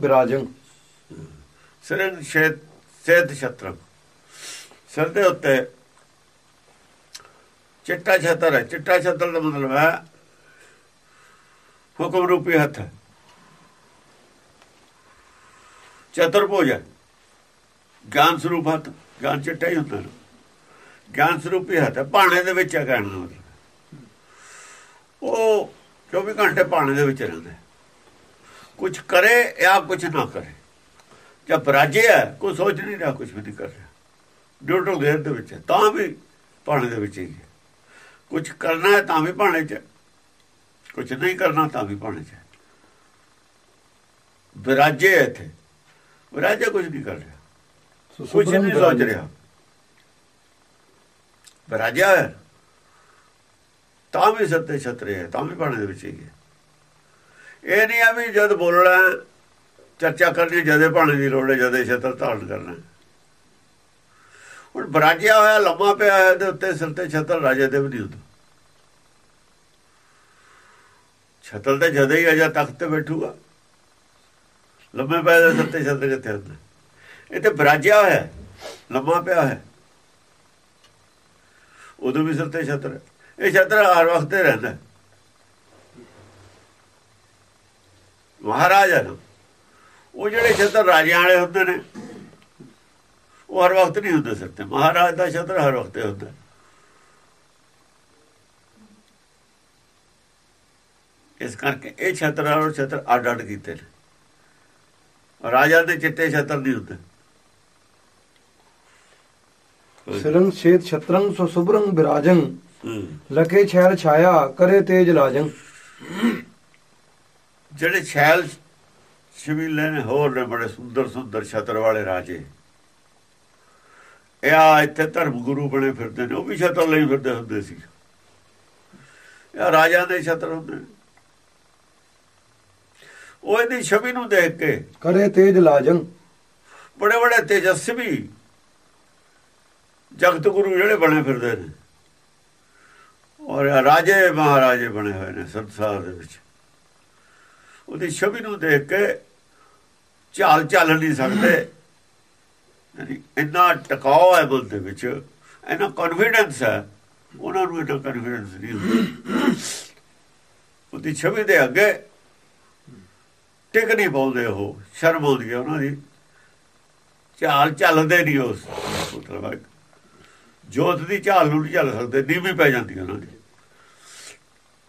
ਬਿਰਾਜੰ ਸਿਰਨ ਸ਼ੇਤ ਸੇਤ ਛਤਰ। ਸਿਰ ਦੇ ਉੱਤੇ ਚਿੱਟਾ ਛਤਰ ਹੈ। ਚਿੱਟਾ ਛਤਰ ਦਾ ਮਤਲਬ ਹੈ ਹੁਕਮ ਰੂਪੀ ਹੱਥ। ਚਤੁਰਭੁਜ ਗਿਆਨ ਸਰੂਪ ਹੱਥ। ਗਿਆਨ ਚਿੱਟਾ ਹੀ ਹੁੰਦਾ ਨਾ। ਗਿਆਨ ਸਰੂਪੀ ਹੱਥ ਹੈ। ਭਾਣੇ ਦੇ ਵਿੱਚ ਹੈ ਕਹਿਣ ਦਾ ਮਤਲਬ। ਉਹ 24 ਘੰਟੇ ਭਾਣੇ ਦੇ ਵਿੱਚ ਰਹਿੰਦਾ ਕੁਝ ਕਰੇ ਜਾਂ ਕੁਝ ਨਾ ਕਰੇ। ਜਦ ਰਾਜੇ ਹੈ ਕੋਈ ਸੋਚ ਨਹੀਂ ਰਿਹਾ ਕੁਝ ਵੀ ਨਹੀਂ ਕਰ ਰਿਹਾ। ਡਿਊਟਲ ਦੇਰ ਦੇ ਵਿੱਚ ਤਾਂ ਵੀ ਭਾਣੇ ਦੇ ਵਿੱਚ ਹੀ ਹੈ। ਕੁਝ ਕਰਨਾ ਹੈ ਤਾਂ ਵੀ ਭਾਣੇ 'ਚ ਕੁਝ ਨਹੀਂ ਕਰਨਾ ਤਾਂ ਵੀ ਭਾਣੇ 'ਚ ਵਿਰਾਜੇ ਹੈ ਇੱਥੇ। ਵਿਰਾਜੇ ਕੁਝ ਨਹੀਂ ਕਰ ਰਿਹਾ। ਕੁਝ ਨਹੀਂ ਸੋਚ ਰਿਹਾ। ਵਿਰਾਜਾ ਹੈ। ਤਾਂ ਵੀ ਸੱਤੇ ਛਤਰੇ ਹੈ ਤਾਂ ਵੀ ਭਾਣੇ ਦੇ ਵਿੱਚ ਹੀ ਹੈ। ਇਹ ਨਹੀਂ ਆ ਵੀ ਜਦ ਬੋਲਣਾ ਚਰਚਾ ਕਰਨੀ, ਜਦੇ ਭਾਣੇ ਦੀ ਲੋੜ ਹੈ, ਜਦੇ ਛਤਰ ਧਾਰਨ ਕਰਨਾ ਹੁਣ ਬਰਾਜਿਆ ਹੋਇਆ, ਲੰਮਾ ਪਿਆ ਹੈ ਤੇ ਉੱਤੇ ਸਿਰ ਤੇ ਛਤਰ ਰਾਜੇ ਦੇ ਵੀ ਨਹੀਂ ਹੁੰਦਾ। ਛਤਰ ਤੇ ਜਦੇ ਹੀ ਅਜਾ ਤਖਤ ਤੇ ਬੈਠੂਗਾ। ਲੰਮੇ ਪੈ ਦੇ ਸਿਰ ਤੇ ਛਤਰ ਕਿੱਥੇ ਹੁੰਦਾ? ਇਹ ਤੇ ਬਰਾਜਿਆ ਹੋਇਆ, ਲੰਮਾ ਪਿਆ ਹੈ ਉਦੋਂ ਵੀ ਸਿਰ ਤੇ ਛਤਰ ਇਹ ਛਤਰ ਹਰ ਵਕਤ ਰਹਿੰਦਾ ਮਹਾਰਾਜਾ ਨਾ ਉਹ ਜਿਹੜੇ ਛਤਰ ਰਾਜਿਆਂ ਵਾਲੇ ਹੁੰਦੇ ਨੇ ਉਹ ਹਰ ਵਕਤ ਨਹੀਂ ਹੁੰਦੇ ਸਿਰ ਤੇ। ਮਹਾਰਾਜ ਦਾ ਛਤਰ ਹਰ ਵਕਤ ਹੁੰਦਾ। ਇਸ ਕਰਕੇ ਇਹ ਛਤਰ ਔਰ ਛਤਰ ਅੱਡ ਅੱਡ ਕੀਤੇ ਨੇ। ਰਾਜਾ ਦੇ ਚਿੱਟੇ ਛਤਰ ਨਹੀਂ ਹੁੰਦੇ। ਸਿਰੰ ਛੇਤ ਛਤਰੰ ਸੋ ਸੁਭਰੰ ਬਿਰਾਜੰ। ਲਕੇ ਛੈਲ ਛਾਇਆ ਕਰੇ ਤੇਜ ਲਾਜੰ। ਜਿਹੜੇ ਛੈਲ ਸ਼ਿਵੀਲੇ ਨੇ ਹੋਰ ਨੇ ਬੜੇ ਸੁੰਦਰ ਸੁੰਦਰ ਛਤਰ ਵਾਲੇ ਰਾਜੇ। ਇਹ ਆ ਇੱਥੇ ਧਰਮ ਗੁਰੂ ਬਣੇ ਫਿਰਦੇ ਨੇ ਉਹ ਵੀ ਛਤਰ ਲਈ ਫਿਰਦੇ ਹੁੰਦੇ ਸੀ। ਇਹ ਰਾਜਾ ਦੇ ਛਤਰ ਹੁੰਦੇ ਉਹ ਇਹਦੀ ਛਵੀ ਨੂੰ ਦੇਖ ਕੇ ਕਰੇ ਤੇਜ ਲਾਜੰ। ਬੜੇ ਬੜੇ ਤੇਜਸਵੀ ਜਗਤ ਗੁਰੂ ਜਿਹੜੇ ਬਣੇ ਫਿਰਦੇ ਨੇ। ਔਰ ਰਾਜੇ ਮਹਾਰਾਜੇ ਬਣੇ ਹੋਏ ਨੇ ਸੰਸਾਰ ਦੇ ਵਿੱਚ। ਉਹਦੀ ਛਵੀ ਨੂੰ ਦੇਖ ਕੇ ਝਾਲ ਚੱਲ ਨਹੀਂ ਸਕਦੇ। ਯਾਨੀ ਇੰਨਾ ਟਿਕਾਓ ਹੈ ਮਨ ਦੇ ਵਿੱਚ, ਇੰਨਾ ਕੌਨਫੀਡੈਂਸ ਹੈ, ਉਹਨਾਂ ਨੂੰ ਇੰਨਾ ਕੌਨਫੀਡੈਂਸ ਨਹੀਂ ਹੁੰਦਾ। ਉਹਦੀ ਛਵੀ ਦੇ ਅੱਗੇ ਟਿਕ ਨਹੀਂ ਪਾਉਂਦੇ ਉਹ, ਸ਼ਰਮ ਆਉਂਦੀ ਹੈ ਉਹਨਾਂ ਦੀ। ਝਾਲ ਚੱਲਦੇ ਨਹੀਂ ਉਸ ਮਤਲਬ ਜੋਤ ਦੀ ਝਾਲ ਨੂੰ ਨਹੀਂ ਚੱਲ ਸਕਦੇ, ਨੀਵੀਂ ਪੈ ਜਾਂਦੀ ਉਹਨਾਂ ਦੀ।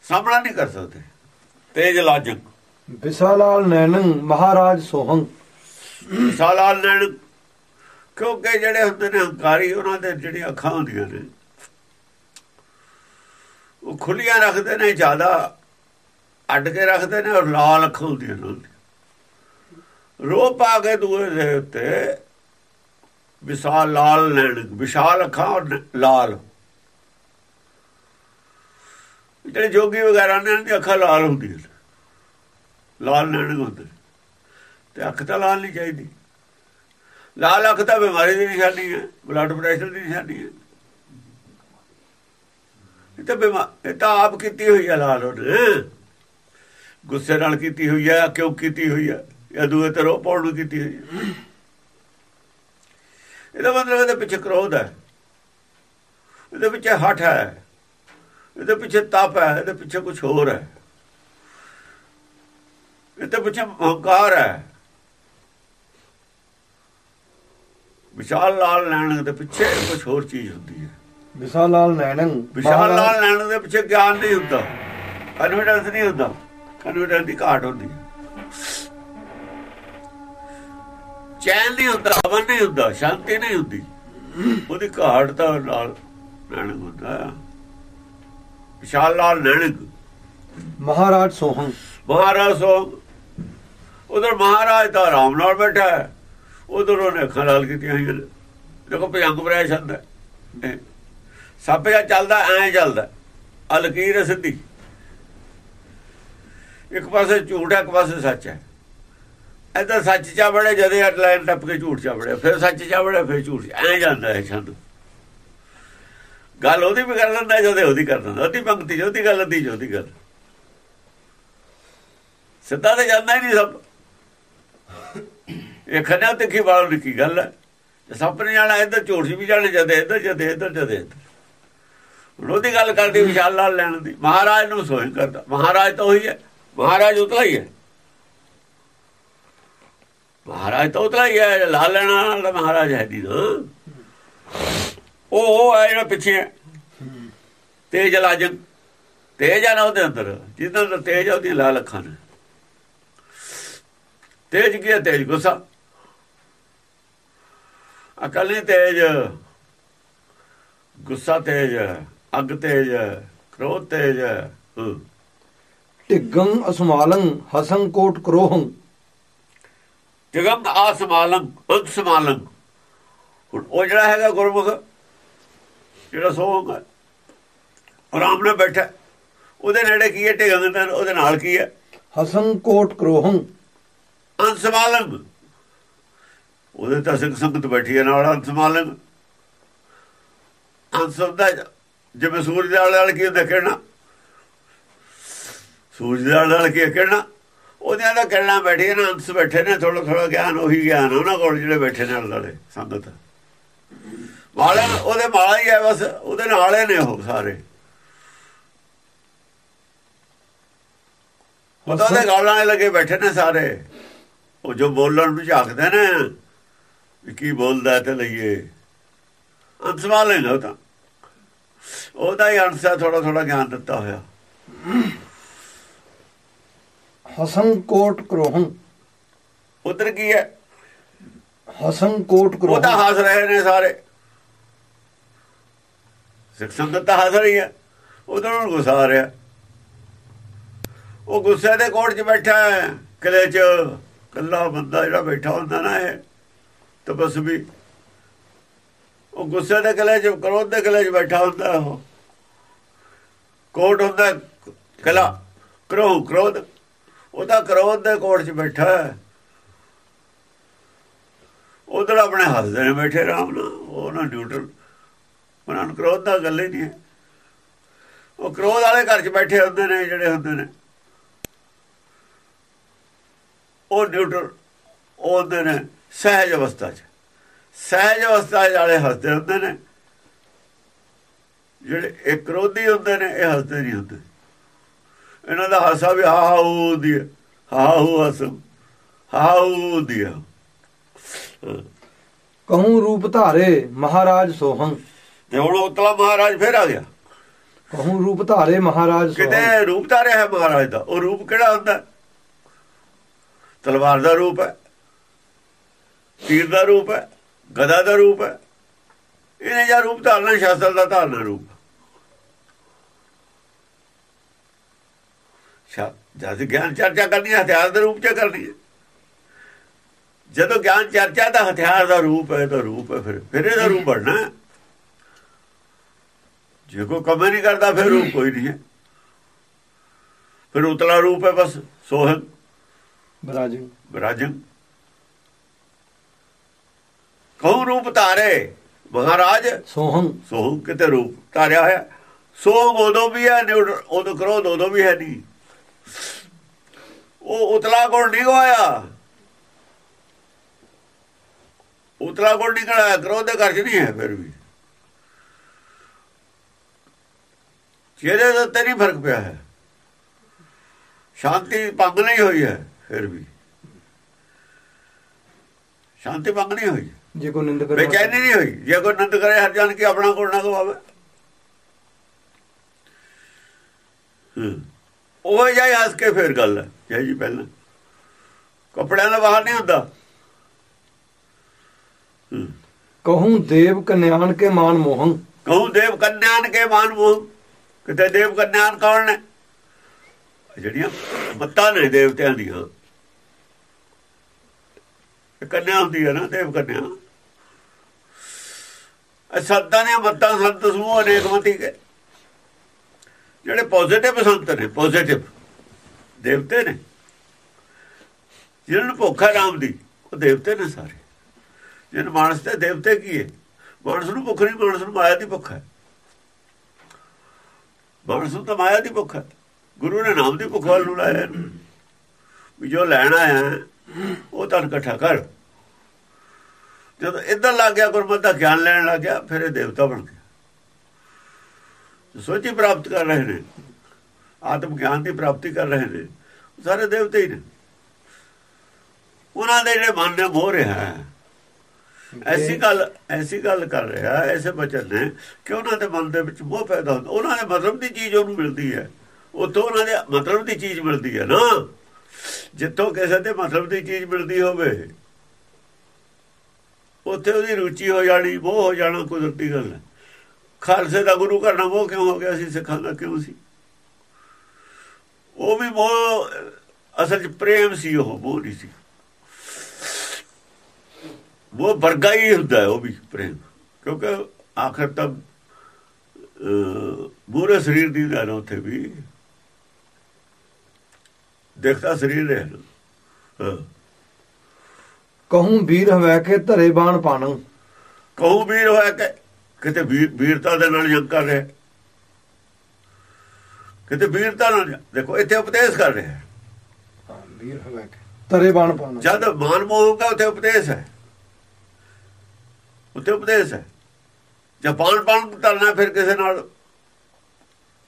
ਸਾਹਮਣਾ ਨਹੀਂ ਕਰ ਸਕਦੇ। ਤੇਜ ਲਾਜਕ। ਵਿਸਾਲਾਲ ਨੈਣੰ ਮਹਾਰਾਜ ਸੋਹੰ। ਸਾਲਾਲ ਨੈਣ, ਕਿਉਂਕਿ ਜਿਹੜੇ ਹੁੰਦੇ ਨੇ ਹੰਕਾਰੀ, ਉਹਨਾਂ ਦੇ ਜਿਹੜੀਆਂ ਅੱਖਾਂ ਹੁੰਦੀਆਂ ਨੇ, ਉਹ ਖੁੱਲੀਆਂ ਰੱਖਦੇ ਨੇ, ਜ਼ਿਆਦਾ ਅੱਡ ਕੇ ਰੱਖਦੇ ਨੇ ਔਰ ਲਾਲ ਅੱਖਾਂ ਹੁੰਦੀਆਂ ਨੇ ਰੋ ਪਾ ਕੇ ਦੂਏ ਦੇ ਉੱਤੇ ਵਿਸ਼ਾਲ ਲਾਲ ਨੈਣ, ਵਿਸ਼ਾਲ ਅੱਖਾਂ ਔਰ ਲਾਲ। ਜਿਹੜੇ ਜੋਗੀ ਵਗੈਰਾ ਨੇ, ਉਹਨਾਂ ਦੀ ਅੱਖਾਂ ਲਾਲ ਹੁੰਦੀਆਂ ਨੇ। ਲਾਲ ਨੈਣ ਹੁੰਦੇ। ਤੇ ਅੱਖ ਤਾਂ ਲਾਲ ਨਹੀਂ ਚਾਹੀਦੀ। ਲਾਲ ਅੱਖ ਤਾਂ ਬਿਮਾਰੀ ਦੀ ਨਿਸ਼ਾਨੀ ਹੈ ਬਲੱਡ ਪ੍ਰੈਸ਼ਰ ਦੀ ਨਿਸ਼ਾਨੀ ਹੈ। ਇਹ ਤਾਂ ਬਿਮਾਰ ਇਹ ਤਾਂ ਆਪ ਕੀਤੀ ਹੋਈ ਹੈ ਲਾਲ ਉਹਨੇ। ਗੁੱਸੇ ਨਾਲ ਕੀਤੀ ਹੋਈ ਹੈ, ਕਿਉਂ ਕੀਤੀ ਹੋਈ ਹੈ? ਜਾਂ ਦੂਏ ਤਰ੍ਹਾਂ ਪਾਉਣ ਨੂੰ ਕੀਤੀ ਹੋਈ ਹੈ। ਇਹਦਾ ਮਤਲਬ ਇਹਦੇ ਪਿੱਛੇ ਕ੍ਰੋਧ ਹੈ। ਇਹਦੇ ਪਿੱਛੇ ਹੱਠ ਹੈ। ਇਹਦੇ ਪਿੱਛੇ ਤਪ ਹੈ। ਇਹਦੇ ਪਿੱਛੇ ਕੁਝ ਹੋਰ ਹੈ। ਇਹਦੇ ਪਿੱਛੇ ਹੰਕਾਰ ਹੈ। ਵਿਸ਼ਾਲ ਲਾਲ ਲੈਣ ਦੇ ਪਿੱਛੇ ਕੁਝ ਹੋਰ ਚੀਜ਼ ਹੁੰਦੀ ਹੈ। ਵਿਸਾਲਾਲ ਨੈਣੰ ਵਿਸ਼ਾਲ ਲਾਲ ਲੈਣ ਦੇ ਪਿੱਛੇ ਗਿਆਨ ਨਹੀਂ ਹੁੰਦਾ। ਕਨਫੀਡੈਂਸ ਨਹੀਂ ਹੁੰਦਾ। ਕਨਫੀਡੈਂਸ ਦੀ ਘਾਟ ਹੁੰਦੀ ਹੈ। ਚੈਨ ਨਹੀਂ ਹੁੰਦਾ ਅਮਨ ਨਹੀਂ ਹੁੰਦਾ ਸ਼ਾਂਤੀ ਨਹੀਂ ਹੁੰਦੀ। ਉਹਦੀ ਘਾਟ ਤਾਂ ਨਾਲ ਲੈਣ ਹੁੰਦਾ। ਵਿਸ਼ਾਲ ਲਾਲ ਲੈਣ ਮਹਾਰਾਜ ਸੋਹੰ ਮਹਾਰਾਜ ਸੋ ਉਧਰ ਮਹਾਰਾਜ ਤਾਂ ਆਰਾਮ ਨਾਲ ਬੈਠਾ ਹੈ। ਉਧਰ ਉਹਨੇ ਅੱਖਾਂ ਲਾਲ ਕੀਤੀਆਂ ਹੋਈਆਂ ਨੇ। ਦੇਖੋ ਭਯੰਗ ਬਰਾਇ ਛੰਦ ਹੈ। ਸੱਪ ਜਾਂ ਚੱਲਦਾ, ਐਂ ਚੱਲਦਾ। ਅਲਕੀਰ ਸਿੱਧੀ। ਇੱਕ ਪਾਸੇ ਝੂਠ ਹੈ, ਇੱਕ ਪਾਸੇ ਸੱਚ ਹੈ। ਇਧਰ ਸੱਚ ਚਾ ਬੜੇ ਜਦੇ ਲਾਈਨ ਟੱਪ ਕੇ ਝੂਠ ਚਾ ਬੜੇ ਫਿਰ ਸੱਚ ਚਾ ਬੜੇ ਫਿਰ ਝੂਠ ਐਂ ਜਾਂਦਾ ਹੈ ਛੰਦ। ਗੱਲ ਉਹਦੀ ਵੀ ਕਰ ਲੈਂਦਾ ਜਦੇ ਉਹਦੀ ਕਰ ਲੈਂਦਾ ਉਹਦੀ ਪੰਕਤੀ, ਉਹਦੀ ਗੱਲ, ਅੱਧੀ ਉਹਦੀ ਗੱਲ। ਸਿੱਧਾ ਤੇ ਜਾਂਦਾ ਹੀ ਨਹੀਂ ਸਭ ਇਹ ਖੰਨਾ ਤਿੱਖੀ ਵਾਲ ਦੀ ਕੀ ਗੱਲ ਹੈ? ਜੇ ਨੇ ਜਾਣਾ, ਇੱਧਰ ਝੋਟੀ ਵੀ ਜਾਣੇ ਜਦੇ, ਇੱਧਰ ਜਦੇ ਇੱਧਰ ਜਦੇ। ਇੱਧਰ ਉਹਦੀ ਗੱਲ ਕਰਦੀ, ਵਿਸ਼ਾਲ ਲਾਲ ਲੈਣ ਦੀ। ਮਹਾਰਾਜ ਨੂੰ ਸੋਈ ਕਰਦਾ। ਮਹਾਰਾਜ ਤਾਂ ਉਹੀ ਹੈ। ਮਹਾਰਾਜ ਉਤਲਾ ਹੀ ਹੈ। ਮਹਾਰਾਜ ਤਾਂ ਉਤਲਾ ਹੀ ਹੈ। ਲਾਲ ਲੈਣਾ ਵਾਲਾ ਮਹਾਰਾਜ ਹੈ ਦੀ ਉਹ ਉਹ ਹੈ ਜਿਹੜਾ ਪਿੱਛੇ ਤੇਜ ਲਾਜਨ ਤੇਜ ਆ ਨਾ ਉਹਦੇ ਅੰਦਰ। ਜਿਹਦੇ ਅੰਦਰ ਤੇਜ ਆ ਉਹਦੀ ਲਾਲ ਅੱਖਾਂ ਨੇ। ਤੇਜ ਕੀ ਹੈ? ਤੇਜ ਗੁੱਸਾ। ਅਕਲ ਨਹੀਂ ਤੇਜ। ਗੁੱਸਾ ਤੇਜ ਅਗ ਤੇਜ ਕ੍ਰੋਧ ਤੇਜ। ਹੂੰ। ਟਿਗੰ ਅਸਮਾਲੰ ਹਸੰ ਕੋਟ ਕ੍ਰੋਹੰ। ਜਗਮ ਆਸਮਾਲੰ ਅੰਤ ਸਮਾਲੰ। ਹੁਣ ਉਹ ਜਿਹੜਾ ਹੈਗਾ ਗੁਰਮੁਖ ਜਿਹੜਾ ਸੋਹੰਗ ਹੈ ਆਰਾਮ ਨਾਲ ਬੈਠਾ। ਉਹਦੇ ਨੇੜੇ ਕੀ ਹੈ? ਟਿਗਮ ਦੇ ਉਹਦੇ ਨਾਲ ਕੀ ਹੈ? ਹਸੰ ਕੋਟ ਕ੍ਰੋਹੰ। ਅੰਤ ਸਮਾਲੰ ਉਹਦੇ ਤਾਂ ਸਿੱਖ ਸੰਗਤ ਬੈਠੀ ਹੈ ਨਾਲ ਅੰਤ ਸਮਾਲੰ ਅੰਤ ਦਾ ਜਿਵੇਂ ਸੂਰਜ ਦੇ ਆਲੇ ਆਲੇ ਕੀ ਕਿਰਨਾ ਸੂਰਜ ਦੇ ਆਲੇ ਆਲੇ ਕੀ ਕਿਰਨਾ ਉਹਦੇ ਦਾ ਕਿਰਨਾ ਬੈਠੀ ਨੇ ਅੰਤ ਬੈਠੇ ਨੇ ਥੋੜਾ ਥੋੜਾ ਗਿਆਨ ਉਹੀ ਗਿਆਨ ਉਹਨਾਂ ਕੋਲ ਜਿਹੜੇ ਬੈਠੇ ਨੇ ਆਲੇ ਸੰਗਤ। ਮਾਲੇ ਉਹਦੇ ਮਾਲਾ ਹੀ ਹੈ ਬਸ ਉਹਦੇ ਨਾਲੇ ਨੇ ਉਹ ਸਾਰੇ। ਉਹਦਾ ਦੇ ਗਾਲਾਂ ਲੱਗੇ ਬੈਠੇ ਨੇ ਸਾਰੇ। ਉਹ ਜੋ ਬੋਲਣ ਨੂੰ ਝਾਕਦੇ ਨੇ। ਵੀ ਕੀ ਬੋਲਦਾ ਤੇ ਲਈਏ। ਵਾਲੇ ਨਾ ਉਹ ਤਾਂ। ਉਹਦਾ ਹੀ ਅੰਸਾ ਥੋੜਾ ਥੋੜਾ ਗਿਆਨ ਦਿੱਤਾ ਹੋਇਆ। ਹਸੰ ਕੋਟ ਕ੍ਰੋਹੰ ਉਧਰ ਕੀ ਹੈ? ਹਸੰ ਕੋਟ ਉਹ ਤਾਂ ਕ੍ਰੋਹੰ ਹੱਸ ਰਹੇ ਨੇ ਸਾਰੇ। ਸਿੱਖ ਸੰਗਤ ਤਾਂ ਹੱਸ ਰਹੀ ਹੈ। ਉਧਰ ਨੂੰ ਗੁੱਸਾ ਆ ਰਿਹਾ। ਉਹ ਗੁੱਸੇ ਦੇ ਕੋਟ 'ਚ ਬੈਠਾ ਹੈ। ਕਿਲੇ 'ਚ ਕੱਲਾ ਬੰਦਾ ਜਿਹੜਾ ਬੈਠਾ ਹੁੰਦਾ ਨਾ ਇਹ। ਤਪਸਵੀ। ਉਹ ਗੁੱਸੇ ਦੇ ਕਿਲੇ 'ਚ ਕ੍ਰੋਧ ਦੇ ਕਿਲੇ 'ਚ ਬੈਠਾ ਹੁੰਦਾ ਉਹ। ਕੋਟ ਹੁੰਦਾ ਕਿਲਾ ਕ੍ਰੋਧ ਕ੍ਰੋਧ ਉਹਦਾ ਕ੍ਰੋਧ ਦੇ ਕੋਟ 'ਚ ਬੈਠਾ ਹੈ। ਉਧਰ ਆਪਣੇ ਹੱਸਦੇ ਨੇ ਬੈਠੇ ਆਰਾਮ ਨਾਲ। ਉਹ ਨਾ ਨਿਊਟਰਲ ਉਹਨਾਂ ਨੂੰ ਕ੍ਰੋਧ ਦਾ ਗੱਲ ਹੀ ਨਹੀਂ ਹੈ। ਉਹ ਕ੍ਰੋਧ ਵਾਲੇ ਘਰ 'ਚ ਬੈਠੇ ਹੁੰਦੇ ਨੇ, ਜਿਹੜੇ ਹੁੰਦੇ ਨੇ। ਉਹ ਨਿਊਟਰਲ ਉਹ ਹੁੰਦੇ ਨੇ। ਸਹਿਜ ਅਵਸਥਾ 'ਚ। ਸਹਿਜ ਅਵਸਥਾ ਵਾਲੇ ਹੱਸਦੇ ਹੁੰਦੇ ਨੇ। ਜਿਹੜੇ ਇਹ ਕ੍ਰੋਧੀ ਹੁੰਦੇ ਨੇ ਇਹ ਹੱਸਦੇ ਨਹੀਂ ਹੁੰਦੇ। ਇਹਨਾਂ ਦਾ ਹਾਸਾ ਵੀ ਹਾ ਹਾ ਹੂ ਦੀ ਹੈ। ਹਾ ਹੂ ਹਸਮ ਹਾ ਹੂ ਦੀ। ਕਹੂੰ ਰੂਪ ਧਾਰੇ ਮਹਾਰਾਜ ਸੋਹੰ। ਤੇ ਹੁਣ ਉਤਲਾ ਮਹਾਰਾਜ ਫੇਰ ਆ ਗਿਆ। ਕਹੂੰ ਰੂਪ ਧਾਰੇ ਮਹਾਰਾਜ ਕਿਤੇ ਰੂਪ ਧਾਰਿਆ ਹੈ ਮਹਾਰਾਜ ਦਾ? ਉਹ ਰੂਪ ਕਿਹੜਾ ਹੁੰਦਾ? ਤਲਵਾਰ ਦਾ ਰੂਪ ਹੈ। ਤੀਰ ਦਾ ਰੂਪ ਹੈ ਗਦਾ ਦਾ ਰੂਪ ਹੈ ਇਹਨੇ ਜਾਂ ਰੂਪ ਧਾਰਨਾ ਸ਼ਾਸਤਰ ਦਾ ਧਾਰਨਾ ਰੂਪ। ਜਦ ਗਿਆਨ ਚਰਚਾ ਕਰਨੀ ਹੈ ਹਥਿਆਰ ਦੇ ਰੂਪ ਚ ਕਰਨੀ ਹੈ। ਜਦੋਂ ਗਿਆਨ ਚਰਚਾ ਦਾ ਹਥਿਆਰ ਦਾ ਰੂਪ ਹੈ ਤਾਂ ਰੂਪ ਹੈ ਫਿਰ ਫਿਰ ਇਹਦਾ ਰੂਪ ਬਣਨਾ। ਜੇ ਕੋਈ ਕੰਮ ਨਹੀਂ ਕਰਦਾ ਫਿਰ ਰੂਪ ਕੋਈ ਨਹੀਂ ਹੈ। ਫਿਰ ਉਤਲਾ ਰੂਪ ਹੈ ਬਸ ਸੋਹਣ। ਬਰਾਜੰ ਵਿਰਾਜਨ ਕਹੂੰ ਰੂਪ ਧਾਰੇ ਮਹਾਰਾਜ। ਸੋਹੰ ਸੋਹੰ ਕਿਤੇ ਰੂਪ ਧਾਰਿਆ ਹੋਇਆ। ਸੋਹੰ ਉਦੋਂ ਵੀ ਹੈ ਉਦੋਂ ਕ੍ਰੋਧ ਉਦੋਂ ਵੀ ਹੈ ਨਹੀਂ। ਉਹ ਉਤਲਾ ਗੁਣ ਨਹੀਂ ਹੋਇਆ ਉਤਲਾ ਗੁਣ ਨਹੀਂ ਕਰਾਇਆ ਕ੍ਰੋਧ ਦੇ 'ਚ ਨਹੀਂ ਹੈ ਫਿਰ ਵੀ। ਚਿਹਰੇ ਦੇ ਉੱਤੇ ਨਹੀਂ ਫ਼ਰਕ ਪਿਆ ਹੈ। ਸ਼ਾਂਤੀ ਭੰਗ ਨਹੀਂ ਹੋਈ ਹੈ ਫਿਰ ਵੀ। ਸ਼ਾਂਤੀ ਭੰਗ ਨਹੀਂ ਹੋਈ। ਜੇ ਕੋ ਨਿੰਦ ਕਰੇ ਬੇਚੈਨੀ ਨਹੀਂ ਹੋਈ। ਜੇ ਕੋਈ ਨੰਦ ਕਰੇ ਹਰ ਜਾਨ ਕੀ ਆਪਣਾ ਕੋਲ ਨਾ ਗਵਾਵੇ ਹੂੰ। ਉਹ ਜਾਈ ਹੱਸ ਕੇ ਫੇਰ ਗੱਲ ਹੈ। ਜੈ ਜੀ ਪਹਿਲਾਂ। ਕੱਪੜਿਆਂ ਦਾ ਬਾਹਰ ਨਹੀਂ ਹੁੰਦਾ। ਹੂੰ। ਕਹੂੰ ਦੇਵ ਕਨਿਆਨ ਕੇ ਮਾਨ ਮੋਹੰ। ਕਹੂੰ ਦੇਵ ਕੰਨਿਆਨ ਕੇ ਮਾਨ ਮੋਹ। ਕਿਤੇ ਦੇਵ ਕੰਨਿਆਨ ਕੌਣ ਨੇ ਜਿਹੜੀਆਂ ਮੱਤਾਂ ਨੇ ਦੇਵਤਿਆਂ ਦੀਆਂ। ਕੰਨਿਆ ਹੁੰਦੀ ਹੈ ਨਾ ਦੇਵ ਕੰਨਿਆ। ਸੰਤਾਂ ਦੀਆਂ ਮੱਤਾਂ ਸੰਤ ਸਮੂਹ ਅਨੇਕਮਤੀ ਹੈ ਜਿਹੜੇ ਪੋਜ਼ਿਟਿਵ ਸੰਤ ਨੇ ਪੋਜ਼ਿਟਿਵ ਦੇਵਤੇ ਨੇ, ਜਿਹਨਾਂ ਨੂੰ ਭੁੱਖ ਹੈ ਰਾਮ ਦੀ, ਉਹ ਦੇਵਤੇ ਨੇ ਸਾਰੇ। ਜਿਹਨ ਮਾਨਸ ਤੇ ਦੇਵਤੇ ਕੀ ਹੈ? ਮਾਨਸ ਨੂੰ ਭੁੱਖ ਨਹੀਂ, ਮਾਨਸ ਨੂੰ ਮਾਇਆ ਦੀ ਭੁੱਖ ਹੈ। ਮਾਨਸ ਨੂੰ ਤਾਂ ਮਾਇਆ ਦੀ ਭੁੱਖ ਹੈ। ਗੁਰੂ ਨੇ ਨਾਮ ਦੀ ਭੁੱਖ ਵੱਲ ਨੂੰ ਲਾਇਆ। ਵੀ ਜੋ ਲੈਣਾ ਹੈ ਉਹ ਤਾਂ ਇਕੱਠਾ ਕਰ। ਜਦੋਂ ਇੱਧਰ ਲੱਗ ਗਿਆ, ਗੁਰਮਤ ਦਾ ਗਿਆਨ ਲੈਣ ਲੱਗ ਗਿਆ, ਫਿਰ ਇਹ ਦੇਵਤਾ ਬਣ ਗਿਆ। ਸੋਚੀ ਪ੍ਰਾਪਤ ਕਰ ਰਹੇ ਨੇ, ਆਤਮ ਗਿਆਨ ਦੀ ਪ੍ਰਾਪਤੀ ਕਰ ਰਹੇ ਨੇ ਸਾਰੇ ਦੇਵਤੇ ਹੀ ਨੇ। ਉਹਨਾਂ ਦੇ ਜਿਹੜੇ ਮਨ ਨੇ, ਮੋਹ ਰਿਹਾ ਹੈ। ਐਸੀ ਗੱਲ ਐਸੀ ਗੱਲ ਕਰ ਰਿਹਾ ਐਸੇ ਬਚਨ ਨੇ ਕਿ ਉਹਨਾਂ ਦੇ ਮਨ ਦੇ ਵਿੱਚ ਮੋਹ ਪੈਦਾ ਹੁੰਦਾ। ਉਹਨਾਂ ਦੇ ਮਤਲਬ ਦੀ ਚੀਜ਼ ਉਹਨੂੰ ਮਿਲਦੀ ਹੈ। ਉਤੋਂ ਉਹਨਾਂ ਦੇ ਮਤਲਬ ਦੀ ਚੀਜ਼ ਮਿਲਦੀ ਹੈ ਨਾ। ਜਿੱਥੋਂ ਕਿਸੇ ਦੇ ਮਤਲਬ ਦੀ ਚੀਜ਼ ਮਿਲਦੀ ਹੋਵੇ ਉੱਥੇ ਉਹਦੀ ਰੁਚੀ ਹੋ ਜਾਣੀ ਮੋਹ ਹੋ ਜਾਣਾ ਕੁਦਰਤੀ ਗੱਲ ਹੈ। ਖਾਲਸੇ ਦਾ ਗੁਰੂ ਕਰਨਾ ਮੋਹ ਕਿਉਂ ਹੋ ਗਿਆ ਸੀ, ਸਿੱਖਾਂ ਦਾ ਕਿਉਂ ਸੀ? ਉਹ ਵੀ ਮੋਹ ਅਸਲ 'ਚ ਪ੍ਰੇਮ ਸੀ ਉਹ ਮੋਹ ਨਹੀਂ ਸੀ। ਉਹ ਵਰਗਾ ਹੀ ਹੁੰਦਾ ਉਹ ਵੀ ਪ੍ਰੇਮ। ਕਿਉਂਕਿ ਆਖਰ ਤੱਕ ਬੁਰੇ ਸਰੀਰ ਦੀ ਗੱਲ ਉੱਥੇ ਵੀ। ਦੇਖਦਾ ਸਰੀਰ ਹੈ। ਕਹੂੰ ਵੀਰ ਹਵੈ ਕੇ ਧਰੇ ਬਾਣ ਪਾਣੰ। ਕਹੂੰ ਵੀਰ ਹੋਇਆ ਕਿ ਕਿਤੇ ਵੀਰਤਾ ਦੇ ਨਾਲ ਜੰਗ ਕਰ ਰਿਹਾ। ਕਿਤੇ ਵੀਰਤਾ ਨਾਲ ਦੇਖੋ ਇੱਥੇ ਉਪਦੇਸ਼ ਕਰ ਰਿਹਾ। ਵੀਰ ਹਵੈ ਕੇ। ਧਰੇ ਬਾਣ ਪਾਣੰ। ਜਦ ਮਾਨ ਮੋਹ ਹੋਗਾ ਉੱਥੇ ਉਪਦੇਸ਼ ਹੈ। ਉੱਥੇ ਉਪਦੇਸ਼ ਹੈ। ਜੇ ਬਾਣ ਬਾਣ ਕਰਨਾ ਫਿਰ ਕਿਸੇ ਨਾਲ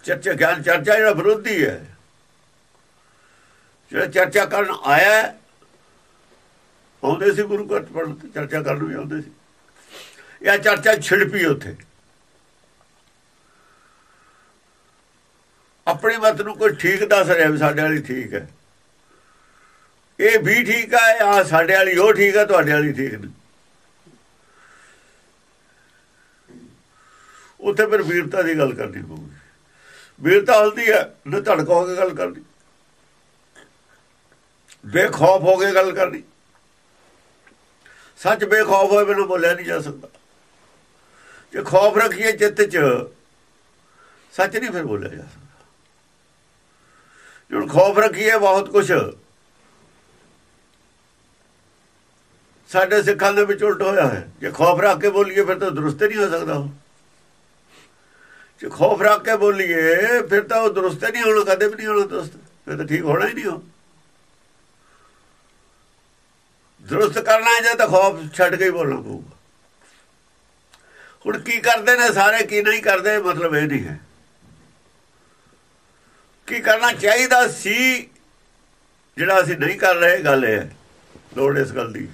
ਚਰਚਾ ਗਿਆਨ ਚਰਚਾ ਜਿਹੜਾ ਵਿਰੋਧੀ ਹੈ। ਜਿਹੜਾ ਚਰਚਾ ਕਰਨ ਆਇਆ ਆਉਂਦੇ ਸੀ ਗੁਰੂ ਘਰ ਪੜਨ ਤੇ ਚਰਚਾ ਕਰਨ ਵੀ ਆਉਂਦੇ ਸੀ। ਇਹ ਚਰਚਾ ਛਿੜਪੀ ਉੱਥੇ। ਆਪਣੀ ਮਤ ਨੂੰ ਕੋਈ ਠੀਕ ਦੱਸ ਰਿਹਾ ਵੀ ਸਾਡੇ ਵਾਲੀ ਠੀਕ ਹੈ। ਇਹ ਵੀ ਠੀਕ ਹੈ ਆ ਸਾਡੇ ਵਾਲੀ, ਉਹ ਠੀਕ ਹੈ ਤੁਹਾਡੇ ਵਾਲੀ ਠੀਕ ਨਹੀਂ। ਉੱਥੇ ਫਿਰ ਵੀਰਤਾ ਦੀ ਗੱਲ ਕਰਨੀ ਪਊਗੀ। ਵੀਰਤਾ ਹਲਦੀ ਹੈ, ਨਾ ਧੜਕ ਹੋ ਕੇ ਗੱਲ ਕਰਨੀ। ਬੇਖੌਫ ਹੋ ਕੇ ਗੱਲ ਕਰਨੀ। ਸੱਚ ਬੇਖੌਫ ਹੋਏ ਮੈਨੂੰ ਬੋਲਿਆ ਨਹੀਂ ਜਾ ਸਕਦਾ। ਜੇ ਖੌਫ ਰੱਖੀਏ ਚਿੱਤ 'ਚ, ਸੱਚ ਨਹੀਂ ਫਿਰ ਬੋਲਿਆ ਜਾ ਸਕਦਾ। ਜਦੋਂ ਖੌਫ ਰੱਖੀਏ ਬਹੁਤ ਕੁਝ ਸਾਡੇ ਸਿੱਖਾਂ ਦੇ ਵਿੱਚ ਉਲਟ ਹੋਇਆ ਹੈ। ਜੇ ਖੌਫ ਰੱਖ ਕੇ ਬੋਲੀਏ ਫਿਰ ਤਾਂ ਦਰੁਸਤ ਨਹੀਂ ਹੋ ਸਕਦਾ ਜੇ ਖੌਫ ਰੱਖ ਕੇ ਬੋਲੀਏ, ਫਿਰ ਤਾਂ ਉਹ ਦਰੁਸਤ ਨਹੀਂ ਹੋਣਾ, ਕਦੇ ਵੀ ਨਹੀਂ ਹੋਣਾ ਦਰੁਸਤ। ਫਿਰ ਤਾਂ ਠੀਕ ਹੋਣਾ ਹੀ ਨਹੀਂ ਹੋ ਦਰੁਸਤ ਕਰਨਾ ਜਾਂ ਤਾਂ ਖੌਫ ਛੱਡ ਕੇ ਹੀ ਬੋਲਣਾ ਪਊਗਾ ਹੁਣ ਕੀ ਕਰਦੇ ਨੇ ਸਾਰੇ ਕੀ ਨਹੀਂ ਕਰਦੇ ਮਤਲਬ ਇਹ ਨਹੀਂ ਹੈ ਕੀ ਕਰਨਾ ਚਾਹੀਦਾ ਸੀ ਜਿਹੜਾ ਅਸੀਂ ਨਹੀਂ ਕਰ ਰਹੇ ਗੱਲ ਇਹ ਲੋੜ ਇਸ ਗੱਲ ਦੀ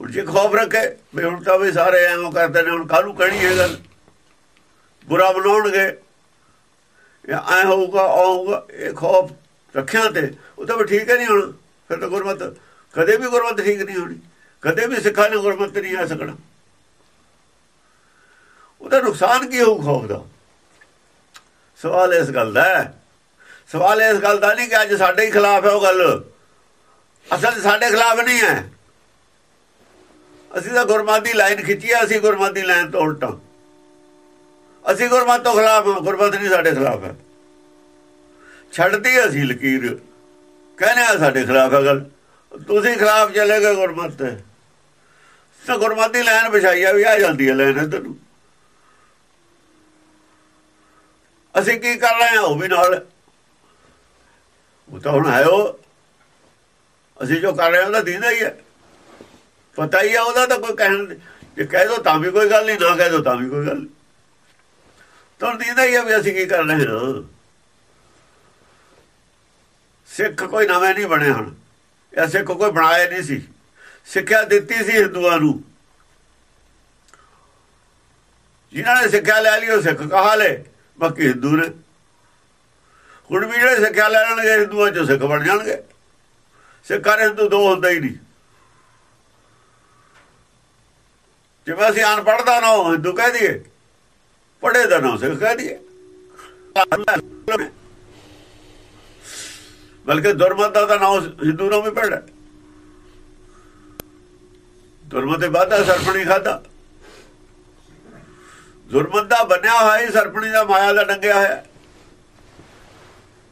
ਹੁਣ ਜੇ ਖੌਫ ਰੱਖੇ ਵੀ ਹੁਣ ਤਾਂ ਵੀ ਸਾਰੇ ਐਵੇਂ ਕਰਦੇ ਨੇ ਹੁਣ ਕਾਹਨੂੰ ਕਹਿਣੀ ਇਹ ਗੱਲ ਬੁਰਾ ਬਣਾਉਣਗੇ ਇਹ ਐ ਹੋਊਗਾ ਆਊਗਾ ਇਹ ਖੌਫ ਰੱਖਿਆ ਤੇ ਉਹ ਤਾਂ ਵੀ ਠੀਕ ਹੈ ਨਹੀਂ ਹੁਣ ਫਿਰ ਤਾਂ ਗੁਰਮਤ ਕਦੇ ਵੀ ਗੁਰਮਤ ਠੀਕ ਨਹੀਂ ਹੋਣੀ, ਕਦੇ ਵੀ ਸਿੱਖਾਂ ਨੇ ਗੁਰਮਤ ਨਹੀਂ ਆ ਸਕਣਾ। ਉਹਦਾ ਨੁਕਸਾਨ ਕੀ ਹੋਊ ਖੌਫ ਦਾ? ਸਵਾਲ ਇਸ ਗੱਲ ਦਾ ਸਵਾਲ ਇਸ ਗੱਲ ਦਾ ਨਹੀਂ ਕਿ ਅੱਜ ਸਾਡੇ ਹੀ ਖਿਲਾਫ ਹੈ ਉਹ ਗੱਲ। ਅਸਲ ਸਾਡੇ ਖਿਲਾਫ ਨਹੀਂ ਹੈ। ਅਸੀਂ ਤਾਂ ਗੁਰਮਤ ਦੀ ਲਾਈਨ ਖਿੱਚੀ ਆ ਅਸੀਂ ਗੁਰਮਤ ਦੀ ਲਾਈਨ ਤੋਂ ਉਲਟਾ। ਅਸੀਂ ਗੁਰਮਤ ਤੋਂ ਖਿਲਾਫ ਗੁਰਮਤ ਨਹੀਂ ਸਾਡੇ ਖਿਲਾਫ ਹੈ। ਛੱਡਦੀ ਅਸੀਂ ਲਕੀਰ। ਕਹਿੰਦੇ ਆ ਸਾਡੇ ਖਿਲਾਫ ਹੈ ਗੱਲ। ਤੁਸੀਂ ਖਿਲਾਫ ਚਲੇ ਗਏ ਗੁਰਮਤਿ ਤਾਂ। ਗੁਰਮਤ ਦੀ ਲਾਈਨ ਵਿਛਾਈ ਆ ਵੀ ਆ ਜਾਂਦੀ ਹੈ ਲੈਣ ਇਧਰ ਨੂੰ। ਅਸੀਂ ਕੀ ਕਰ ਰਹੇ ਹਾਂ ਉਹ ਵੀ ਨਾਲ। ਉਹ ਤਾਂ ਹੁਣ ਆਇਓ ਅਸੀਂ ਜੋ ਕਰ ਰਹੇ ਹਾਂ ਉਹਦਾ ਦੀਦਾ ਹੀ ਹੈ। ਪਤਾ ਹੀ ਹੈ ਉਹਦਾ ਤਾਂ ਕੋਈ ਕਹਿਣ ਜੇ ਕਹਿ ਦੋ ਤਾਂ ਵੀ ਕੋਈ ਗੱਲ ਨਹੀਂ, ਨਾ ਕਹਿ ਦੋ ਤਾਂ ਵੀ ਕੋਈ ਗੱਲ ਨਹੀਂ। ਤਾਂ ਦੀਦਾ ਹੀ ਹੈ ਵੀ ਅਸੀਂ ਕੀ ਕਰ ਰਹੇ ਹਾਂ। ਸਿੱਖ ਕੋਈ ਨਵੇਂ ਨਹੀਂ ਬਣੇ ਹਨ ਇਹ ਸਿੱਖ ਕੋਈ ਬਣਾਇਆ ਨਹੀਂ ਸੀ। ਸਿੱਖਿਆ ਦਿੱਤੀ ਸੀ ਹਿੰਦੂਆਂ ਨੂੰ। ਜਿਨ੍ਹਾਂ ਨੇ ਸਿੱਖਿਆ ਲੈ ਲਈ, ਉਹ ਸਿੱਖ ਕਹਾ ਲੈ ਬਾਕੀ ਹਿੰਦੂ ਨੇ। ਹੁਣ ਵੀ ਜਿਹੜੇ ਸਿੱਖਿਆ ਲੈ ਲੈਣਗੇ, ਹਿੰਦੂਆਂ ਚੋਂ ਸਿੱਖ ਬਣ ਜਾਣਗੇ। ਸਿੱਖਾਂ ਦੇ ਹਿੰਦੂ ਦੋ ਹੁੰਦਾ ਹੀ ਨਹੀਂ। ਜਿਵੇਂ ਅਸੀਂ ਅਨਪੜ੍ਹ ਦਾ ਨਾ, ਹਿੰਦੂ ਕਹਿ ਦਈਏ। ਪੜ੍ਹੇ ਦਾ ਨਾ ਸਿੱਖ ਕਹਿ ਦਈਏ। ਬਲਕਿ ਦੁਰਮਤ ਦਾ ਨਾਮ ਹਿੰਦੂ ਨੂੰ ਵੀ ਪੜਦਾ ਦੁਰਮਤ ਦੇ ਬਾਅਦ ਸਰਪਣੀ ਖਾਦਾ ਦੁਰਮਤ ਦਾ ਬਣਿਆ ਹੋਇਆ ਹੀ ਸਰਪਣੀ ਦਾ ਮਾਇਆ ਦਾ ਡੰਗਿਆ ਹੋਇਆ।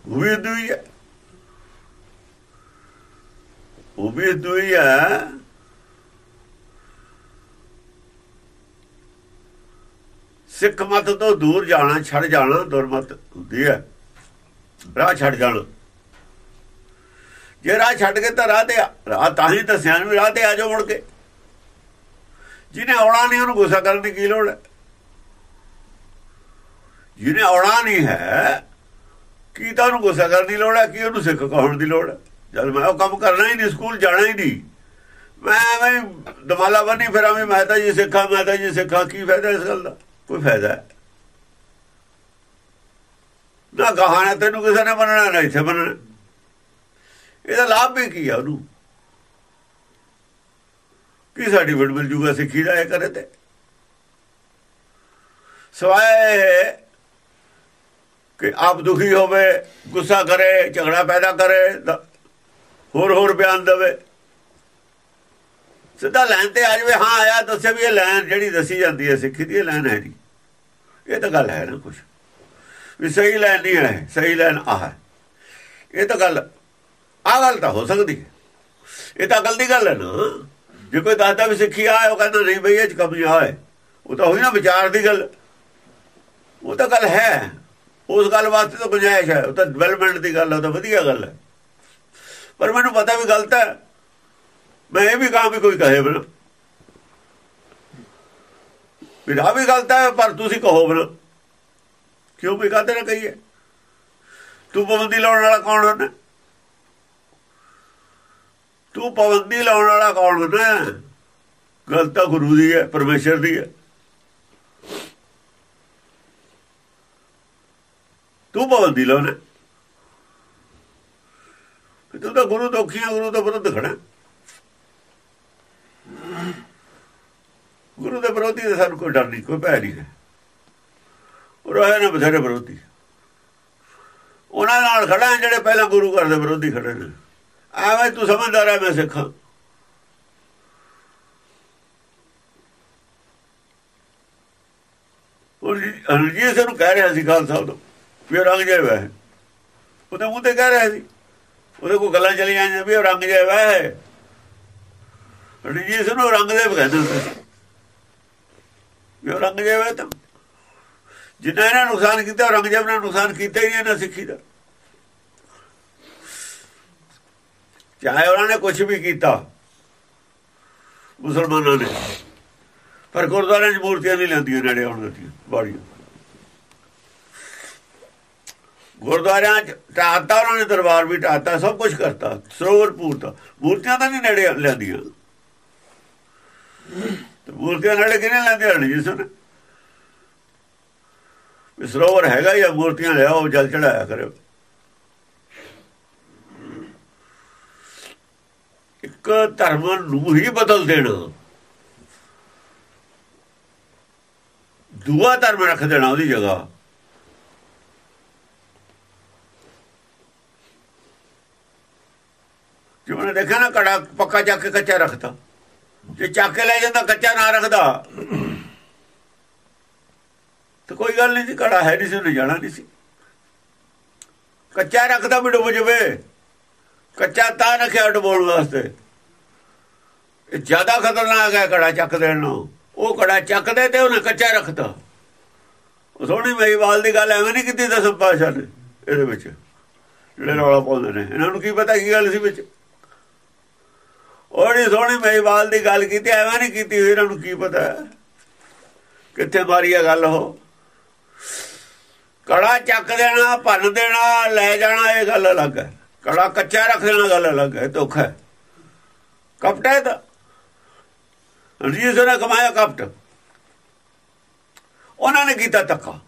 ਉਹ ਵੀ ਦੂਈ ਹੈ ਉਹ ਵੀ ਦੂਈ ਹੈ ਸਿੱਖ ਮਤ ਤੋਂ ਦੂਰ ਜਾਣਾ, ਛੱਡ ਜਾਣਾ ਦੁਰਮਤ ਹੁੰਦੀ ਹੈ। ਰਾਹ ਛੱਡ ਜਾਣਾ। ਜੇ ਰਾਹ ਛੱਡ ਕੇ ਤਾਂ ਰਾਹ ਤੇ ਰਾਹ ਤਾਂ ਹੀ ਦੱਸਿਆ ਵੀ ਰਾਹ ਤੇ ਆ ਜਾਓ ਮੁੜ ਕੇ। ਜਿਹਨੇ ਆਉਣਾ ਨਹੀਂ, ਉਹਨੂੰ ਗੁੱਸਾ ਕਰਨ ਦੀ ਕੀ ਲੋੜ ਹੈ? ਜਿਹਨੇ ਆਉਣਾ ਨਹੀਂ ਹੈ, ਕੀ ਤਾਂ ਉਹਨੂੰ ਗੁੱਸਾ ਕਰਨ ਦੀ ਲੋੜ ਹੈ? ਕੀ ਉਹਨੂੰ ਸਿੱਖ ਕਹਾਉਣ ਦੀ ਲੋੜ ਹੈ? ਜਦ ਮੈਂ ਉਹ ਕੰਮ ਕਰਨਾ ਹੀ ਨਹੀਂ, ਸਕੂਲ ਜਾਣਾ ਹੀ ਨਹੀਂ। ਮੈਂ ਐਵੇਂ ਦਮਾਲਾ ਬਣੀ ਫਿਰ ਐਵੇਂ ਮੈਂ ਤਾਂ ਜੀ ਸਿੱਖਾਂ, ਮੈਂ ਤਾਂ ਜੀ ਸਿੱਖਾਂ, ਕੀ ਫਾਇਦਾ ਇਸ ਗੱਲ ਦਾ? ਕੋਈ ਫਾਇਦਾ ਹੈ। ਨਾ ਕਹਾਣਾ ਤੈਨੂੰ ਕਿਸੇ ਨੇ ਮੰਨਣਾ, ਨਾ ਇੱਥੇ ਮੰਨਣਾ। ਇਹਦਾ ਲਾਭ ਵੀ ਕੀ ਆ ਉਹਨੂੰ? ਕੀ ਸਰਟੀਫਿਕੇਟ ਮਿਲ ਜੂਗਾ? ਸਿੱਖੀ ਦਾ ਇਹ ਕਰੇ ਤੇ। ਸਵਾਏ ਕਿ ਆਪ ਦੁਖੀ ਹੋਵੇ, ਗੁੱਸਾ ਕਰੇ, ਝਗੜਾ ਪੈਦਾ ਕਰੇ ਹੋਰ ਹੋਰ ਬਿਆਨ ਦੇਵੇ। ਸਿੱਧਾ ਲੈਣ ਤੇ ਆ ਜਾਵੇ, ਹਾਂ, ਆਇਆ ਦੱਸੇ ਵੀ ਇਹ ਲੈਣ ਜਿਹੜੀ ਦੱਸੀ ਜਾਂਦੀ ਹੈ ਸਿੱਖੀ ਦੀ, ਇਹ ਲੈਣ ਹੈ ਨਹੀਂ। ਇਹ ਤਾਂ ਗੱਲ ਹੈ ਨਾ ਕੁਝ ਵੀ ਸਹੀ ਲਾਈਨ ਨਹੀਂ ਹੈ, ਸਹੀ ਲੈਣ ਆਹ ਇਹ ਤਾਂ ਗੱਲ ਆ ਗੱਲ ਤਾਂ ਹੋ ਸਕਦੀ ਹੈ। ਇਹ ਤਾਂ ਗੱਲ ਦੀ ਗੱਲ ਹੈ ਨਾ। ਜੇ ਕੋਈ ਦਾਦਾ ਵੀ ਸਿੱਖੀ ਆ ਉਹ ਕਹਿੰਦਾ, ਨਹੀਂ ਬਈ, ਇਹ ਚ ਕਮੀ ਆ ਹੈ ਉਹ ਤਾਂ ਹੋਈ ਨਾ ਵਿਚਾਰ ਦੀ ਗੱਲ। ਉਹ ਤਾਂ ਗੱਲ ਹੈ। ਉਸ ਗੱਲ ਵਾਸਤੇ ਤਾਂ ਗੁੰਜਾਇਸ਼ ਹੈ। ਉਹ ਤਾਂ ਡਿਵੈਲਪਮੈਂਟ ਦੀ ਗੱਲ ਹੈ ਤਾਂ ਵਧੀਆ ਗੱਲ ਹੈ। ਪਰ ਮੈਨੂੰ ਪਤਾ ਵੀ ਗਲਤ ਹੈ। ਮੈਂ ਇਹ ਵੀ ਕਹਾਂ ਵੀ ਕੋਈ ਕਹੇ ਬਣਾ ਮੇਰਾ ਵੀ ਗਲਤ ਹੈ, ਪਰ ਤੁਸੀਂ ਕਹੋ ਬਣਾ ਕਿਉਂ ਵੀ ਕਹਤੇ ਨਾ ਕਹੀਏ? ਤੂੰ ਪਾਬੰਦੀ ਲਾਉਣ ਵਾਲਾ ਕੌਣ ਹੁੰਦਾ ਤੂੰ ਪਾਬੰਦੀ ਲਾਉਣ ਵਾਲਾ ਕੌਣ ਹੁੰਦਾ? ਗਲਤ ਤਾਂ ਗੁਰੂ ਦੀ ਹੈ, ਪਰਮੇਸ਼ਰ ਦੀ ਹੈ। ਤੂੰ ਪਾਬੰਦੀ ਲਾਉਣਾ। ਤੂੰ ਤਾਂ ਗੁਰੂ ਦੋਖੀਆਂ ਗੁਰੂ ਤੋਂ ਵਿਰੁੱਧ ਖੜਾ ਗੁਰੂ ਦੇ ਵਿਰੋਧੀ ਦਾ ਸਾਨੂੰ ਕੋਈ ਡਰ ਨਹੀਂ, ਕੋਈ ਭੈ ਨਹੀਂ ਹੈ। ਉਹ ਰਹੇ ਨੇ ਬਥੇਰੇ ਵਿਰੋਧੀ। ਉਹਨਾਂ ਨਾਲ ਖੜਾ ਜਿਹੜੇ ਪਹਿਲਾਂ ਗੁਰੂ ਘਰ ਦੇ ਵਿਰੋਧੀ ਖੜੇ ਨੇ। ਐਵੇਂ ਤੂੰ ਸਮਝਦਾਰ ਹੈ ਮੈਂ ਸਿੱਖਾਂ। ਉਹ ਅਨਜੀਤ ਸਿੰਘ ਨੂੰ ਕਹਿ ਰਿਹਾ ਸੀ, ਖਾਲਸਾ ਸਾਹਿਬ ਨੂੰ ਵੀ ਰੰਗ ਜਿਹਾ ਵੈ ਉਹਦੇ ਮੂੰਹ ਤੇ ਕਹਿ ਰਿਹਾ ਸੀ। ਉਹਦੇ ਕੋਲ ਗੱਲਾਂ ਚਲੀਆਂ ਜਾਂਦੀਆਂ ਵੀ ਉਹ ਰੰਗ ਜਿਹਾ ਵੈ ਅਨਜੀਤ ਸਿੰਘ ਨੂੰ ਔਰੰਗਜ਼ੇਬ ਦੇ ਕਹਿੰਦੇ ਸੀ। ਵੀ ਉਹ ਰੰਗ ਜਿਹਾ ਤਾਂ ਜਿੰਨਾ ਇਹਨਾਂ ਨੁਕਸਾਨ ਕੀਤਾ ਰੰਗ ਜਿਹਾ ਨੇ ਨੁਕਸਾਨ ਕੀਤਾ ਹੀ ਨਹੀਂ ਇਹਨਾਂ ਸਿੱਖੀ ਦਾ। ਚਾਹੇ ਉਹਨਾਂ ਨੇ ਕੁਝ ਵੀ ਕੀਤਾ, ਮੁਸਲਮਾਨਾਂ ਨੇ। ਪਰ ਗੁਰਦੁਆਰਿਆਂ 'ਚ ਮੂਰਤੀਆਂ ਨਹੀਂ ਲੈਂਦੀਆਂ, ਨੇੜੇ ਆਉਣ ਦਿੱਤੀਆਂ ਬਾੜੀਆਂ ਗੁਰਦੁਆਰਿਆਂ 'ਚ ਢਾਤਾ ਉਹਨਾਂ ਨੇ ਦਰਬਾਰ ਵੀ ਢਾਤਾ ਸਭ ਕੁਝ ਕਰਤਾ, ਸਰੋਵਰ ਪੂਰਤਾ, ਮੂਰਤੀਆਂ ਤਾਂ ਨਹੀਂ ਨੇੜੇ ਲੈਂਦੀਆਂ। ਮੂਰਤੀਆਂ ਨੇੜੇ ਕਿਹਨੇ ਲੈਂਦੇ ਹਨ ਜਿਸ ਨੇ ਸਰੋਵਰ ਹੈਗਾ ਜਾਂ ਮੂਰਤੀਆਂ ਲਿਆਓ ਜਲ ਚੜਾਇਆ ਕਰਿਓ। ਇੱਕ ਧਰਮ ਨੂੰ ਹੀ ਬਦਲ ਦੇਣਾ। ਦੂਆ ਧਰਮ ਰੱਖ ਦੇਣਾ ਉਹਦੀ ਜਗ੍ਹਾ। ਜਿਵੇਂ ਦੇਖਿਆ ਨਾ, ਕੜਾ ਪੱਕਾ ਚੱਕ ਕੇ ਕੱਚਾ ਰੱਖਦਾ ਜੇ ਚੱਕ ਕੇ ਲੈ ਜਾਂਦਾ, ਕੱਚਾ ਨਾ ਰੱਖਦਾ। ਤੇ ਕੋਈ ਗੱਲ ਨਹੀਂ ਸੀ, ਕੜਾ ਹੈ ਨਹੀਂ ਸੀ, ਉਹਨੇ ਜਾਣਾ ਨਹੀਂ ਸੀ। ਕੱਚਾ ਰੱਖਦਾ ਵੀ ਡੁੱਬ ਜਵੇ। ਕੱਚਾ ਤਾਂ ਰੱਖਿਆ ਡੁੱਬਣ ਵਾਸਤੇ। ਜ਼ਿਆਦਾ ਖਤਰਨਾਕ ਹੈ ਕੜਾ ਚੱਕ ਦੇਣ ਨੂੰ। ਉਹ ਕੜਾ ਚੱਕਦੇ ਤੇ ਉਹਨੇ ਕੱਚਾ ਰੱਖਤਾ। ਉਹ ਸੋਹਣੀ ਮਹੀਵਾਲ ਦੀ ਗੱਲ ਐਵੇਂ ਨਹੀਂ ਕੀਤੀ ਦਸਮ ਪਾਸ਼ਾ ਨੇ, ਇਹਦੇ ਵਿੱਚ। ਜਿਹੜੇ ਰੌਲਾ ਪਾਉਂਦੇ ਨੇ। ਇਹਨਾਂ ਨੂੰ ਕੀ ਪਤਾ ਕੀ ਗੱਲ ਸੀ ਵਿੱਚ? ਉਹਦੀ ਸੋਹਣੀ ਮਹੀਵਾਲ ਦੀ ਗੱਲ ਕੀਤੀ, ਐਵੇਂ ਨਹੀਂ ਕੀਤੀ ਇਹਨਾਂ ਨੂੰ ਕੀ ਪਤਾ? ਕਿੱਥੇ ਮਾਰੀ ਆ ਗੱਲ ਉਹ? ਕੜਾ ਚੱਕ ਦੇਣਾ, ਭੰਨ ਦੇਣਾ, ਲੈ ਜਾਣਾ, ਇਹ ਗੱਲ ਅਲੱਗ ਹੈ। ਕੜਾ ਕੱਚਾ ਰੱਖ ਦੇਣਾ, ਗੱਲ ਅਲੱਗ ਹੈ ਧੋਖ ਹੈ। ਕਪਟ ਹੈ ਤਾਂ। ਰੀਸ ਨੇ ਕਮਾਇਆ ਕਪਟ। ਉਹਨਾਂ ਨੇ ਕੀਤਾ ਧੱਕਾ।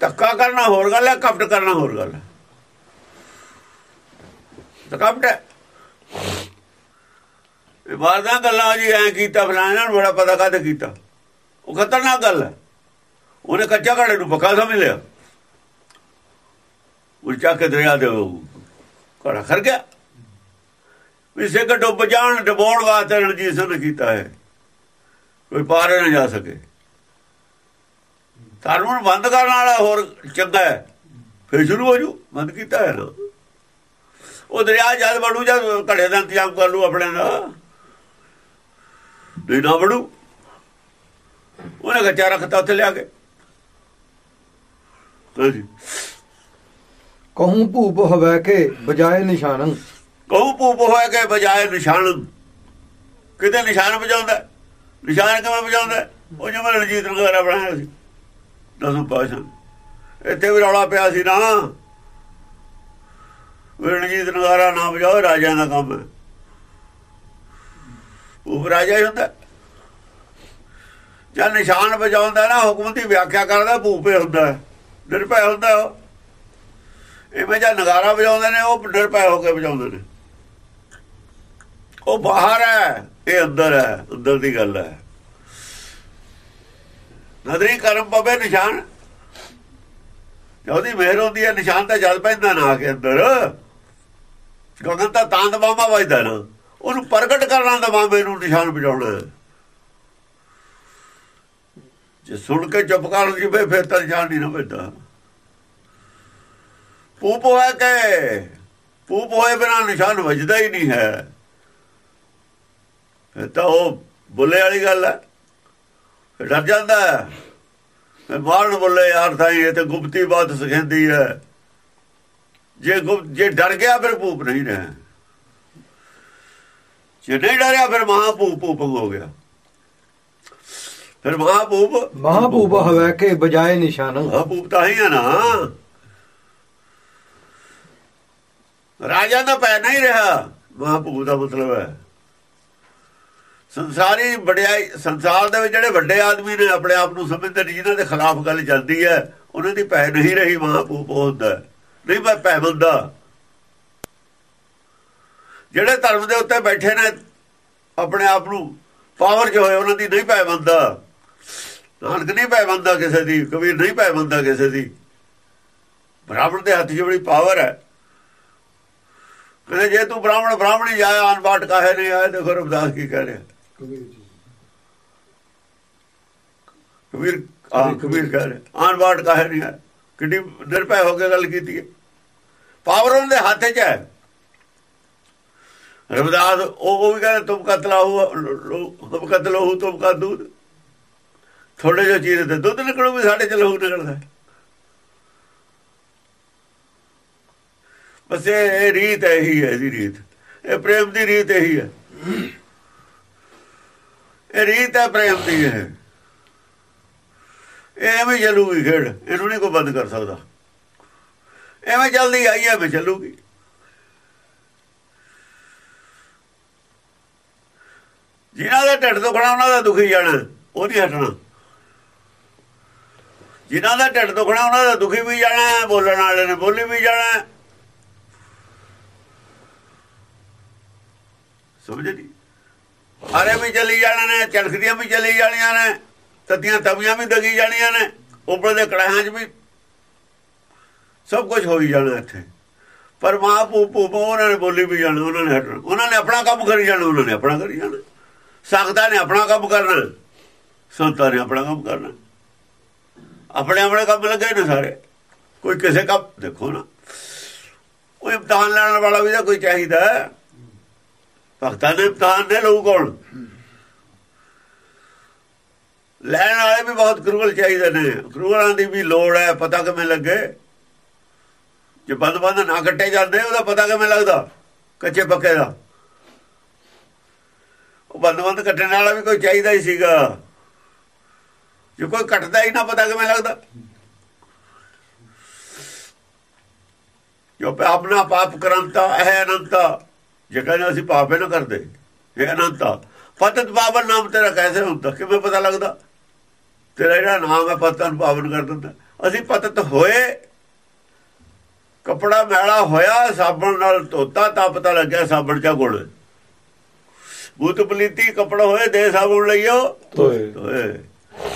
ਧੱਕਾ ਕਰਨਾ ਹੋਰ ਗੱਲ ਹੈ, ਕਪਟ ਕਰਨਾ ਹੋਰ ਗੱਲ ਹੈ। ਤਾਂ ਕਪਟ ਹੈ। ਇਹ ਬਾਰਦਾਂ ਗੱਲਾਂ ਜੀ ਐ ਕੀਤਾ, ਫਲਾਣਾ ਨੂੰ ਬੜਾ ਪਤਾ ਕਾਹਦੇ ਕੀਤਾ। ਉਹ ਖਤਰਨਾਕ ਗੱਲ ਹੈ। ਉਹਨੇ ਕੱਚਾ ਘੜੇ ਨੂੰ ਪੱਕਾ ਸਮਝ ਲਿਆ। ਉਲਚਾ ਕੇ ਦਰਿਆ ਦੇ ਘੜਾ ਖਰ ਗਿਆ। ਵੀ ਸਿੱਖ ਡੁੱਬ ਜਾਣ, ਡਬੋਣ ਵਾਸਤੇ ਰਣਜੀਤ ਸਿੰਘ ਨੇ ਕੀਤਾ ਹੈ ਕੋਈ ਪਾਰ ਨਾ ਜਾ ਸਕੇ। ਧਰਮ ਨੂੰ ਬੰਦ ਕਰਨ ਵਾਲਾ ਹੋਰ ਚੰਗਾ ਹੈ। ਫਿਰ ਸ਼ੁਰੂ ਹੋ ਜੂ, ਬੰਦ ਕੀਤਾ ਹੈ ਨਾ ਉਹ ਦਰਿਆ ਜਦ ਵੜੂ ਜਦ ਘੜੇ ਦਾ ਇੰਤਜ਼ਾਮ ਕਰ ਲੂ ਆਪਣੇ ਦਾ। ਨਹੀਂ ਨਾ ਵੜੂ ਉਹਨੇ ਕੱਚਾ ਰੱਖਤਾ ਉੱਥੇ ਲਿਆ ਕੇ। ਹਾਂਜੀ। ਕਹੂੰ ਭੂਪ ਹਵੈ ਕੇ ਬਜਾਏ ਨਿਸ਼ਾਨੰ। ਕਹੂ ਭੂਪ ਹੋਇਆ ਕੇ ਬਜਾਏ ਨਿਸ਼ਾਨ। ਕਿਤੇ ਨਿਸ਼ਾਨ ਵਜਾਉਂਦਾ? ਨਿਸ਼ਾਨ ਕਿਵੇਂ ਵਜਾਉਂਦਾ? ਉਹ ਜਿਵੇਂ ਰਣਜੀਤ ਨਗਾਰਾ ਬਣਾਇਆ ਸੀ। ਦਸਮ ਪਾਸ਼ਾ ਇੱਥੇ ਵੀ ਰੌਲਾ ਪਿਆ ਸੀ ਨਾ। ਰਣਜੀਤ ਨਗਾਰਾ ਨਾ ਵਜਾਓ, ਰਾਜਿਆਂ ਦਾ ਕੰਮ ਹੈ। ਉਹ ਰਾਜਾ ਹੀ ਹੁੰਦਾ। ਜਦ ਨਿਸ਼ਾਨ ਵਜਾਉਂਦਾ ਨਾ, ਹੁਕਮ ਦੀ ਵਿਆਖਿਆ ਕਰਦਾ ਭੂਪੇ ਹੁੰਦਾ। ਨਿਰਭੈ ਹੁੰਦਾ ਉਹ। ਇਹ ਜਦ ਨਗਾਰਾ ਵਜਾਉਂਦੇ ਨੇ, ਉਹ ਨਿਰਭੈ ਹੋ ਕੇ ਵਜਾਉਂਦੇ ਨੇ। ਉਹ ਬਾਹਰ ਹੈ, ਇਹ ਅੰਦਰ ਹੈ, ਅੰਦਰ ਦੀ ਗੱਲ ਹੈ। ਨਦਰੀ ਕਰਮ ਪਵੇ ਨਿਸ਼ਾਨ। ਉਹਦੀ ਮਿਹਰ ਹੁੰਦੀ ਹੈ, ਨਿਸ਼ਾਨ ਤਾਂ ਜਦ ਪੈਂਦਾ ਨਾ ਆ ਕੇ ਅੰਦਰ। ਗਗਨ ਤਾਂ ਤਾਂ ਦਬਾਵਾ ਵਜਦਾ ਨਾ। ਉਹਨੂੰ ਪ੍ਰਗਟ ਕਰਨਾ ਦਬਾਵੇ ਨੂੰ ਨਿਸ਼ਾਨ ਵਜਾਉਣਾ ਜੇ ਸੁਣ ਕੇ ਚੁੱਪ ਕਰ ਜਵੇ, ਫਿਰ ਤਾਂ ਨਿਸ਼ਾਨ ਨਹੀਂ ਨਾ ਵੱਜਦਾ। ਪੂਪ ਹੋਇਆ ਕਿ ਪੂਪ ਹੋਏ ਬਿਨਾ ਨਿਸ਼ਾਨ ਵੱਜਦਾ ਹੀ ਨਹੀਂ ਹੈ। ਤਾਂ ਉਹ ਬੁੱਲੇ ਵਾਲੀ ਗੱਲ ਹੈ। ਡਰ ਜਾਂਦਾ ਹੈ। ਮਾਰਨ ਬੁੱਲੇ ਯਾਰ ਤਾਂ ਇਹ ਤੇ ਗੁਪਤੀ ਬਾਤ ਸਿਖਾਉਂਦੀ ਹੈ। ਜੇ ਗੁਪਤ ਜੇ ਡਰ ਗਿਆ ਫਿਰ ਭੂਪ ਨਹੀਂ ਰਿਹਾ। ਜੇ ਨਹੀਂ ਡਰਿਆ ਫਿਰ ਮਹਾਭੂਪ ਭੂਪ ਹੋ ਗਿਆ। ਫਿਰ ਮਹਾਭੂਪ ਮਹਾਭੂਪ ਹਵੈ ਕੇ ਬਜਾਏ ਨਿਸ਼ਾਨ। ਮਹਾਭੂਪ ਤਾਂ ਹੀ ਹੈ ਨਾ। ਰਾਜਾ ਦਾ ਪੈ ਨਹੀਂ ਰਿਹਾ। ਮਹਾਭੂਪ ਦਾ ਮਤਲਬ ਹੈ। ਸੰਸਾਰੀ ਵਡਿਆਈ ਸੰਸਾਰ ਦੇ ਵਿੱਚ ਜਿਹੜੇ ਵੱਡੇ ਆਦਮੀ ਨੇ ਆਪਣੇ ਆਪ ਨੂੰ ਸਮਝਦੇ ਨੇ, ਜਿਨ੍ਹਾਂ ਦੇ ਖਿਲਾਫ ਗੱਲ ਚੱਲਦੀ ਹੈ, ਉਹਨਾਂ ਦੀ ਭੈ ਨਹੀਂ ਰਹੀ ਮਹਾਭੂਪ ਹੁੰਦਾ ਨਹੀਂ, ਮੈਂ ਪੈ ਬੰਦਾ ਜਿਹੜੇ ਧਰਮ ਦੇ ਉੱਤੇ ਬੈਠੇ ਨੇ, ਆਪਣੇ ਆਪ ਨੂੰ ਪਾਵਰ ਜੋ ਹੋਏ, ਉਹਨਾਂ ਦੀ ਨਹੀਂ ਪੈ ਬੰਦਾ ਨਾਨਕ ਨਹੀਂ ਪੈ ਬੰਦਾ ਕਿਸੇ ਦੀ, ਕਬੀਰ ਨਹੀਂ ਪੈ ਬੰਦਾ ਕਿਸੇ ਦੀ। ਬ੍ਰਾਹਮਣ ਦੇ ਹੱਥ 'ਚ ਬੜੀ ਪਾਵਰ ਹੈ। ਕਹਿੰਦੇ, ਜੇ ਤੂੰ ਬ੍ਰਾਹਮਣ, ਬ੍ਰਾਹਮਣੀ ਜਾਇਆ ਅਨਬਾਟ ਕਾਹੇ ਨਹੀਂ ਆਇਆ ਦੇਖੋ ਰਬਦਾਸ ਕੀ ਕਹਿ ਰਿਹਾ। ਕਬੀਰ ਆ ਕਬੀਰ ਕਹਿ ਰਿਹਾ ਅਨਬਾਟ ਕਾਹੇ ਨਹੀਂ ਕਿੰਨੀ ਨਿਰਭੈ ਹੋ ਕੇ ਗੱਲ ਕੀਤੀ ਹੈ। ਪਾਵਰ ਉਹਨਾਂ ਦੇ ਹੱਥ 'ਚ ਹੈ। ਰਬਦਾਸ ਉਹ ਵੀ ਕਹਿੰਦਾ, ਤੁਮ ਕਤਲਾ ਤੁਮ ਕਤਲ ਤੁਮ ਕਾ ਦੂਧ ਥੋੜੇ ਜਿਹਾ ਚੀਜ਼ ਤੇ ਦੁੱਧ ਨਿਕਲੂ ਵੀ ਸਾਡੇ ਚ ਲਹੂ ਨਿਕਲਦਾ ਬਸ ਇਹ ਰੀਤ ਇਹੀ ਹੈ, ਇਹਦੀ ਰੀਤ। ਇਹ ਪ੍ਰੇਮ ਦੀ ਰੀਤ ਇਹੀ ਹੈ। ਇਹ ਰੀਤ ਹੈ ਪ੍ਰੇਮ ਦੀ ਹੈ ਇਹ ਐਵੇਂ ਚੱਲੂਗੀ ਖੇਡ, ਇਹਨੂੰ ਨਹੀਂ ਕੋਈ ਬੰਦ ਕਰ ਸਕਦਾ। ਐਵੇਂ ਚੱਲਦੀ ਆਈ ਹੈ ਮੈਂ ਚੱਲੂਗੀ। ਜਿਨ੍ਹਾਂ ਦਾ ਢਿੱਡ ਦੁਖਣਾ, ਉਹਨਾਂ ਦਾ ਦੁਖੀ ਜਾਣਾ, ਉਹ ਨਹੀਂ ਹਟਣਾ। ਜਿਨ੍ਹਾਂ ਦਾ ਢਿੱਡ ਦੁਖਣਾ, ਉਹਨਾਂ ਦਾ ਦੁਖੀ ਵੀ ਜਾਣਾ, ਬੋਲਣ ਵਾਲੇ ਨੇ ਬੋਲੀ ਵੀ ਜਾਣਾ। ਸਮਝ ਨਹੀਂ ਆਰੇ ਵੀ ਚਲੀ ਜਾਣੇ ਨੇ ਚੜਖਦੀਆਂ ਵੀ ਚਲੀ ਜਾਣੀਆਂ ਨੇ ਤਦੀਆਂ ਤਵੀਆਂ ਵੀ ਦਗੀ ਜਾਣੀਆਂ ਨੇ, ਉੱਪਰ ਦੇ ਕੜਾਹਾਂ 'ਚ ਵੀ ਸਭ ਕੁਝ ਹੋਈ ਜਾਣਾ ਇੱਥੇ। ਪਰ ਮਾਂ ਪੂਪ ਉਹਨਾਂ ਨੇ ਬੋਲੀ ਵੀ ਜਾਣਾ, ਉਹਨਾਂ ਨੇ ਹਟਣਾ। ਉਹਨਾਂ ਨੇ ਆਪਣਾ ਕੰਮ ਕਰੀ ਜਾਣਾ, ਉਹਨਾਂ ਨੇ ਆਪਣਾ ਕਰੀ ਜਾਣਾ। ਸੰਗਤਾਂ ਨੇ ਆਪਣਾ ਕੰਮ ਕਰਨਾ, ਸੰਤਾਂ ਨੇ ਆਪਣਾ ਕੰਮ ਕਰਨਾ। ਆਪਣੇ ਆਪਣੇ ਕੰਮ ਲੱਗੇ ਨੇ ਸਾਰੇ। ਕੋਈ ਕਿਸੇ ਕੰਮ ਦੇਖੋ ਨਾ, ਕੋਈ ਇਮਤਿਹਾਨ ਲੈਣ ਵਾਲਾ ਵੀ ਤਾਂ ਕੋਈ ਚਾਹੀਦਾ। ਭਗਤਾਂ ਦੇ ਇਮਤਿਹਾਨ ਨੇ ਲੋਕ ਕੋਲ। ਲੈਣ ਵਾਲੇ ਵੀ ਬਹੁਤ ਗੁਰੂਗਲ ਚਾਹੀਦੇ ਨੇ। ਗੁਰੂਗਲਾਂ ਦੀ ਵੀ ਲੋੜ ਹੈ, ਪਤਾ ਕਿਵੇਂ ਲੱਗੇ? ਜੇ ਬੰਦ ਬੰਦ ਨਾ ਕੱਟੇ ਜਾਂਦੇ, ਉਹਦਾ ਪਤਾ ਕਿਵੇਂ ਲੱਗਦਾ? ਕੱਚੇ ਪੱਕੇ ਦਾ। ਉਹ ਬੰਦ ਬੰਦ ਕੱਟਣ ਵਾਲਾ ਵੀ ਕੋਈ ਚਾਹੀਦਾ ਹੀ ਸੀਗਾ। ਜੇ ਕੋਈ ਕੱਟਦਾ ਹੀ ਨਾ, ਪਤਾ ਕਿਵੇਂ ਲੱਗਦਾ? ਜੋ ਆਪਣਾ ਪਾਪ ਕਰੰਤਾ ਹੈ ਅਨੰਤਾ। ਜੇ ਕਹਿੰਦੇ ਅਸੀਂ ਪਾਪੇ ਨਾ ਕਰਦੇ ਇਹ ਅਨੰਤਾ ਪਤਤ ਪਾਵਨ ਨਾਮ ਤੇਰਾ ਕੈਸੇ ਹੁੰਦਾ ਕਿਵੇਂ ਪਤਾ ਲੱਗਦਾ? ਤੇਰਾ ਜਿਹੜਾ ਨਾਮ ਹੈ ਪਤਨ ਪਾਵਨ ਕਰ ਦਿੰਦਾ। ਅਸੀਂ ਪਤਤ ਹੋਏ ਕਪੜਾ ਮੈਲਾ ਹੋਇਆ ਸਾਬਣ ਨਾਲ ਧੋਤਾ ਤਾਂ ਪਤਾ ਲੱਗਿਆ ਸਾਬਣ ਚਾ ਗੁਣ ਬੂਤ ਪਲੀਤੀ ਕਪੜਾ ਹੋਏ ਦੇ ਸਾਬਣ ਲਈਓ। ਤੋਏ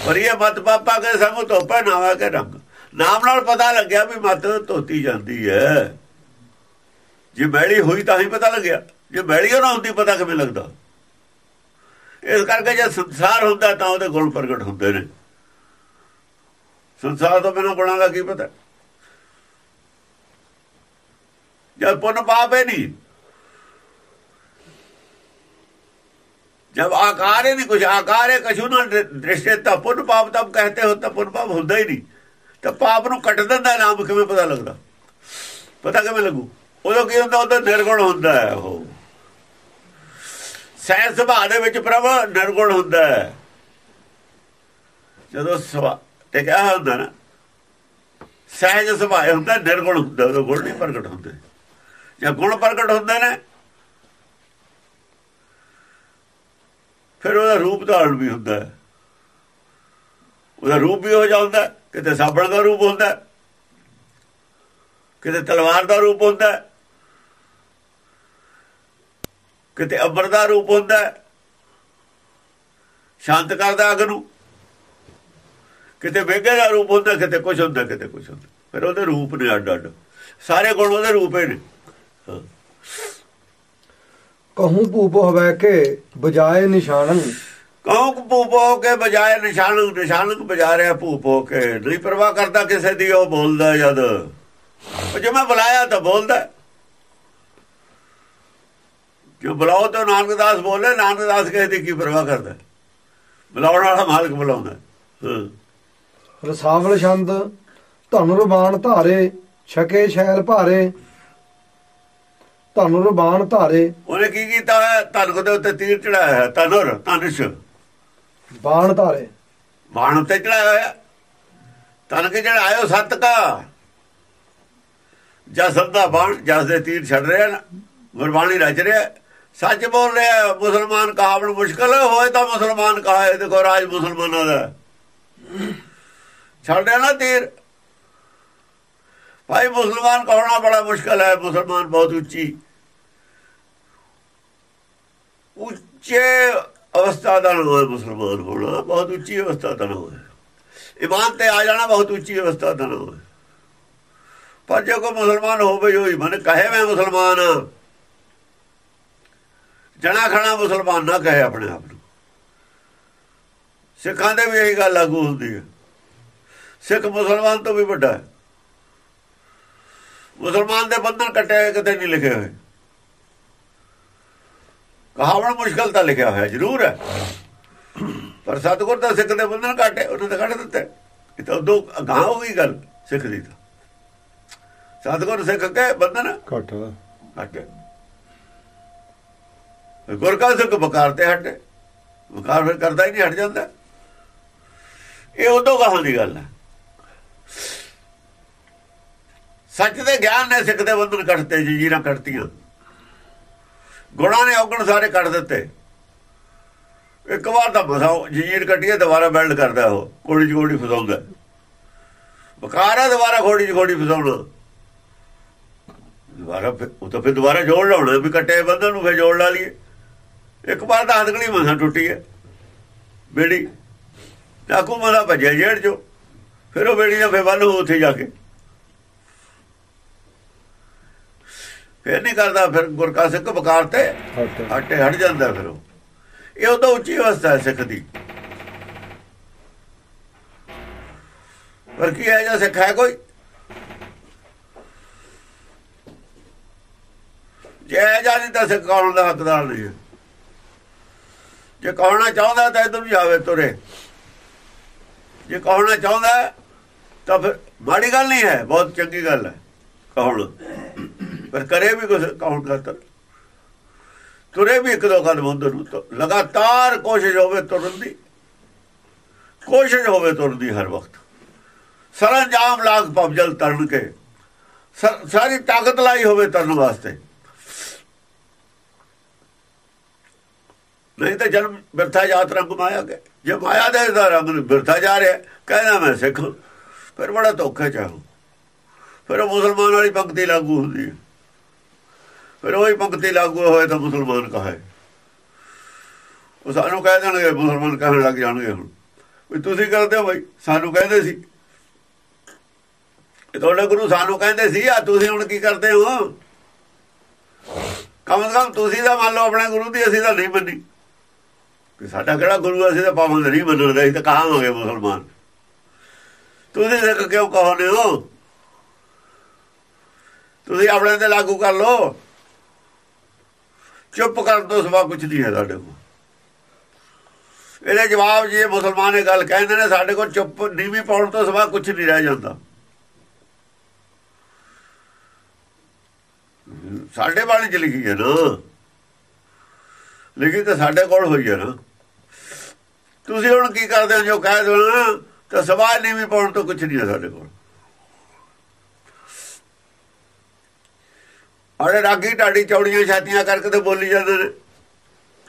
ਪਰ ਇਹ ਮਤ ਪਾਪਾ ਕੇ ਸੰਗ ਧੋਪਾ ਨਾਵਾ ਕੇ ਰੰਗ। ਨਾਮ ਨਾਲ ਪਤਾ ਲੱਗਿਆ ਵੀ ਮਤ ਧੋਤੀ ਜਾਂਦੀ ਹੈ। ਜੇ ਮੈਲੀ ਹੋਈ ਤਾਂ ਹੀ ਪਤਾ ਲੱਗਿਆ ਜੇ ਮੈਲੀ ਨਾ ਹੁੰਦੀ ਪਤਾ ਕਿਵੇਂ ਲੱਗਦਾ ਇਸ ਕਰਕੇ ਜੇ ਸੰਸਾਰ ਹੁੰਦਾ ਤਾਂ ਉਹਦੇ ਗੁਣ ਪ੍ਰਗਟ ਹੁੰਦੇ ਨੇ ਸੰਸਾਰ ਤੋਂ ਬਿਨਾਂ ਗੁਣਾਂ ਦਾ ਕੀ ਪਤਾ ਜਦ ਪੁੰਨ ਪਾਪ ਹੈ ਨਹੀਂ जब आकार ही नहीं कुछ आकार है कछु ना दृश्य तब पुण्य पाप तब कहते हो तब पुण्य पाप ਹੁੰਦਾ ਹੀ ਨਹੀਂ ਤਾਂ ਪਾਪ ਨੂੰ ਕੱਟ ਦਿੰਦਾ ਨਾਮ ਕਿਵੇਂ ਪਤਾ ਲੱਗਦਾ ਪਤਾ ਕਿਵੇਂ ਲੱਗੂ ਉਦੋਂ ਕੀ ਹੁੰਦਾ? ਉਹਦਾ ਨਿਰਗੁਣ ਹੁੰਦਾ ਹੈ ਉਹ। ਸਹਿ ਸੁਭਾਅ ਦੇ ਵਿੱਚ ਪ੍ਰਭ ਨਿਰਗੁਣ ਹੁੰਦਾ ਹੈ। ਜਦੋਂ ਸੁਭਾਅ ਤੇ ਕਿਹਾ ਹੁੰਦਾ ਨਾ? ਸਹਿਜ ਸੁਭਾਅ ਹੁੰਦਾ, ਨਿਰਗੁਣ ਹੁੰਦਾ ਉਹ ਗੁਣ ਨਹੀਂ ਪ੍ਰਗਟ ਹੁੰਦੇ। ਜਾਂ ਗੁਣ ਪ੍ਰਗਟ ਹੁੰਦੇ ਨੇ, ਫਿਰ ਉਹਦਾ ਰੂਪ ਧਾਰਨ ਵੀ ਹੁੰਦਾ ਹੈ। ਉਹਦਾ ਰੂਪ ਵੀ ਹੋ ਜਾਂਦਾ ਕਿਤੇ ਸਾਬਣ ਦਾ ਰੂਪ ਹੁੰਦਾ ਕਿਤੇ ਤਲਵਾਰ ਦਾ ਰੂਪ ਹੁੰਦਾ ਕਿਤੇ ਅੰਬਰ ਦਾ ਰੂਪ ਹੁੰਦਾ ਸ਼ਾਂਤ ਕਰਦਾ ਅਗ ਨੂੰ। ਕਿਤੇ ਵੇਗੇ ਦਾ ਰੂਪ ਹੁੰਦਾ ਕਿਤੇ ਕੁਝ ਹੁੰਦਾ ਕਿਤੇ ਕੁਝ ਹੁੰਦਾ। ਫਿਰ ਉਹਦੇ ਰੂਪ ਨੇ ਅੱਡ ਅੱਡ। ਸਾਰੇ ਗੁਣ ਉਹਦੇ ਰੂਪ ਨੇ। ਕਹੂੰ ਭੂਪ ਹੋਵੇ ਕੇ ਬਜਾਏ ਨਿਸ਼ਾਨੰ। ਕਹੂੰ ਭੂਪ ਹੋ ਕੇ ਬਜਾਏ ਨਿਸ਼ਾਨ ਨਿਸ਼ਾਨ ਬਜਾ ਰਿਹਾ ਭੂਪ ਹੋ ਕੇ। ਨਹੀਂ ਪਰਵਾਹ ਕਰਦਾ ਕਿਸੇ ਦੀ ਉਹ ਬੋਲਦਾ ਜਦ। ਉਹ ਜੇ ਮੈਂ ਬੁਲਾਇਆ ਤਾਂ ਬੋਲਦਾ। ਕਿਉਂ ਬੁਲਾਓ ਤਾਂ ਨਾਨਕ ਦਾਸ ਬੋਲੇ ਨਾਨਕ ਦਾਸ ਕਿਸੇ ਦੀ ਕੀ ਪਰਵਾਹ ਕਰਦਾ? ਬੁਲਾਉਣ ਵਾਲਾ ਮਾਲਕ ਬੁਲਾਉਂਦਾ। ਰਸਾਵਲ ਛੰਦ ਧਨੁਰ ਬਾਣ ਧਾਰੇ ਛਕੇ ਸ਼ੈਲ ਭਾਰੇ। ਧਨੁਰ ਬਾਣ ਧਾਰੇ। ਉਹਨੇ ਕੀ ਕੀਤਾ ਧਨਕ ਦੇ ਉੱਤੇ ਤੀਰ ਚੜਾਇਆ ਹੈ। ਧਨੁਰ ਧਨੁਸ਼ ਬਾਣ ਧਾਰੇ। ਬਾਣ ਉੱਤੇ ਚੜਾਇਆ ਹੋਇਆ। ਧਨਕ ਚੜਾਇਓ? ਸੱਤ ਕਾ। ਜਸ ਦਾ ਬਾਣ ਜਸ ਦੇ ਤੀਰ ਛੱਡ ਰਿਹਾ ਨਾ। ਗੁਰਬਾਣੀ ਰਚ ਰਿਹਾ। ਸੱਚ ਬੋਲ ਰਿਹਾ ਮੁਸਲਮਾਨ ਕਹਾਵਣ ਮੁਸ਼ਕਲ ਹੋਏ ਤਾਂ ਮੁਸਲਮਾਨ ਕਹਾ ਦੇਖੋ ਰਾਜ ਮੁਸਲਮਾਨਾਂ ਦਾ। ਛੱਡਿਆ ਨਾ ਤੀਰ। ਭਾਈ ਮੁਸਲਮਾਨ ਕਹਣਾ ਬੜਾ ਮੁਸ਼ਕਲ ਹੈ, ਮੁਸਲਮਾਨ ਬਹੁਤ ਉੱਚੀ। ਉੱਚੇ ਅਵਸਥਾ ਦਾ ਨਾਮ ਮੁਸਲਮਾਨ ਹੋਣਾ, ਬਹੁਤ ਉੱਚੀ ਅਵਸਥਾ ਦਾ ਨਾਮ ਇਮਾਨ ਤੇ ਆ ਜਾਣਾ, ਬਹੁਤ ਉੱਚੀ ਅਵਸਥਾ ਦਾ ਨਾਮ ਪਰ ਜੇ ਕੋਈ ਮੁਸਲਮਾਨ ਹੋਵੇ ਹੋਈ ਮਨ ਕਹੇ ਮੈਂ ਮੁਸਲਮਾਨ। ਹਾਂ ਜਣਾ ਖਣਾ ਮੁਸਲਮਾਨ ਨਾ ਕਹੇ ਆਪਣੇ ਆਪ ਨੂੰ। ਸਿੱਖਾਂ ਦੇ ਵੀ ਇਹੀ ਗੱਲ ਲਾਗੂ ਹੁੰਦੀ ਹੈ। ਸਿੱਖ ਮੁਸਲਮਾਨ ਤੋਂ ਵੀ ਵੱਡਾ ਹੈ। ਮੁਸਲਮਾਨ ਦੇ ਬੰਧਨ ਕੱਟੇ ਕਿਤੇ ਨਹੀਂ ਲਿਖੇ ਹੋਏ। ਕਹਾਵਣ ਮੁਸ਼ਕਲ ਤਾਂ ਲਿਖਿਆ ਹੋਇਆ ਜ਼ਰੂਰ ਹੈ। ਪਰ ਸਤਗੁਰ ਦਾ ਸਿੱਖ ਦੇ ਬੰਧਨ ਕੱਟੇ ਉਹਨੇ ਤਾਂ ਕੱਢ ਦਿੱਤੇ। ਇਹ ਤਾਂ ਉਦੋਂ ਅਗਾਹ ਹੋ ਗਈ ਗੱਲ ਸਿੱਖ ਦੀ ਤਾਂ। ਸਤਗੁਰ ਸਿੱਖ ਕੇ ਬੰਧਨ ਘਟ ਹਟੇ ਗੁਰ ਕਾ ਸਿੱਖ ਬਕਾਰ ਤੇ ਹਟੇ। ਬਕਾਰ ਫਿਰ ਕਰਦਾ ਹੀ ਨਹੀਂ, ਹਟ ਜਾਂਦਾ। ਇਹ ਉਦੋਂ ਕਹਾਂ ਦੀ ਗੱਲ ਹੈ। ਸੱਚ ਦੇ ਗਿਆਨ ਨੇ ਸਿੱਖ ਦੇ ਬੰਧਨ ਕੱਟਤੇ ਜੀਰਾਂ ਕੱਟਤੀਆਂ। ਗੁਣਾ ਨੇ ਔਗਣ ਸਾਰੇ ਕੱਟ ਦਿੱਤੇ। ਇੱਕ ਵਾਰ ਤਾਂ ਫਸਾਓ ਜੀਰ ਕੱਟੀਏ, ਦੁਬਾਰਾ ਬਿਲਡ ਕਰਦਾ ਉਹ ਕੋੜੀ ਕੋੜੀ ਫਸਾਉਂਦਾ। ਬਕਾਰਾ ਦੁਬਾਰਾ ਖੋੜੀ ਖੋੜੀ ਫਸਾਉਣਾ। ਦੁਬਾਰਾ ਉਹ ਤਾਂ ਫਿਰ ਦੁਬਾਰਾ ਜੋੜ ਲਾਉਣਾ, ਵੀ ਕੱਟੇ ਬੰਧਨ ਨੂੰ ਫਿਰ ਜੋੜ ਲਾ ਲਈਏ। ਇੱਕ ਵਾਰ ਤਾਂ ਹੱਥਕੜੀ ਮਸਾ ਟੁੱਟੀ ਹੈ। ਬੇੜੀ ਡਾਕੂ ਮਸਾ ਭੱਜਿਆ ਜੇੜ ਚੋਂ। ਫਿਰ ਉਹ ਬੇੜੀ ਦਾ ਫੇ ਬੰਨ ਉੱਥੇ ਜਾ ਕੇ। ਫਿਰ ਨਹੀਂ ਕਰਦਾ ਫਿਰ ਗੁਰਕਾ ਸਿੱਖ ਬਕਾਰ ਤੇ ਹਟੇ ਹਟ ਜਾਂਦਾ ਫਿਰ ਉਹ। ਇਹ ਉਹ ਤਾਂ ਉੱਚੀ ਅਵਸਥਾ ਹੈ ਸਿੱਖ ਦੀ। ਪਰ ਕੀ ਹੈ ਜਾਂ ਸਿੱਖ ਹੈ ਕੋਈ? ਜੇ ਜਾਨੀ ਤਾਂ ਸਿੱਖ ਕੌਣ ਦਾ ਹੱਕਦਾਰ ਨਹੀਂ ਹੈ। ਜੇ ਕਹਣਾ ਚਾਹੁੰਦਾ ਤਾਂ ਇਧਰ ਵੀ ਆਵੇ ਤੁਰੇ। ਜੇ ਕਹਣਾ ਚਾਹੁੰਦਾ ਤਾਂ ਫਿਰ ਮਾੜੀ ਗੱਲ ਨਹੀਂ ਹੈ, ਬਹੁਤ ਚੰਗੀ ਗੱਲ ਹੈ ਕਹਣ। ਪਰ ਕਰੇ ਵੀ ਕੁਝ ਕਹਣ ਖਾਤਰ ਤੁਰੇ ਵੀ ਇੱਕ ਦੋ ਕਦਮ ਉਧਰ ਨੂੰ ਲਗਾਤਾਰ ਕੋਸ਼ਿਸ਼ ਹੋਵੇ ਤੁਰਨ ਦੀ। ਕੋਸ਼ਿਸ਼ ਹੋਵੇ ਤੁਰਨ ਦੀ ਹਰ ਵਕਤ। ਸਰੰਜਾਮ ਲਾਗ ਪਬਜਲ ਤਰਨ ਕੇ ਸਾਰੀ ਤਾਕਤ ਲਾਈ ਹੋਵੇ ਤਰਨ ਵਾਸਤੇ। ਨਹੀਂ ਤਾਂ ਜਨਮ ਬਿਰਥਾ ਜਾਤ ਰੰਗ ਮਾਇਆ ਕੇ ਜੇ ਮਾਇਆ ਦੇ ਦਾ ਰੰਗ ਬਿਰਥਾ ਜਾ ਰਿਹਾ, ਕਹਿੰਦਾ ਮੈਂ ਸਿੱਖ ਫਿਰ ਬੜਾ ਧੋਖਾ ਚਾਹੂ। ਫਿਰ ਉਹ ਮੁਸਲਮਾਨ ਵਾਲੀ ਪੰਕਤੀ ਲਾਗੂ ਹੁੰਦੀ ਹੈ। ਫਿਰ ਉਹੀ ਪੰਕਤੀ ਲਾਗੂ ਹੋਏ ਤਾਂ ਮੁਸਲਮਾਨ ਕਹੇ। ਉਹ ਸਾਨੂੰ ਕਹਿ ਦੇਣਗੇ, ਮੁਸਲਮਾਨ ਕਹਿਣ ਲੱਗ ਜਾਣਗੇ ਹੁਣ। ਵੀ ਤੁਸੀਂ ਕਰਦੇ ਹੋ ਭਾਈ ਸਾਨੂੰ ਕਹਿੰਦੇ ਸੀ। ਤੁਹਾਡੇ ਗੁਰੂ ਸਾਨੂੰ ਕਹਿੰਦੇ ਸੀ, ਆ ਤੁਸੀਂ ਹੁਣ ਕੀ ਕਰਦੇ ਹੋ? ਕਮ ਕਮ ਤੁਸੀਂ ਤਾਂ ਮੰਨ ਲਓ ਆਪਣੇ ਗੁਰੂ ਦੀ, ਅਸੀਂ ਤਾਂ ਨਹੀਂ ਮੰਨੀ। ਕਿ ਸਾਡਾ ਕਿਹੜਾ ਗੁਰੂ ਅਸੀਂ ਤਾਂ ਪਾਵਨ ਨਹੀਂ ਮੰਨਦਾ ਅਸੀਂ ਤਾਂ ਕਹਾਂਗੇ ਮੁਸਲਮਾਨ? ਤੁਸੀਂ ਸਿੱਖ ਕਿਉਂ ਕਹੋਨੇ ਹੋ? ਤੁਸੀਂ ਆਪਣੇ ਤੇ ਲਾਗੂ ਕਰ ਲਓ। ਚੁੱਪ ਕਰਨ ਤੋਂ ਸਵਾ ਕੁਝ ਨਹੀਂ ਹੈ ਸਾਡੇ ਕੋਲ। ਇਹਦੇ ਜਵਾਬ ਜੇ ਮੁਸਲਮਾਨ ਇਹ ਗੱਲ ਕਹਿੰਦੇ ਨੇ, ਸਾਡੇ ਕੋਲ ਚੁੱਪ ਨੀਵੀਂ ਪਾਉਣ ਤੋਂ ਸਵਾ ਕੁਝ ਨਹੀਂ ਰਹਿ ਜਾਂਦਾ। ਸਾਡੇ ਬਾਣੀ ਚ ਲਿਖੀ ਹੈ ਨਾ। ਲਿਖੀ ਤਾਂ ਸਾਡੇ ਕੋਲ ਹੋਈ ਹੈ ਨਾ। ਤੁਸੀਂ ਹੁਣ ਕੀ ਕਰਦੇ ਹੋ? ਜੋ ਕਹਿ ਦੇਣਾ ਤਾਂ ਸਵਾਲ ਨਹੀਂ ਵੀ ਪਾਉਣ ਤੋਂ ਕੁਝ ਨਹੀਂ ਹੈ ਸਾਡੇ ਕੋਲ। ਅਰੇ ਰਾਗੀ ਢਾਡੀ ਚੌੜੀਆਂ ਛਾਤੀਆਂ ਕਰਕੇ ਤੇ ਬੋਲੀ ਜਾਂਦੇ ਨੇ।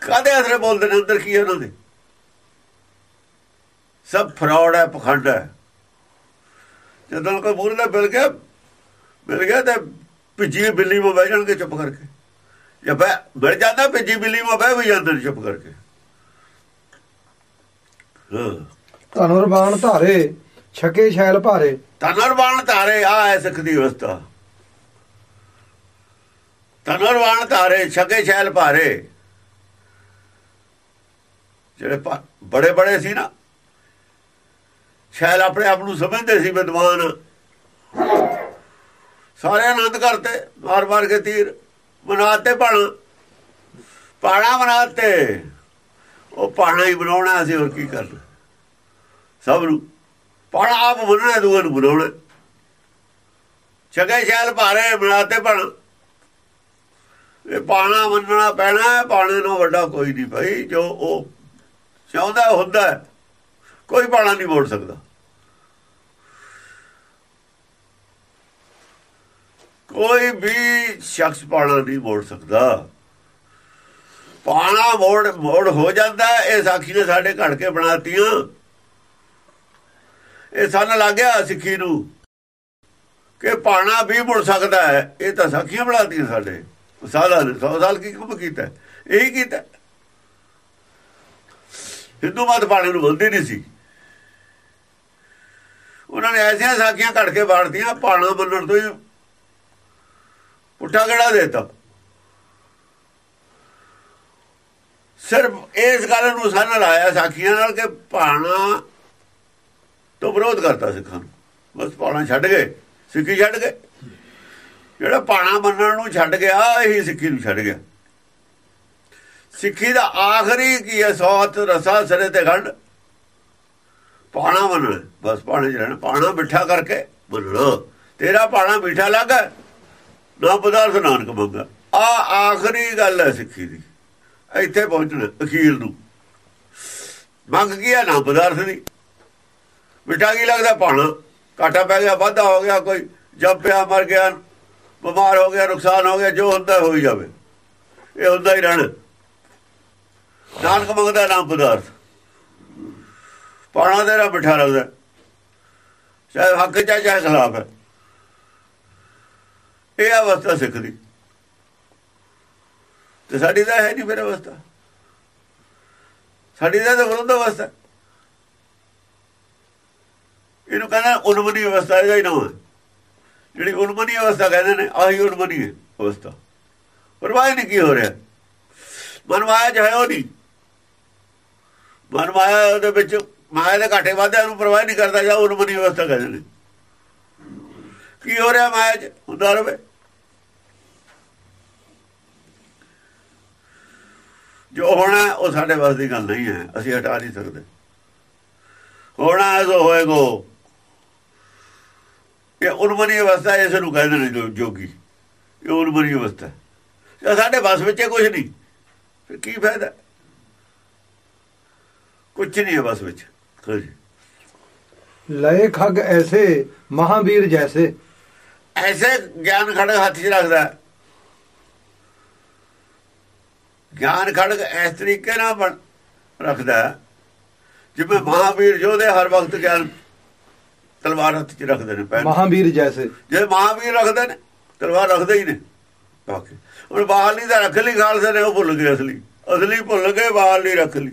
ਕਾਦੇ ਅਸਰੇ ਬੋਲਦੇ ਨੇ? ਅੰਦਰ ਕੀ ਹੈ ਉਹਨਾਂ ਦੇ? ਸਭ ਫਰਾਡ ਹੈ, ਪਖੰਡ ਹੈ। ਜਦੋਂ ਕੋਈ ਮੂਰੇ ਦਾ ਮਿਲ ਗਿਆ ਮਿਲ ਗਿਆ ਤਾਂ ਭਿੱਜੀ ਬਿੱਲੀ ਮੋ ਬਹਿ ਜਾਣਗੇ ਚੁੱਪ ਕਰਕੇ। ਜਾਂ ਬਹਿ ਮਿਲ ਜਾਂਦਾ ਭਿੱਜੀ ਬਿੱਲੀ ਮੋ ਬਹਿ ਵੀ ਜਾਂਦੇ ਚੁੱਪ ਕਰਕੇ। ਹਾਂ। ਧਨੁਰ ਬਾਣ ਧਾਰੇ ਛਕੇ ਛੈਲ ਭਾਰੇ। ਤਨਰ ਬਾਣ ਧਾਰੇ ਆ ਐ ਸਿੱਖ ਦੀ ਅਵਸਥਾ ਤਨਰ ਬਾਣ ਧਾਰੇ ਛਕੇ ਛੈਲ ਭਾਰੇ। ਜਿਹੜੇ ਬੜੇ ਬੜੇ ਸੀ ਨਾ ਸ਼ੈਲ ਆਪਣੇ ਆਪ ਨੂੰ ਸਮਝਦੇ ਸੀ ਵਿਦਵਾਨ। ਸਾਰੇ ਆਨੰਦ ਕਰਤੇ ਮਾਰ ਮਾਰ ਕੇ ਤੀਰ। ਬਣਾਤੇ ਪਣ ਪਾਣਾ ਬਣਾਤੇ। ਉਹ ਪਾਣਾ ਹੀ ਬਣਾਉਣਾ ਅਸੀਂ ਹੋਰ ਕੀ ਕਰਨਾ ਸਭ ਨੂੰ ਪਾਣਾ ਆਪ ਬਣਨਾ ਦੂਏ ਨੂੰ ਬਣਾਉਣਾ। ਛਗੇ ਸ਼ੈਲ ਭਾਰੇ, ਬਣਾਤੇ ਪਣ ਇਹ ਪਾਣਾ ਮੰਨਣਾ ਪੈਣਾ, ਪਾਣੇ ਨੂੰ ਵੱਡਾ ਕੋਈ ਨਹੀਂ ਭਾਈ। ਜੋ ਉਹ ਚਾਹੁੰਦਾ, ਹੁੰਦਾ। ਕੋਈ ਪਾਣਾ ਨਹੀਂ ਮੋੜ ਸਕਦਾ। ਕੋਈ ਵੀ ਸ਼ਖਸ ਪਾਣਾ ਨਹੀਂ ਮੋੜ ਸਕਦਾ। ਪਾਣਾ ਮੋੜ ਮੋੜ ਹੋ ਜਾਂਦਾ, ਇਹ ਸਾਖੀ ਨੇ ਸਾਡੇ ਘੜ ਕੇ ਬਣਾਤੀਆਂ। ਇਹ ਸਾਨੂੰ ਲੱਗਿਆ ਸਿੱਖੀ ਨੂੰ ਕਿ ਪਾਣਾ ਵੀ ਮੁੜ ਸਕਦਾ ਹੈ। ਇਹ ਤਾਂ ਸਾਖੀਆਂ ਬਣਾਤੀਆਂ ਸਾਡੇ। ਸਾਲਾਂ ਨੇ 100 ਸਾਲ ਕੀ ਕੰਮ ਕੀਤਾ ਇਹੀ ਕੀਤਾ ਹਿੰਦੂ ਮਤ ਪਾਣੇ ਨੂੰ ਬੋਲਦੇ ਨਹੀਂ ਸੀ। ਉਹਨਾਂ ਨੇ ਐਸੀਆਂ ਸਾਖੀਆਂ ਘੜ ਕੇ ਬਾੜਦੀਆਂ ਪਾਣਾ ਮੰਨਣ ਤੋਂ ਹੀ ਪੁੱਠਾ ਕਿਹੜਾ ਦੇਤਾ? ਸਿਰਫ ਇਸ ਗੱਲ ਨੂੰ ਸਾਨ ਲਾਇਆ ਸਾਖੀਆਂ ਨਾਲ ਕਿ ਭਾਣਾ ਤੋਂ ਵਿਰੋਧ ਕਰਤਾ ਸਿੱਖਾਂ ਨੂੰ। ਬਸ ਪਾਣਾ ਛੱਡ ਗਏ, ਸਿੱਖੀ ਛੱਡ ਗਏ। ਜਿਹੜਾ ਭਾਣਾ ਮੰਨਣ ਨੂੰ ਛੱਡ ਗਿਆ, ਇਹੀ ਸਿੱਖੀ ਨੂੰ ਛੱਡ ਗਿਆ। ਸਿੱਖੀ ਦਾ ਆਖਰੀ ਕੀ ਹੈ? ਸੌਤ ਰਸਾ ਸਰੇ ਤੇ ਗੰਢ ਪਾਣਾ ਮੰਨਣਾ। ਬਸ ਪਾਣੇ ਚ ਰਹਿਣਾ। ਪਾਣਾ ਮਿੱਠਾ ਕਰਕੇ ਮੰਨਣਾ। ਤੇਰਾ ਪਾਣਾ ਮਿੱਠਾ ਲੱਗਾ ਨਾ ਪਦਾਰਥ ਨਾਨਕ ਮੰਗਾ। ਆ ਆਖਰੀ ਗੱਲ ਹੈ ਸਿੱਖੀ ਦੀ। ਇੱਥੇ ਪਹੁੰਚਣਾ, ਅਖੀਰ ਨੂੰ। ਮੰਗ ਗਿਆ ਨਾ ਪਦਾਰਥ ਦੀ ਮਿੱਠਾ ਕੀ ਲੱਗਦਾ? ਪਾਣਾ ਘਾਟਾ ਪੈ ਗਿਆ, ਵਾਧਾ ਹੋ ਗਿਆ, ਕੋਈ ਜਦ ਪਿਆ, ਮਰ ਗਿਆ, ਬਿਮਾਰ ਹੋ ਗਿਆ, ਨੁਕਸਾਨ ਹੋ ਗਿਆ, ਜੋ ਹੁੰਦਾ ਹੋਈ ਜਾਵੇ। ਇਹ ਹੁੰਦਾ ਹੀ ਰਹਿਣਾ। ਨਾਨਕ ਮੰਗਦਾ ਨਾਮ ਪਦਾਰਥ। ਪਾਣਾ ਤੇਰਾ ਮਿੱਠਾ ਲੱਗਦਾ। ਚਾਹੇ ਹੱਕ ਚਾਹੇ ਚਾਹੇ ਖਿਲਾਫ ਹੈ। ਇਹ ਅਵਸਥਾ ਸਿੱਖ ਦੀ ਤੇ ਸਾਡੀ ਤਾਂ ਹੈ ਨਹੀਂ ਫਿਰ ਅਵਸਥਾ। ਸਾਡੀ ਤਾਂ ਵਿਰੋਧ ਅਵਸਥਾ। ਇਹਨੂੰ ਕਹਿੰਦਾ ਉਨਮਨੀ ਅਵਸਥਾ, ਇਹਦਾ ਹੀ ਨਾਮ ਹੈ। ਜਿਹੜੀ ਉਨਮਨੀ ਅਵਸਥਾ ਕਹਿੰਦੇ ਨੇ, ਆਹੀ ਉਨਮਨੀ ਹੈ, ਅਵਸਥਾ। ਪਰਵਾਹ ਨਹੀਂ ਕੀ ਹੋ ਰਿਹਾ। ਮਨ ਮਾਇਆ ਚ ਹੈ ਉਹ ਨਹੀਂ। ਮਨ ਮਾਇਆ ਦੇ ਵਿੱਚ, ਮਾਇਆ ਦੇ ਘਾਟੇ ਵਾਧਿਆਂ ਨੂੰ ਪਰਵਾਹ ਨਹੀਂ ਕਰਦਾ ਜਾਂ ਉਨਮਨੀ ਅਵਸਥਾ ਕਹਿੰਦੇ ਨੇ। ਕੀ ਹੋ ਰਿਹਾ ਮਾਇਆ ਚ? ਹੁੰਦਾ ਰਵੇ। ਜੋ ਹੋਣਾ ਉਹ ਸਾਡੇ ਵਾਸ ਦੀ ਗੱਲ ਨਹੀਂ ਹੈ ਅਸੀਂ ਹਟਾ ਨਹੀਂ ਸਕਦੇ। ਹੋਣਾ ਜੋ ਹੋਏਗਾ। ਇਹ ਉਨਮਨੀ ਅਵਸਥਾ ਇਸ ਨੂੰ ਕਹਿੰਦੇ ਨੇ ਜੋਗੀ ਇਹ ਉਨਮਨੀ ਅਵਸਥਾ। ਜੇ ਸਾਡੇ ਬਸ ਵਿੱਚ ਕੁਝ ਨਹੀਂ। ਫਿਰ ਕੀ ਫਾਇਦਾ? ਕੁਝ ਨਹੀਂ ਹੈ ਬਸ ਵਿੱਚ। ਹਾਂਜੀ। ਲਏ ਖਗ ਐਸੇ ਮਹਾਵੀਰ ਜੈਸੇ। ਐਸੇ ਗਿਆਨ ਖੜਗ ਹੱਥ 'ਚ ਰੱਖਦਾ। ਗਿਆਨ ਖੜਗ ਇਸ ਤਰੀਕੇ ਨਾਲ ਬਣ ਰੱਖਦਾ ਜਿਵੇਂ ਮਹਾਵੀਰ ਯੋਧੇ ਹਰ ਵਕਤ ਗਿਆਨ ਤਲਵਾਰ ਹੱਥ 'ਚ ਰੱਖਦੇ ਨੇ ਪਹਿਲਾਂ ਮਹਾਵੀਰ ਜੈਸੇ। ਜੇ ਮਹਾਵੀਰ ਰੱਖਦੇ ਨੇ ਤਲਵਾਰ ਰੱਖਦੇ ਹੀ ਨੇ। ਬਾਕੀ ਹੁਣ ਬਾਹਰਲੀ ਦਾ ਰੱਖ ਲਈ ਖਾਲਸੇ ਨੇ ਉਹ ਭੁੱਲ ਗਏ ਅਸਲੀ। ਅਸਲੀ ਭੁੱਲ ਗਏ ਬਾਹਰਲੀ ਰੱਖ ਲਈ।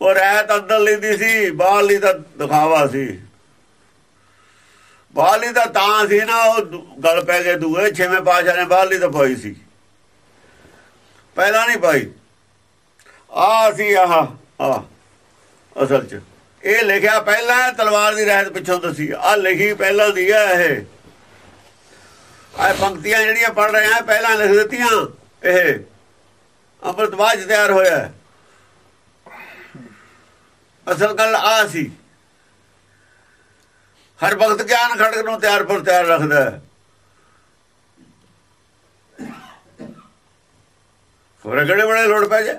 ਉਹ ਰਹਿਤ ਅੰਦਰ ਲੈਂਦੀ ਸੀ ਬਾਹਰਲੀ ਦਾ ਦਿਖਾਵਾ ਸੀ। ਬਾਹਰਲੀ ਦਾ ਤਾਂ ਸੀ ਨਾ ਉਹ ਗਲ ਪੈ ਗਏ ਦੂਏ ਛੇਵੇਂ ਪਾਸ਼ਾ ਨੇ ਬਾਹਰਲੀ ਤਾਂ ਪਾਈ ਸੀ। ਪਹਿਲਾਂ ਨਹੀਂ ਪਾਈ। ਆ ਸੀ ਆਹ ਆ ਅਸਲ ਚ। ਇਹ ਲਿਖਿਆ ਪਹਿਲਾਂ, ਤਲਵਾਰ ਦੀ ਰਹਿਤ ਪਿੱਛੋਂ ਦਸੀ। ਆ ਲਿਖੀ ਪਹਿਲਾਂ ਦੀ ਆ ਇਹ। ਆ ਪੰਕਤੀਆਂ ਜਿਹੜੀਆਂ ਪੜ ਰਹੇ ਆ, ਪਹਿਲਾਂ ਲਿਖ ਦਿੱਤੀਆਂ ਇਹ। ਅੰਮ੍ਰਿਤਵਾਜ ਤਿਆਰ ਹੋਇਆ। ਅਸਲ ਗੱਲ ਆ ਸੀ। ਹਰ ਵਕਤ ਗਿਆਨ ਖੜਕ ਨੂੰ ਤਿਆਰ ਪਰ ਤਿਆਰ ਰੱਖਦਾ। ਹੈ ਹੋਰ ਕਿਹੜੇ ਬੜੇ ਲੋੜ ਪੈ ਜਾ?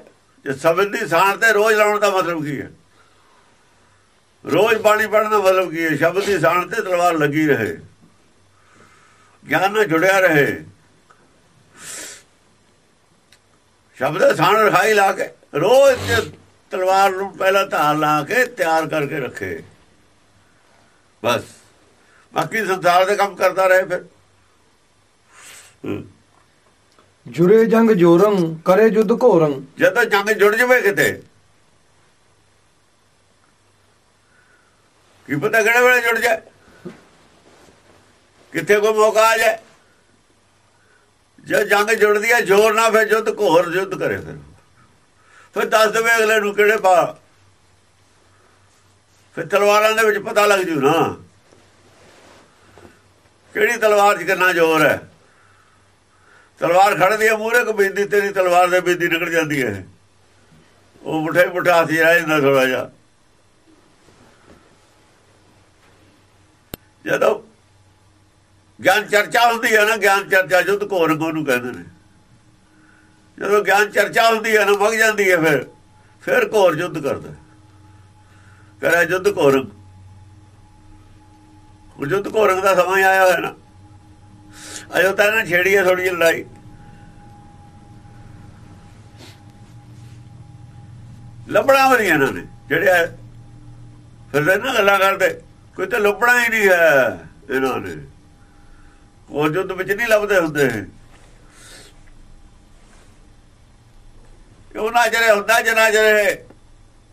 ਜੇ ਸ਼ਬਦ ਦੀ ਸਾਣ ਤੇ ਰੋਜ਼ ਲਾਉਣ ਦਾ ਮਤਲਬ ਕੀ ਹੈ? ਰੋਜ਼ ਬਾਣੀ ਪੜਨ ਦਾ ਮਤਲਬ ਕੀ ਹੈ? ਸ਼ਬਦ ਦੀ ਸਾਣ ਤੇ ਤਲਵਾਰ ਲੱਗੀ ਰਹੇ। ਗਿਆਨ ਨਾਲ ਜੁੜਿਆ ਰਹੇ। ਸ਼ਬਦ ਦਾ ਸਾਣ ਰਖਾਈ ਲਾ ਕੇ, ਰੋਜ਼ ਤਲਵਾਰ ਨੂੰ ਪਹਿਲਾਂ ਧਾਰ ਲਾ ਕੇ ਤਿਆਰ ਕਰਕੇ ਰੱਖੇ। ਬਸ। ਬਾਕੀ ਸੰਸਾਰ ਦੇ ਕੰਮ ਕਰਦਾ ਰਹੇ ਫਿਰ। ਜੁਰੇ ਜੰਗ ਜੋਰੰ, ਕਰੇ ਜੁਦ ਘੋਰੰ। ਤਾਂ ਜੰਗ ਜੁੜ ਜਵੇ ਕਿਤੇ। ਕੀ ਪਤਾ ਕਿਹੜੇ ਵੇਲੇ ਜੁੜ ਜਾਏ? ਕਿੱਥੇ ਕੋਈ ਮੌਕਾ ਆ ਜਾਏ? ਜੇ ਜੰਗ ਜੁੜਦੀ ਹੈ, ਜ਼ੋਰ ਨਾਲ ਫਿਰ ਜੁੱਧ ਘੋਰ ਜੁੱਧ ਕਰੇ ਫਿਰ। ਫਿਰ ਦੱਸ ਦੇਵੇ ਅਗਲੇ ਨੂੰ ਕਿਹੜੇ ਪਾ। ਫਿਰ ਤਲਵਾਰਾਂ ਦੇ ਵਿੱਚ ਪਤਾ ਲੱਗ ਜੂ ਨਾ। ਕਿਹੜੀ ਤਲਵਾਰ 'ਚ ਕਿੰਨਾ ਜ਼ੋਰ ਹੈ? ਤਲਵਾਰ ਖੜਦੀ ਹੈ ਮੂਰੇ ਕੋ ਬਿੰਦੀ ਤੇਰੀ ਤਲਵਾਰ ਦੇ ਬਿੰਦੀ ਨਿਕਲ ਜਾਂਦੀ ਹੈ ਉਹ ਮੁਠੇ ਮੁਠਾ ਸੀ, ਰਹਿ ਜਾਂਦਾ ਥੋੜਾ ਜਿਹਾ। ਜਦੋਂ ਗਿਆਨ ਚਰਚਾ ਹੁੰਦੀ ਹੈ ਨਾ, ਗਿਆਨ ਚਰਚਾ ਜੁੱਧ ਘੋਰ ਨੂੰ ਕਹਿੰਦੇ ਨੇ। ਜਦੋਂ ਗਿਆਨ ਚਰਚਾ ਹੁੰਦੀ ਹੈ ਨਾ, ਵਗ ਜਾਂਦੀ ਹੈ ਫਿਰ ਫਿਰ ਘੋਰ ਯੁੱਧ ਕਰਦਾ। ਕਰਿਆ ਯੁੱਧ ਘੋਰ। ਉਹ ਯੁੱਧ ਘੋਰੰਗ ਦਾ ਸਮਾਂ ਆਇਆ ਹੋਇਆ ਨਾ। ਅਜੋ ਤਾਂ ਨਾ ਛੇੜੀ ਹੈ ਥੋੜੀ ਜਿਹੀ ਲੜਾਈ। ਲੱਭਣਾ ਵੀ ਨਹੀਂ ਇਹਨਾਂ ਨੇ, ਜਿਹੜੇ ਫਿਰ ਨਾ ਗੱਲਾਂ ਕਰਦੇ, ਕੋਈ ਤਾਂ ਲੱਭਣਾ ਹੀ ਨਹੀਂ ਹੈ ਇਹਨਾਂ ਨੇ। ਉਹ ਜੁੱਧ ਵਿੱਚ ਨਹੀਂ ਲੱਭਦੇ ਹੁੰਦੇ। ਉਹ ਨਾ ਜਰੇ ਹੁੰਦਾ ਜਨਾ ਜਰੇ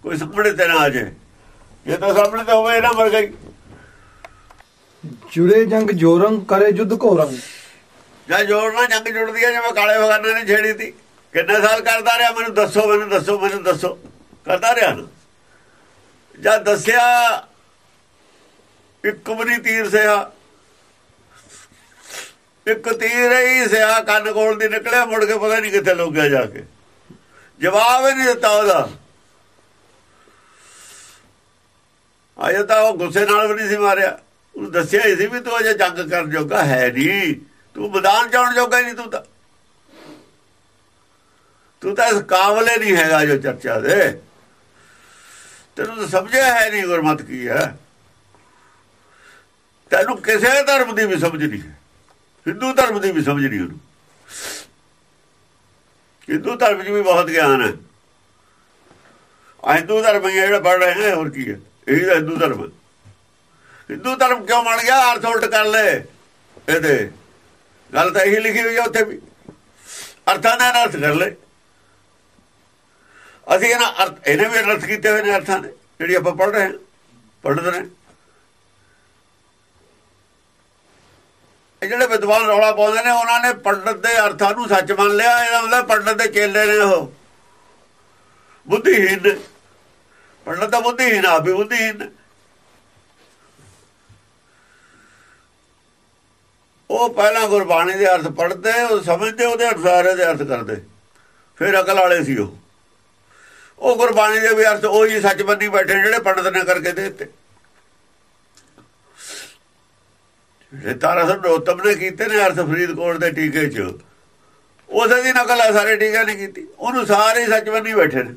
ਕੋਈ ਸਾਹਮਣੇ ਤੇ ਨਾ ਆ ਜੇ। ਇਹ ਤਾਂ ਸਾਹਮਣੇ ਤੇ ਹੋਵੇ ਨਾ ਮਰ ਗਈ ਜੁੜੇ ਜੰਗ ਜੋਰੰਗ, ਕਰੇ ਜੁਦ ਘੋਰੰ ਜਾਂ ਜੋੜਨਾ ਜੰਗ ਜੁੜਦੀ ਹੈ ਜਿਵੇਂ ਕਾਲੇ ਬਗਾਨੇ ਨੇ ਛੇੜੀ ਤੀ। ਕਿੰਨੇ ਸਾਲ ਕਰਦਾ ਰਿਹਾ? ਮੈਨੂੰ ਦੱਸੋ ਮੈਨੂੰ ਦੱਸੋ ਮੈਨੂੰ ਦੱਸੋ। ਕਰਦਾ ਰਿਹਾ ਨਾ। ਜਦ ਦੱਸਿਆ ਇੱਕ ਵੀ ਤੀਰ ਸਿਆ। ਇੱਕ ਤੀਰ ਹੀ ਸਿਆ, ਕੰਨ ਕੋਲ ਦੀ ਨਿਕਲਿਆ, ਮੁੜ ਕੇ ਪਤਾ ਨਹੀਂ ਕਿੱਥੇ ਲੁੱਗ ਜਾ ਕੇ। ਜਵਾਬ ਹੀ ਨਹੀਂ ਦਿੱਤਾ ਉਹਦਾ। ਆਇਆ ਤਾਂ ਉਹ ਗੁੱਸੇ ਨਾਲ ਵੀ ਨਹੀਂ ਸੀ ਮਾਰਿਆ। ਉਹਨੂੰ ਦੱਸਿਆ ਹੀ ਸੀ ਵੀ ਤੂੰ ਅਜੇ ਜੰਗ ਕਰਨ ਜੋਗਾ ਹੈ ਨਹੀਂ। ਤੂੰ ਮੈਦਾਨ ਜਾਣ ਜੋਗਾ ਨਹੀਂ ਤੂੰ ਤਾਂ। ਤੂੰ ਤਾਂ ਇਸ ਕਾਬਲੇ ਨਹੀਂ ਹੈਗਾ ਜੋ ਚਰਚਾ ਦੇ। ਤੈਨੂੰ ਤਾਂ ਸਮਝਿਆ ਹੈ ਨਹੀਂ ਗੁਰਮਤ ਕੀ ਹੈ। ਤੈਨੂੰ ਕਿਸੇ ਧਰਮ ਦੀ ਵੀ ਸਮਝ ਨਹੀਂ ਹਿੰਦੂ ਧਰਮ ਦੀ ਵੀ ਸਮਝ ਨਹੀਂ ਉਹਨੂੰ। ਹਿੰਦੂ ਧਰਮ ਚ ਵੀ ਬਹੁਤ ਗਿਆਨ ਹੈ। ਹਿੰਦੂ ਧਰਮ ਜਿਹੜਾ ਪੜ ਰਹੇ ਨੇ ਹੋਰ ਕੀ ਹੈ? ਇਹ ਤਾਂ ਹਿੰਦੂ ਧਰਮ ਹੈ। ਹਿੰਦੂ ਧਰਮ ਕਿਉਂ ਬਣ ਗਿਆ? ਅਰਥ ਉਲਟ ਕਰ ਲੈ। ਇਹਦੇ ਗੱਲ ਤਾਂ ਇਹੀ ਲਿਖੀ ਹੋਈ ਹੈ ਉੱਥੇ ਵੀ। ਅਰਥਾਂ ਦਾ ਅਰਥ ਕਰ ਲੈ ਅਸੀਂ ਇਹਨਾਂ ਅਰਥ ਇਹਨੇ ਵੀ ਅਰਥ ਕੀਤੇ ਹੋਏ ਨੇ ਅਰਥਾਂ ਦੇ, ਜਿਹੜੀ ਆਪਾਂ ਪੜ ਰਹੇ ਹਾਂ ਪੜਦੇ ਨੇ। ਇਹ ਜਿਹੜੇ ਵਿਦਵਾਨ ਰੌਲਾ ਪਾਉਂਦੇ ਨੇ, ਉਹਨਾਂ ਨੇ ਪੰਡਤ ਦੇ ਅਰਥਾਂ ਨੂੰ ਸੱਚ ਮੰਨ ਲਿਆ। ਇਹਦਾ ਮਤਲਬ ਪੰਡਤ ਦੇ ਚੇਲੇ ਨੇ ਉਹ। ਬੁੱਧੀਹੀਨ ਪੰਡਤ ਤਾਂ ਬੁੱਧੀਹੀਨ ਆ ਵੀ ਬੁੱਧੀਹੀਨ ਉਹ ਪਹਿਲਾਂ ਗੁਰਬਾਣੀ ਦੇ ਅਰਥ ਪੜ੍ਹਦੇ, ਉਹ ਸਮਝਦੇ, ਉਹਦੇ ਅਨੁਸਾਰ ਇਹਦੇ ਅਰਥ ਕਰਦੇ। ਫਿਰ ਅਕਲ ਵਾਲੇ ਸੀ ਉਹ। ਉਹ ਗੁਰਬਾਣੀ ਦੇ ਵੀ ਅਰਥ ਉਹੀ ਸੱਚ ਬੰਦੀ ਬੈਠੇ ਜਿਹੜੇ ਪੰਡਤ ਨੇ ਕਰਕੇ ਦੇ ਦਿੱਤੇ। ਇਹ ਤਾਰਾ ਸਿੰਘ ਰੋਤਮ ਨੇ ਕੀਤੇ ਨੇ ਅਰਥ ਫਰੀਦਕੋਟ ਦੇ ਟੀਕੇ 'ਚ ਉਹਦੇ ਦੀ ਨਕਲ ਆ, ਸਾਰੇ ਟੀਕਾ ਨੇ ਕੀਤੀ। ਉਹਨੂੰ ਸਾਰੇ ਸੱਚ ਬੰਦੀ ਬੈਠੇ ਨੇ।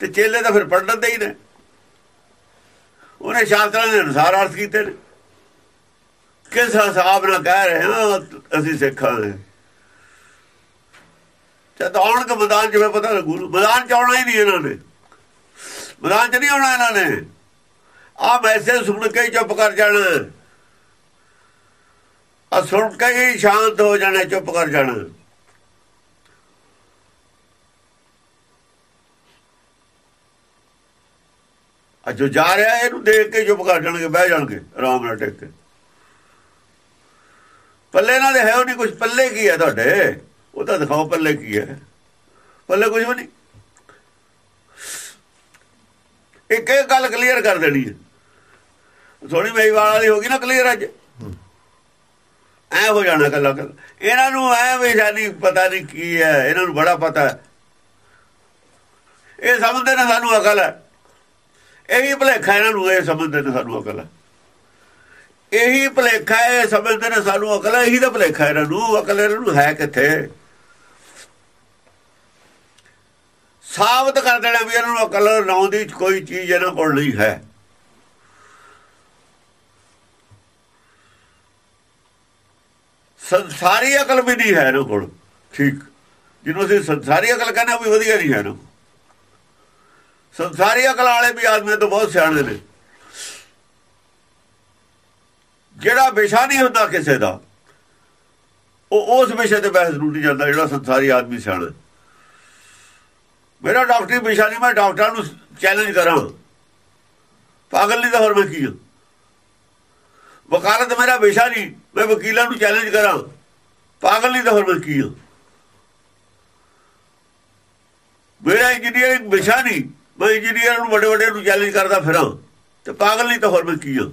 ਤੇ ਚੇਲੇ ਤਾਂ ਫਿਰ ਪੰਡਤ ਦੇ ਹੀ ਨੇ। ਉਹਨੇ ਸ਼ਾਸਤਰਾਂ ਦੇ ਅਨੁਸਾਰ ਅਰਥ ਕੀਤੇ ਨੇ। ਕਿਸ ਹਿਸਾਬ ਨਾਲ ਕਹਿ ਰਹੇ ਹਾਂ ਅਸੀਂ ਸਿੱਖਾਂ ਦੇ ਜਦ ਆਉਣ ਕੇ ਮੈਦਾਨ, ਜਿਵੇਂ ਪਤਾ ਲੱਗੂ, ਮੈਦਾਨ ਚ ਆਉਣਾ ਹੀ ਨਹੀਂ ਇਹਨਾਂ ਨੇ। ਮੈਦਾਨ ਚ ਨਹੀਂ ਆਉਣਾ ਇਹਨਾਂ ਨੇ। ਆ ਮੈਸੇਜ ਸੁਣ ਕੇ ਚੁੱਪ ਕਰ ਜਾਣਾ। ਆ ਸੁਣ ਕੇ ਹੀ ਸ਼ਾਂਤ ਹੋ ਜਾਣਾ, ਚੁੱਪ ਕਰ ਜਾਣਾ। ਆ ਜੋ ਜਾ ਰਿਹਾ, ਇਹਨੂੰ ਦੇਖ ਕੇ ਚੁੱਪ ਕਰ ਜਾਣਗੇ, ਬਹਿ ਜਾਣਗੇ, ਆਰਾਮ ਨਾਲ ਟਿਕ ਕੇ। ਪੱਲੇ ਨਾਲ ਹੈ ਉਹ ਨਹੀਂ ਕੁਝ ਪੱਲੇ ਕੀ ਹੈ ਤੁਹਾਡੇ? ਉਹ ਤਾਂ ਦਿਖਾਓ ਪੱਲੇ ਕੀ ਹੈ। ਪੱਲੇ ਕੁਝ ਵੀ ਨਹੀਂ। ਇੱਕ ਇੱਕ ਗੱਲ ਕਲੀਅਰ ਕਰ ਦੇਣੀ ਹੈ। ਥੋੜੀ ਮਹੀਵਾਲ ਵਾਲੀ ਹੋ ਗਈ ਨਾ ਕਲੀਅਰ ਅੱਜ। ਐ ਹੋ ਜਾਣਾ ਕੱਲਾ ਕੱਲਾ ਇਹਨਾਂ ਨੂੰ ਐ ਵੀ ਪਤਾ ਨਹੀਂ ਕੀ ਹੈ। ਇਹਨਾਂ ਨੂੰ ਬੜਾ ਪਤਾ ਹੈ। ਇਹ ਸਮਝਦੇ ਨੇ ਸਾਨੂੰ ਅਕਲ ਹੈ। ਇਹੀ ਭਲੇਖਾ ਇਹਨਾਂ ਨੂੰ, ਇਹ ਸਮਝਦੇ ਨੇ ਸਾਨੂੰ ਅਕਲ ਹੈ। ਇਹੀ ਭਲੇਖਾ ਹੈ ਸਮਝਦੇ ਨੇ ਸਾਨੂੰ, ਅਕਲ ਇਹੀ ਦਾ ਭਲੇਖਾ ਇਹਨਾਂ ਨੂੰ, ਅਕਲ ਇਹਨਾਂ ਨੂੰ ਹੈ ਕਿੱਥੇ? ਸਾਬਤ ਕਰ ਦੇਣਾ ਵੀ ਇਹਨਾਂ ਨੂੰ ਅਕਲ ਨਾਉ ਦੀ ਕੋਈ ਚੀਜ਼ ਇਹਨਾਂ ਕੋਲ ਨਹੀਂ ਹੈ। ਸੰਸਾਰੀ ਅਕਲ ਵੀ ਨਹੀਂ ਹੈ ਇਹਨਾਂ ਕੋਲ, ਠੀਕ। ਜਿਹਨੂੰ ਅਸੀਂ ਸੰਸਾਰੀ ਅਕਲ ਕਹਿੰਦੇ ਉਹ ਵੀ ਵਧੀਆ ਨਹੀਂ ਹੈ ਨਾ ਸੰਸਾਰੀ ਅਕਲ ਵਾਲੇ ਵੀ ਆਦਮੀ ਤੋਂ ਬਹੁਤ ਸਿਆਣੇ ਨੇ। ਜਿਹੜਾ ਵਿਸ਼ਾ ਨਹੀਂ ਹੁੰਦਾ ਕਿਸੇ ਦਾ, ਉਹ ਉਸ ਵਿਸ਼ੇ ਤੇ ਬਹਿਸ ਨੂੰ ਨਹੀਂ ਜਾਂਦਾ ਜਿਹੜਾ ਸੰਸਾਰੀ ਆਦਮੀ ਸਿਆਣਾ ਮੇਰਾ ਡਾਕਟਰੀ ਵਿਸ਼ਾ ਨਹੀਂ, ਮੈਂ ਡਾਕਟਰਾਂ ਨੂੰ ਚੈਲੰਜ ਕਰਾਂ। ਪਾਗਲ ਨਹੀਂ ਤਾਂ ਹੋਰ ਮੈਂ ਕੀ ਹਾਂ ਵਕਾਲਤ ਮੇਰਾ ਵਿਸ਼ਾ ਨਹੀਂ, ਮੈਂ ਵਕੀਲਾਂ ਨੂੰ ਚੈਲੰਜ ਕਰਾਂ। ਪਾਗਲ ਨਹੀਂ ਤਾਂ ਹੋਰ ਮੈਂ ਕੀ ਹਾਂ ਮੇਰਾ ਇੰਜੀਨੀਅਰਿੰਗ ਵਿਸ਼ਾ ਨਹੀਂ, ਮੈਂ ਇੰਜੀਨੀਅਰ ਨੂੰ ਵੱਡੇ ਵੱਡੇ ਨੂੰ ਚੈਲੰਜ ਕਰਦਾ ਫਿਰਾਂ, ਤੇ ਪਾਗਲ ਨਹੀਂ ਤਾਂ ਹੋਰ ਮੈਂ ਕੀ ਹਾਂ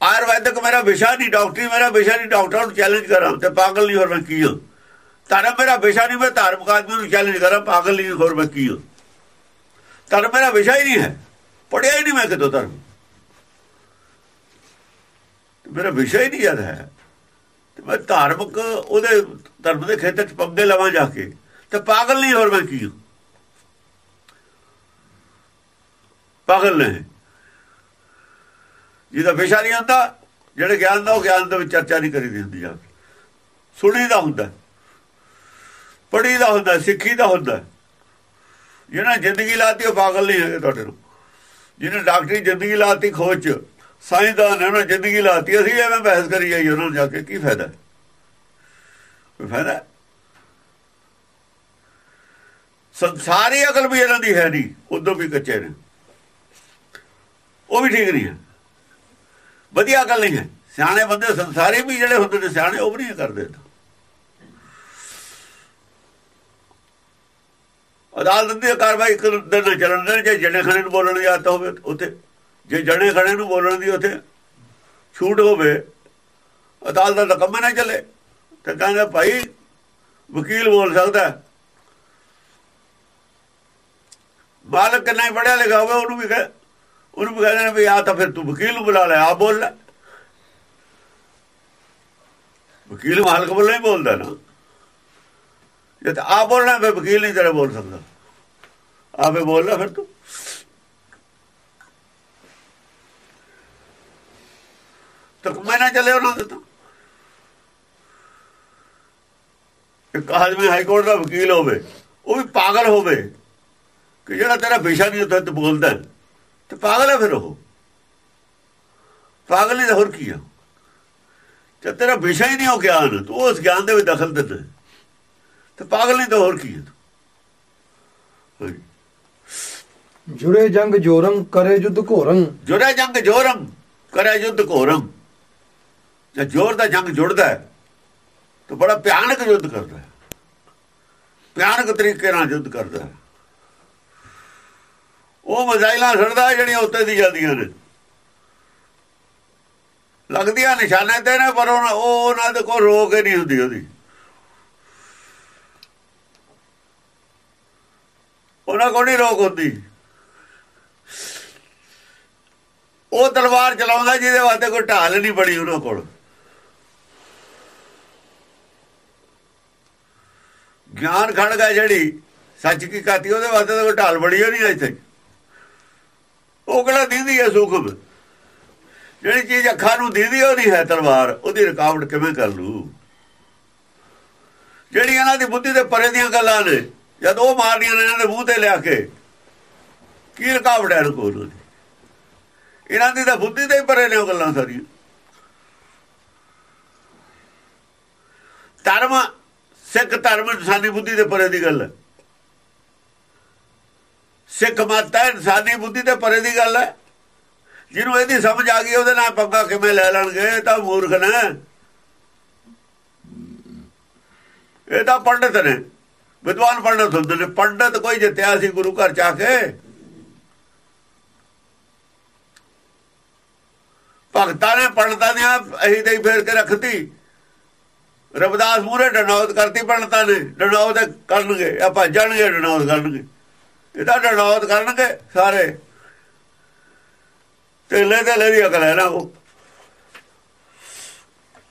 ਆਯੁਰਵੈਦਿਕ ਮੇਰਾ ਵਿਸ਼ਾ ਨਹੀਂ, ਡਾਕਟਰੀ ਮੇਰਾ ਵਿਸ਼ਾ ਨਹੀਂ, ਡਾਕਟਰਾਂ ਨੂੰ ਚੈਲੰਜ ਕਰਾਂ ਤੇ ਪਾਗਲ ਨਹੀਂ ਹੋਰ ਮੈਂ ਕੀ ਹਾਂ? ਧਰਮ ਮੇਰਾ ਵਿਸ਼ਾ ਨਹੀਂ, ਮੈਂ ਧਾਰਮਿਕ ਆਦਮੀ ਨੂੰ ਚੈਲੰਜ ਕਰਾਂ, ਪਾਗਲ ਨਹੀਂ ਹੋਰ ਮੈਂ ਕੀ ਹਾਂ? ਧਰਮ ਮੇਰਾ ਵਿਸ਼ਾ ਹੀ ਨਹੀਂ ਹੈ। ਪੜਿਆ ਹੀ ਨਹੀਂ ਮੈਂ ਕਿਤੋਂ ਧਰਮ ਮੇਰਾ ਵਿਸ਼ਾ ਹੀ ਨਹੀਂ ਯਾਦ ਹੈ। ਤੇ ਮੈਂ ਧਾਰਮਿਕ ਉਹਦੇ ਧਰਮ ਦੇ ਖੇਤਰ 'ਚ ਪੰਗੇ ਲਵਾਂ ਜਾ ਕੇ, ਤੇ ਪਾਗਲ ਨਹੀਂ ਹੋਰ ਮੈਂ ਕੀ ਹਾਂ? ਪਾਗਲ ਨਹੀਂ ਜਿਹਦਾ ਵਿਸ਼ਾ ਨਹੀਂ ਆਉਂਦਾ, ਜਿਹੜੇ ਗਿਆਨ ਦਾ ਉਹ ਗਿਆਨ ਦੇ ਵਿੱਚ ਚਰਚਾ ਨਹੀਂ ਕਰੀਦੀ ਹੁੰਦੀ ਜਾ ਸੁਣੀ ਦਾ ਹੁੰਦਾ ਪੜੀ ਦਾ ਹੁੰਦਾ, ਸਿੱਖੀ ਦਾ ਹੁੰਦਾ। ਜਿਹਨਾਂ ਜ਼ਿੰਦਗੀ ਲਾਤੀ ਉਹ ਪਾਗਲ ਨਹੀਂ ਹੈਗੇ ਤੁਹਾਡੇ ਨੂੰ। ਜਿਹਨੇ ਡਾਕਟਰੀ ਜ਼ਿੰਦਗੀ ਲਾਤੀ ਖੋਜ ਚ ਸਾਇੰਸਦਾਨ ਨੇ ਉਹਨਾਂ ਜ਼ਿੰਦਗੀ ਲਾਤੀ, ਅਸੀਂ ਐਵੇਂ ਬਹਿਸ ਕਰੀ ਜਾਈ ਉਹਨਾਂ ਨੂੰ ਜਾ ਕੇ, ਕੀ ਫਾਇਦਾ? ਕੋਈ ਫਾਇਦਾ? ਸੰਸਾਰੀ ਅਕਲ ਵੀ ਇਹਨਾਂ ਦੀ ਹੈ ਨਹੀਂ, ਉਦੋਂ ਵੀ ਕੱਚੇ ਨੇ। ਉਹ ਵੀ ਠੀਕ ਨਹੀਂ ਹੈ। ਵਧੀਆ ਗੱਲ ਨਹੀਂ ਹੈ। ਸਿਆਣੇ ਬੰਦੇ ਸੰਸਾਰੀ ਵੀ ਜਿਹੜੇ ਹੁੰਦੇ ਨੇ, ਸਿਆਣੇ ਉਹ ਵੀ ਨਹੀਂ ਕਰਦੇ। ਅਦਾਲਤ ਦੀ ਕਾਰਵਾਈ ਇੱਕ ਦਿਨ ਚੱਲਣ ਦੇ ਜੇ ਜਣੇ ਖਣੇ ਨੂੰ ਬੋਲਣ ਦੀ ਆਦਤ ਹੋਵੇ ਉੱਥੇ। ਜੇ ਜਣੇ ਖਣੇ ਨੂੰ ਬੋਲਣ ਦੀ ਉੱਥੇ ਛੂਟ ਹੋਵੇ, ਅਦਾਲਤ ਦਾ ਕੰਮ ਨਾ ਚੱਲੇ। ਤੇ ਕਹਿੰਦਾ ਭਾਈ, ਵਕੀਲ ਬੋਲ ਸਕਦਾ ਮਾਲਕ ਕਿੰਨਾ ਹੀ ਪੜਿਆ ਲਿਖਿਆ ਹੋਵੇ, ਉਹਨੂੰ ਵੀ ਕਹੇ ਉਹਨੂੰ ਵੀ ਕਹਿੰਦੇ ਨੇ ਵੀ ਆ ਤਾਂ ਫਿਰ ਤੂੰ ਵਕੀਲ ਨੂੰ ਬੁਲਾ ਲੈ ਆ ਬੋਲ ਲੈ। ਵਕੀਲ ਮਾਲਕ ਵੱਲੋਂ ਹੀ ਬੋਲਦਾ ਨਾ। ਜੇ ਤਾਂ ਆ ਬੋਲਣਾ, ਫਿਰ ਵਕੀਲ ਨਹੀਂ ਤੇਰਾ ਬੋਲ ਸਕਦਾ। ਆਪੇ ਬੋਲ ਲੈ ਫਿਰ ਤੂੰ। ਤੱਕ ਮੈਂ ਨਾ ਚੱਲੇ ਉਹਨਾਂ ਦੇ ਤਾਂ। ਇੱਕ ਆਦਮੀ ਹਾਈ ਕੋਰਟ ਦਾ ਵਕੀਲ ਹੋਵੇ, ਉਹ ਵੀ ਪਾਗਲ ਹੋਵੇ ਕਿ ਜਿਹੜਾ ਤੇਰਾ ਵਿਸ਼ਾ ਨਹੀਂ ਉੱਥੇ ਤੇ ਬੋਲਦਾ। ਤੇ ਪਾਗਲ ਹੈ ਫਿਰ ਉਹ। ਪਾਗਲ ਨਹੀਂ ਹੋਰ ਕੀ ਆ। ਤੇ ਤੇਰਾ ਵਿਸ਼ਾ ਹੀ ਨਹੀਂ ਉਹ ਗਿਆਨ ਤੂੰ ਉਸ ਗਿਆਨ ਦੇ ਵਿੱਚ ਦਖਲ ਦਿੰਦਾ ਤੇ ਪਾਗਲ ਨਹੀਂ ਤਾਂ ਹੋਰ ਕੀ ਹੈ ਜੁਰੇ ਜੰਗ ਜੋਰੰ ਕਰੇ ਜੁਦ ਘੋਰੰ ਜੁਰੇ ਜੰਗ ਜੋਰੰ ਕਰੇ ਯੁੱਧ ਘੋਰੰ ਜੇ ਜੋਰ ਦਾ ਜੰਗ ਜੁੜਦਾ ਹੈ ਤਾਂ ਬੜਾ ਭਿਆਨਕ ਯੁੱਧ ਕਰਦਾ ਹੈ। ਭਿਆਨਕ ਤਰੀਕੇ ਨਾਲ ਯੁੱਧ ਕਰਦਾ ਹੈ। ਉਹ ਮਜ਼ਾਈਲਾਂ ਛੱਡਦਾ ਜਿਹੜੀਆਂ ਉੱਤੇ ਦੀ ਜਾਂਦੀਆਂ ਨੇ। ਲੱਗਦੀਆਂ ਨਿਸ਼ਾਨੇ ਤੇ ਨੇ, ਪਰ ਉਹ ਉਹਨਾਂ ਦੇ ਕੋਲ ਰੋਕ ਹੀ ਨਹੀਂ ਹੁੰਦੀ ਉਹਦੀ। ਉਹਨਾਂ ਕੋਲ ਨਹੀਂ ਰੋਕ ਹੁੰਦੀ। ਉਹ ਤਲਵਾਰ ਚਲਾਉਂਦਾ ਜਿਹਦੇ ਵਾਸਤੇ ਕੋਈ ਢਾਲ ਨਹੀਂ ਬਣੀ ਉਹਨਾਂ ਕੋਲ। ਗਿਆਨ ਖੜ ਖੜਗਾ ਜਿਹੜੀ ਸੱਚ ਕੀ ਕਾਤੀ ਉਹਦੇ ਵਾਸਤੇ ਕੋਈ ਢਾਲ ਬਣੀ ਹੋ ਨਹੀਂ ਇੱਥੇ। ਉਹ ਕਿਹੜਾ ਦੀਦੀ ਹੈ ਸੂਖਮ। ਜਿਹੜੀ ਚੀਜ਼ ਅੱਖਾਂ ਨੂੰ ਦੀਦੀ ਉਹ ਨਹੀਂ ਹੈ ਤਲਵਾਰ। ਉਹਦੀ ਰਕਾਵਟ ਕਿਵੇਂ ਕਰ ਲੂ? ਜਿਹੜੀ ਇਹਨਾਂ ਦੀ ਬੁੱਧੀ ਦੇ ਪਰੇ ਦੀਆਂ ਗੱਲਾਂ ਨੇ, ਜਦ ਉਹ ਮਾਰਦੀਆਂ ਨੇ ਇਹਨਾਂ ਦੇ ਮੂੰਹ ਤੇ ਲਿਆ ਕੇ, ਕੀ ਰਕਾਵਟ ਹੈ ਕੋਲ ਇਹਨਾਂ ਦੀ ਤਾਂ ਬੁੱਧੀ ਦੇ ਹੀ ਪਰੇ ਨੇ ਉਹ ਗੱਲਾਂ ਸਾਰੀਆਂ। ਧਰਮ, ਸਿੱਖ ਧਰਮ ਇਨਸਾਨੀ ਬੁੱਧੀ ਦੇ ਪਰੇ ਦੀ ਗੱਲ ਹੈ। ਸਿੱਖ ਮਤ ਹੈ, ਇਨਸਾਨੀ ਬੁੱਧੀ ਤੇ ਪਰੇ ਦੀ ਗੱਲ ਹੈ। ਜਿਹਨੂੰ ਇਹਦੀ ਸਮਝ ਆ ਗਈ, ਉਹਦੇ ਨਾਲ ਪੰਗਾ ਕਿਵੇਂ ਲੈ ਲੈਣਗੇ? ਤਾਂ ਮੂਰਖ ਨੇ। ਇਹ ਤਾਂ ਪੰਡਤ ਨੇ। ਵਿਦਵਾਨ ਪੰਡਤ ਹੁੰਦੇ ਨੇ। ਪੰਡਤ ਕੋਈ ਜਿੱਤਿਆ ਸੀ ਗੁਰੂ ਘਰ ਚਾ ਕੇ। ਭਗਤਾਂ ਨੇ ਪੰਡਤਾਂ ਨੇ ਅਹੀ ਦੇ ਫੇਰ ਕੇ ਰੱਖਤੀ। ਰਬਦਾਸ ਮੂਰੇ ਡਨੌਤ ਕਰਤੀ ਪੰਡਤਾਂ ਨੇ। ਡਨੌਤ ਕਰਨਗੇ ਆ ਭੱਜਣਗੇ ਡਨੌਤ ਕਰਨਗੇ। ਇਹਦਾ ਡਨੌਤ ਕਰਨਗੇ ਸਾਰੇ। ਤੇਲੇ ਤੇ ਲੈ ਦੀ ਅਕਲ ਹੈ ਨਾ ਉਹ।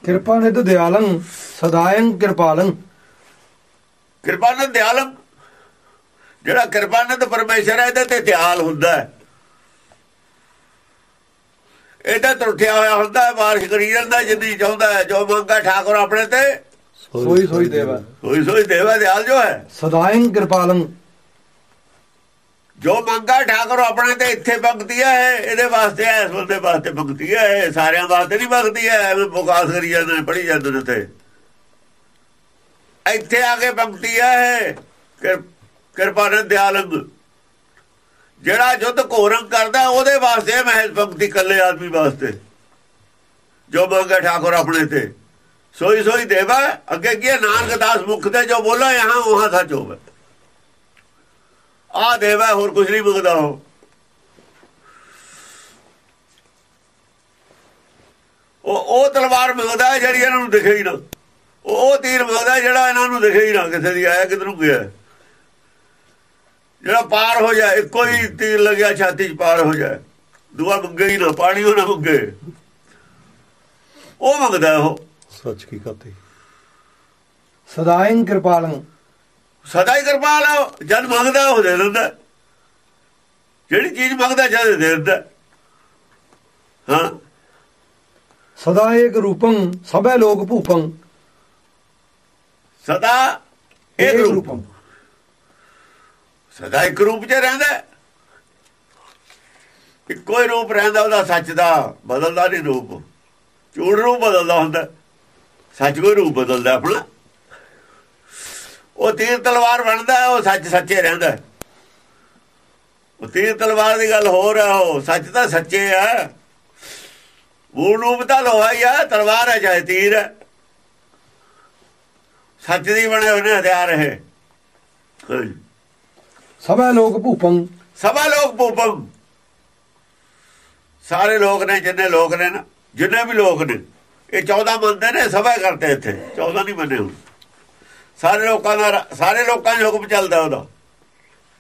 ਕਿਰਪਾ ਨਿਧ ਦਿਆਲੰ ਸਦਾਇੰ ਕਿਰਪਾਲੰ। ਕਿਰਪਾ ਨਾਲ ਦਿਆਲਮ ਜਿਹੜਾ ਕਿਰਪਾਨੰਦ ਪਰਮੇਸ਼ਰ ਹੈ ਇਹਦੇ ਤੇ ਧਿਆਨ ਹੁੰਦਾ ਹੈ। ਇਹਦਾ ਤਰੁੱਠਿਆ ਹੋਇਆ ਹੁੰਦਾ ਹੈ ਬਾਰਿਸ਼ ਕਰੀ ਜਾਂਦਾ ਜਿੰਨੀ ਚਾਹੁੰਦਾ ਹੈ ਜੋ ਮੰਗਾ ਠਾਕੁਰ ਆਪਣੇ ਤੇ। ਸੋਈ ਸੋਈ ਦੇਵਾ ਸੋਈ ਸੋਈ ਦੇਵਾ ਦਿਆਲ ਜੋ ਹੈ। ਸਦਾਇੰ ਕਿਰਪਾਲੰ। ਜੋ ਮੰਗਾ ਠਾਕੁਰ ਆਪਣੇ ਤੇ ਇੱਥੇ ਭਗਤੀ ਹੈ ਇਹਦੇ ਵਾਸਤੇ ਹੈ ਇਸ ਬੰਦੇ ਵਾਸਤੇ ਭਗਤੀ ਹੈ ਇਹ ਸਾਰਿਆਂ ਵਾਸਤੇ ਨਹੀਂ ਭਗਤੀ ਹੈ ਐਵੇਂ ਬੁਕਾਸ ਕਰੀ ਜਾਂਦੇ ਨੇ ਪੜੀ ਜਾਂਦੇ ਨੇ ਤੇ ਇੱਥੇ ਆ ਕੇ ਭਗਤੀ ਹੈ ਕਿਰ- ਕਿਰਪਾ ਨੇ ਦਿਆਲੰਗ। ਜਿਹੜਾ ਜੁੱਧ ਘੋਰੰਗ ਕਰਦਾ ਉਹਦੇ ਵਾਸਤੇ ਮਹਿਜ਼ ਭਗਤੀ ਕੱਲੇ ਆਦਮੀ ਵਾਸਤੇ। ਜੋ ਮੰਗਾ ਠਾਕੁਰ ਆਪਣੇ ਤੇ। ਸੋਈ ਸੋਈ ਦੇਵਾ ਅੱਗੇ ਕੀ ਹੈ, ਨਾਨਕ ਦਾਸ ਮੁਖ ਤੇ ਜੋ ਬੋਲਾ ਯਹਾਂ ਵਹਾਂ ਸੱਚ ਹੋਵੇ। ਆ ਦੇਵਾ ਹੋਰ ਕੁਝ ਨਹੀਂ ਮੰਗਦਾ ਉਹ। ਉਹ ਤਲਵਾਰ ਮੰਗਦਾ ਜਿਹੜੀ ਇਹਨਾਂ ਨੂੰ ਦਿਖੇ ਹੀ ਨਾ। ਉਹ ਤੀਰ ਮੰਗਦਾ ਜਿਹੜਾ ਇਹਨਾਂ ਨੂੰ ਦਿਖੇ ਹੀ ਨਾ, ਕਿਸੇ ਦੀ ਆਇਆ ਕਿਧਰੋਂ ਗਿਆ। ਜਿਹੜਾ ਪਾਰ ਹੋ ਜਾਏ, ਇੱਕੋ ਹੀ ਤੀਰ ਲੱਗਿਆ, ਛਾਤੀ 'ਚ ਪਾਰ ਹੋ ਜਾਏ। ਦੂਆ ਮੰਗੇ ਹੀ ਨਾ, ਪਾਣੀ ਉਹ ਨਾ ਮੰਗੇ। ਉਹ ਮੰਗਦਾ ਉਹ। ਸੱਚ ਕੀ ਖਾਤੇ ਸਦਾਇੰ ਕਿਰਪਾਲੰ। ਸਦਾ ਹੀ ਕਿਰਪਾਲ ਆ ਉਹ। ਜਦ ਮੰਗਦਾ ਉਹ ਦੇ ਦਿੰਦਾ। ਜਿਹੜੀ ਚੀਜ਼ ਮੰਗਦਾ ਜਦ ਦੇ ਦਿੰਦਾ। ਹਾਂ। ਸਦਾ ਏਕ ਰੂਪੰ ਸਭੈ ਲੋਕ ਭੂਪੰ। ਸਦਾ ਇੱਕ ਰੂਪਮ ਸਦਾ ਇੱਕ ਰੂਪ 'ਚ ਰਹਿੰਦਾ। ਹੈ। ਇੱਕੋ ਹੀ ਰੂਪ ਰਹਿੰਦਾ ਉਹਦਾ ਸੱਚ ਦਾ ਬਦਲਦਾ ਨਹੀਂ ਰੂਪ। ਝੂਠ ਰੂਪ ਬਦਲਦਾ ਹੁੰਦਾ। ਸੱਚ ਕੋਈ ਰੂਪ ਬਦਲਦਾ ਆਪਣਾ। ਉਹ ਤੀਰ ਤਲਵਾਰ ਬਣਦਾ ਹੈ, ਉਹ ਸੱਚ ਸੱਚੇ ਰਹਿੰਦਾ। ਹੈ। ਉਹ ਤੀਰ ਤਲਵਾਰ ਦੀ ਗੱਲ ਹੈ ਉਹ ਸੱਚ ਤਾਂ ਸੱਚੇ ਆ। ਮੂਲ ਰੂਪ ਤਾਂ ਲੋਹਾ ਹੀ ਆ ਤਲਵਾਰ ਹੈ ਚਾਹੇ ਤੀਰ। ਹੈ ਸੱਚ ਦੀ ਬਣੇ ਹੋਏ ਨੇ ਹਥਿਆਰ ਹਾਂਜੀ। ਸਭੈ ਲੋਕ ਭੂਪੰ। ਸਭਾ ਲੋਕ ਪੂਪਮ ਸਾਰੇ ਲੋਕ ਨੇ ਜਿੰਨੇ ਲੋਕ ਨੇ ਨਾ ਜਿੰਨੇ ਵੀ ਲੋਕ ਨੇ ਇਹ 14 ਮੰਨਦੇ ਨੇ ਸਭਾ ਕਰਦੇ ਇੱਥੇ। 14 ਨਹੀਂ ਮੰਨੇ ਹੁਣ। ਸਾਰੇ ਲੋਕਾਂ ਦਾ ਸਾਰੇ ਲੋਕਾਂ ਦਾ ਹੁਕਮ ਚੱਲਦਾ ਉਹਦਾ।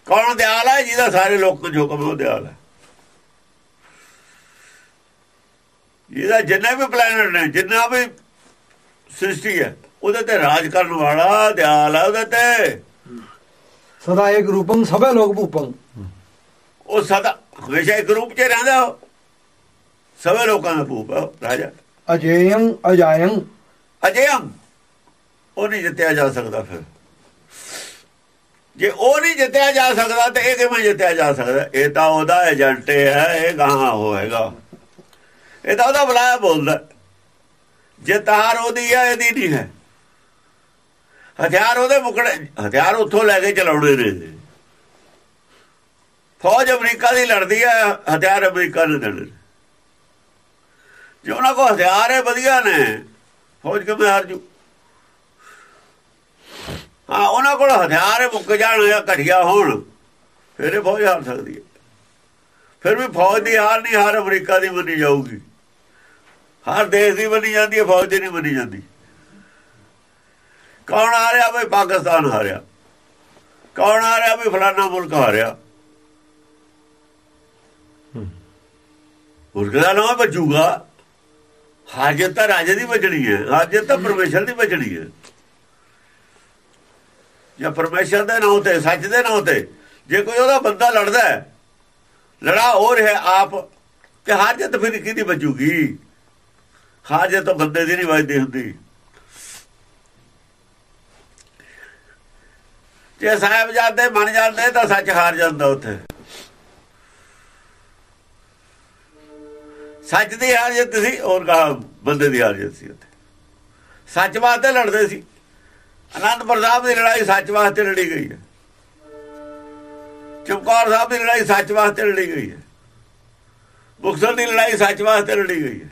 ਕੌਣ ਦਿਆਲ ਹੈ ਜਿਹਦਾ ਸਾਰੇ ਲੋਕਾਂ ਦਾ ਹੁਕਮ ਉਹ ਦਿਆਲ ਹੈ? ਜਿਹਦਾ ਜਿੰਨੇ ਵੀ ਪਲੈਨਟ ਨੇ ਜਿੰਨਾ ਵੀ ਸ੍ਰਿਸ਼ਟੀ ਹੈ ਉਹਦੇ ਤੇ ਰਾਜ ਕਰਨ ਵਾਲਾ ਦਿਆਲ ਹੈ ਉਹਦੇ ਤੇ। ਸਦਾ ਏਕ ਰੂਪੰ ਸਭੈ ਲੋਕ ਭੂਪੰ। ਉਹ ਸਦਾ ਹਮੇਸ਼ਾ ਇੱਕ ਰੂਪ 'ਚ ਰਹਿੰਦਾ ਉਹ। ਸਭੇ ਲੋਕਾਂ ਦਾ ਭੂਪ ਰਾਜਾ। ਅਜੇਯੰ ਅਜਾਯੰ। ਅਜੇਯੰ। ਉਹ ਨਹੀਂ ਜਿੱਤਿਆ ਜਾ ਸਕਦਾ ਫਿਰ। ਜੇ ਉਹ ਨਹੀਂ ਜਿੱਤਿਆ ਜਾ ਸਕਦਾ ਤੇ ਇਹ ਕਿਵੇਂ ਜਿੱਤਿਆ ਜਾ ਸਕਦਾ? ਇਹ ਤਾਂ ਉਹਦਾ ਏਜੰਟ ਹੈ ਇਹ ਗਾਹਾਂ ਹੋਏਗਾ ਇਹ ਤਾਂ ਉਹਦਾ ਬੁਲਾਇਆ ਬੋਲਦਾ। ਜੇ ਤਾਰ ਉਹਦੀ ਹੈ, ਇਹਦੀ ਨਹੀਂ ਹੈ। ਹਥਿਆਰ ਉਹਦੇ ਮੁਕੜੇ, ਹਥਿਆਰ ਉੱਥੋਂ ਲੈ ਕੇ ਚਲਾਉਣੇ ਨੇ ਫੌਜ ਅਮਰੀਕਾ ਦੀ ਲੜਦੀ ਹੈ, ਹਥਿਆਰ ਅਮਰੀਕਾ ਨੇ ਦੇਣੇ ਨੇ। ਜੇ ਉਹਨਾਂ ਕੋਲ ਹਥਿਆਰ ਹੈ, ਵਧੀਆ ਨੇ। ਫੌਜ ਕਿਵੇਂ ਹਾਰ ਜੂ? ਹਾਂ ਉਹਨਾਂ ਕੋਲ ਹਥਿਆਰ ਮੁੱਕ ਜਾਣ ਜਾਂ ਘਟਿਆ ਹੋਣ, ਫਿਰ ਇਹ ਫੌਜ ਹਾਰ ਸਕਦੀ ਹੈ। ਫਿਰ ਵੀ ਫੌਜ ਦੀ ਹਾਰ ਨਹੀਂ, ਹਾਰ ਅਮਰੀਕਾ ਦੀ ਮੰਨੀ ਜਾਊਗੀ। ਹਰ ਦੇਸ਼ ਦੀ ਮੰਨੀ ਜਾਂਦੀ ਹੈ, ਫੌਜ ਦੀ ਨਹੀਂ ਮੰਨੀ ਜਾਂਦੀ। ਕੌਣ ਆ ਰਿਹਾ ਬਈ? ਪਾਕਿਸਤਾਨ ਹਾਰਿਆ। ਕੌਣ ਆ ਰਿਹਾ ਬਈ? ਫਲਾਨਾ ਮੁਲਕ ਹਾਰਿਆ। ਮੁਲਕ ਦਾ ਨਾਮ ਬਚੂਗਾ ਹਾਜਤ ਤਾਂ ਰਾਜੇ ਦੀ ਬਚਣੀ ਹੈ, ਹਾਜਤ ਤਾਂ ਪਰਮੇਸ਼ਰ ਦੀ ਬਚਣੀ ਹੈ। ਜਾਂ ਪਰਮੇਸ਼ਰ ਦੇ ਨਾਮ ਤੇ, ਸੱਚ ਦੇ ਨਾਮ ਤੇ, ਜੇ ਕੋਈ ਉਹਦਾ ਬੰਦਾ ਲੜਦਾ ਹੈ, ਲੜਾ ਹੋ ਰਿਹਾ ਆਪ, ਤੇ ਹਾਜਤ ਫਿਰ ਕਿਹਦੀ ਬਚੂਗੀ ਹਾਜਤ ਤਾਂ ਬੰਦੇ ਦੀ ਨਹੀਂ ਵੱਜਦੀ ਹੁੰਦੀ। ਜੇ ਸਾਹਿਬ ਜਾਂਦੇ ਮੰਨ ਜਾਂਦੇ ਤਾਂ ਸੱਚ ਹਾਰ ਜਾਂਦਾ ਉੱਥੇ। ਸੱਚ ਦੀ ਹਾਰਜਤ ਸੀ ਔਰ ਬੰਦੇ ਦੀ ਹਾਰਜਤ ਸੀ ਉੱਥੇ। ਸੱਚ ਵਾਸਤੇ ਲੜਦੇ ਸੀ। ਅਨੰਦਪੁਰ ਸਾਹਿਬ ਦੀ ਲੜਾਈ ਸੱਚ ਵਾਸਤੇ ਲੜੀ ਗਈ ਹੈ। ਚਮਕੌਰ ਸਾਹਿਬ ਦੀ ਲੜਾਈ ਸੱਚ ਵਾਸਤੇ ਲੜੀ ਗਈ ਹੈ। ਮੁਕਤਸਰ ਦੀ ਲੜਾਈ ਸੱਚ ਵਾਸਤੇ ਲੜੀ ਗਈ ਹੈ।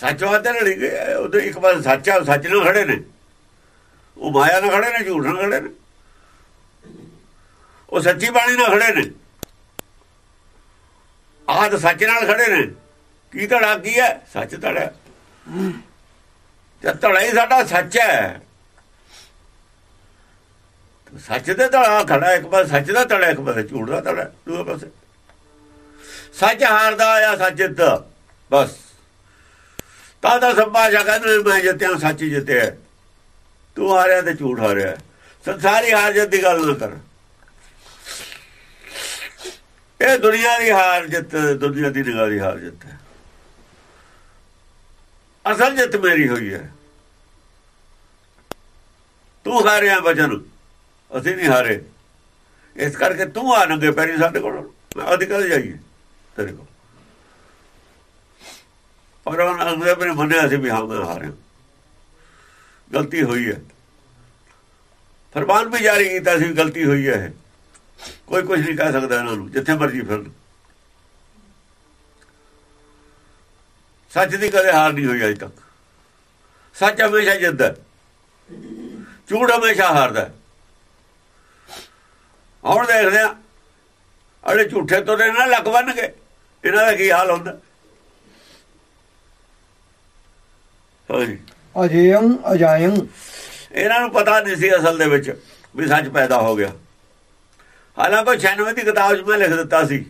ਸੱਚ ਵਾਸਤੇ ਲੜੀ ਗਈ ਹੈ ਉਹਦੇ ਇੱਕ ਪਾਸੇ ਸੱਚ ਸੱਚ ਨਾਲ ਖੜੇ ਨੇ। ਉਹ ਮਾਇਆ ਨਾਲ ਖੜੇ ਨੇ, ਝੂਠ ਨਾਲ ਖੜੇ ਨੇ। ਉਹ ਸੱਚੀ ਬਾਣੀ ਨਾਲ ਖੜੇ ਨੇ। ਆਦ ਸੱਚ ਨਾਲ ਖੜੇ ਨੇ। ਕੀ ਧੜਾ ਕੀ ਹੈ? ਸੱਚ ਧੜਾ ਤੇ ਧੜਾ ਹੀ ਸਾਡਾ ਸੱਚ ਹੈ। ਸੱਚ ਦੇ ਧੜਾ ਖੜਾ ਇੱਕ ਪਾਸੇ, ਸੱਚ ਦਾ ਧੜਾ ਇੱਕ ਪਾਸੇ, ਝੂਠ ਦਾ ਧੜਾ ਦੂਏ ਪਾਸੇ। ਸੱਚ ਹਾਰਦਾ ਆ ਸੱਚ ਜਿੱਤ, ਬਸ। ਤਾਂ ਦਾ ਸੰਭਾਸ਼ਾ ਕਹਿੰਦੇ ਮੈਂ ਜਿੱਤਿਆ, ਸੱਚ ਜਿੱਤਿਆ। ਤੂੰ ਹਾਰਿਆ ਤੇ ਝੂਠ ਹਾਰਿਆ। ਸੰਸਾਰੀ ਹਾਰ ਜਿੱਤ ਦੀ ਗੱਲ ਨਾ ਕਰ। ਇਹ ਦੁਨੀਆ ਦੀ ਹਾਰ ਜਿੱਤ ਦੁਨੀਆ ਦੀ ਨਿਗਾਹ ਦੀ ਹਾਰ ਜਿੱਤ ਹੈ। ਅਸਲ ਜਿੱਤ ਮੇਰੀ ਹੋਈ ਹੈ। ਤੂੰ ਹਾਰਿਆ ਬਚਨ, ਅਸੀਂ ਨਹੀਂ ਹਾਰੇ। ਇਸ ਕਰਕੇ ਤੂੰ ਆ ਨੰਗੇ ਪੈਰੀ ਸਾਡੇ ਕੋਲ ਅਧਿਕਾਰ ਜਾਈਏ ਤੇਰੇ ਕੋਲ। ਪਰ ਉਹਨਾਂ ਅਗਲੇ ਆਪਣੇ ਮੰਨਿਆ ਸੀ ਵੀ ਹਾਂ, ਮੈਂ ਹਾਰਿਆ। ਗਲਤੀ ਹੋਈ ਹੈ। ਫਰਮਾਨ ਵੀ ਜਾਰੀ ਕੀਤਾ ਸੀ ਗਲਤੀ ਹੋਈ ਹੈ ਕੋਈ ਕੁਝ ਨਹੀਂ ਕਹਿ ਸਕਦਾ ਇਹਨਾਂ ਨੂੰ, ਜਿੱਥੇ ਮਰਜ਼ੀ ਫਿਰਨ। ਸੱਚ ਦੀ ਕਦੇ ਹਾਰ ਨਹੀਂ ਹੋਈ ਅਜੇ ਤੱਕ। ਸੱਚ ਹਮੇਸ਼ਾ ਜਿੱਤਦਾ ਝੂਠ ਹਮੇਸ਼ਾ ਹਾਰਦਾ ਹੁਣ ਦੇਖਦੇ ਆ ਅੜੇ ਝੂਠੇ ਤੋਂ ਨਾ ਲੱਕ ਬੰਨ ਕੇ ਇਹਨਾਂ ਦਾ ਕੀ ਹਾਲ ਹੁੰਦਾ? ਅਜੇਯੰ ਅਜਾਯੰ। ਇਹਨਾਂ ਨੂੰ ਪਤਾ ਨਹੀਂ ਸੀ ਅਸਲ ਦੇ ਵਿੱਚ ਵੀ ਸੱਚ ਪੈਦਾ ਹੋ ਗਿਆ। ਹਾਲਾਂਕਿ 96 ਦੀ ਕਿਤਾਬ 'ਚ ਮੈਂ ਲਿਖ ਦਿੱਤਾ ਸੀ।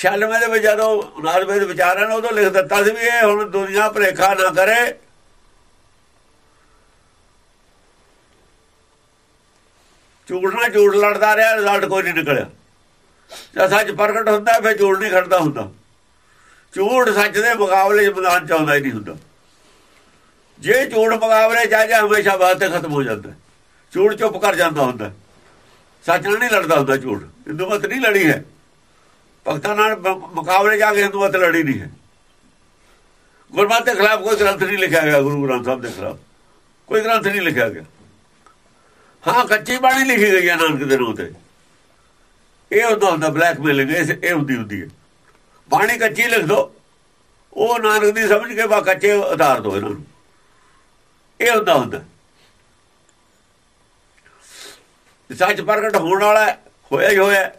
96 ਦੇ ਵਿੱਚ ਜਦੋਂ ਨਾਜ਼ਮੇ ਦੇ ਵਿਚਾਰਾਂ ਨੇ ਉਦੋਂ ਲਿਖ ਦਿੱਤਾ ਸੀ ਵੀ ਇਹ ਹੁਣ ਦੁਨੀਆ ਭਲੇਖਾ ਨਾ ਕਰੇ। ਝੂਠ ਨਾਲ ਝੂਠ ਲੜਦਾ ਰਿਹਾ ਰਿਜ਼ਲਟ ਕੋਈ ਨਹੀਂ ਨਿਕਲਿਆ। ਜਦ ਸੱਚ ਪ੍ਰਗਟ ਹੁੰਦਾ, ਫਿਰ ਝੂਠ ਨਹੀਂ ਖੜਦਾ ਹੁੰਦਾ। ਝੂਠ ਸੱਚ ਦੇ ਮੁਕਾਬਲੇ 'ਚ ਮੈਦਾਨ 'ਚ ਆਉਂਦਾ ਹੀ ਨਹੀਂ ਹੁੰਦਾ। ਜੇ ਝੂਠ ਮੁਕਾਬਲੇ 'ਚ ਆ ਜਾ ਹਮੇਸ਼ਾ ਬਾਤ ਤੇ ਖਤਮ ਹੋ ਜਾਂਦਾ। ਝੂਠ ਚੁੱਪ ਕਰ ਜਾਂਦਾ ਹੁੰਦਾ। ਸੱਚ ਨਾਲ ਨਹੀਂ ਲੜਦਾ ਹੁੰਦਾ ਝੂਠ। ਹਿੰਦੂ ਮਤ ਨਹੀਂ ਲੜੀ ਹੈ। ਭਗਤਾਂ ਨਾਲ ਮੁਕਾਬਲੇ ਜਾ ਕੇ ਹਿੰਦੂ ਮਤ ਲੜੀ ਨਹੀਂ ਹੈ। ਗੁਰਮਤਿ ਦੇ ਖਿਲਾਫ ਕੋਈ ਗ੍ਰੰਥ ਨਹੀਂ ਲਿਖਿਆ ਗਿਆ, ਗੁਰੂ ਗ੍ਰੰਥ ਸਾਹਿਬ ਦੇ ਖਿਲਾਫ। ਕੋਈ ਗ੍ਰੰਥ ਨਹੀਂ ਲਿਖਿਆ ਗਿਆ। ਹਾਂ, ਕੱਚੀ ਬਾਣੀ ਲਿਖੀ ਗਈ ਹੈ ਨਾਨਕ ਦੇ ਨਾਂ ਤੇ। ਇਹ ਹੁੰਦਾ ਹੁੰਦਾ ਬਲੈਕਮੇਲਿੰਗ ਇਹ ਹੁੰਦੀ ਹੁੰਦੀ ਹੈ। ਬਾਣੀ ਕੱਚੀ ਲਿਖ ਦੋ, ਉਹ ਨਾਨਕ ਦੀ ਸਮਝ ਕੇ ਬਾ ਕੱਚੇ ਉਤਾਰ ਦੋ ਇਹਨਾਂ ਨੂੰ। ਇਹ ਹੁੰਦਾ ਹੁੰਦਾ। ਸੱਚ ਪ੍ਰਗਟ ਹੋਣ ਵਾਲਾ ਹੋਇਆ ਹੀ ਹੋਇਆ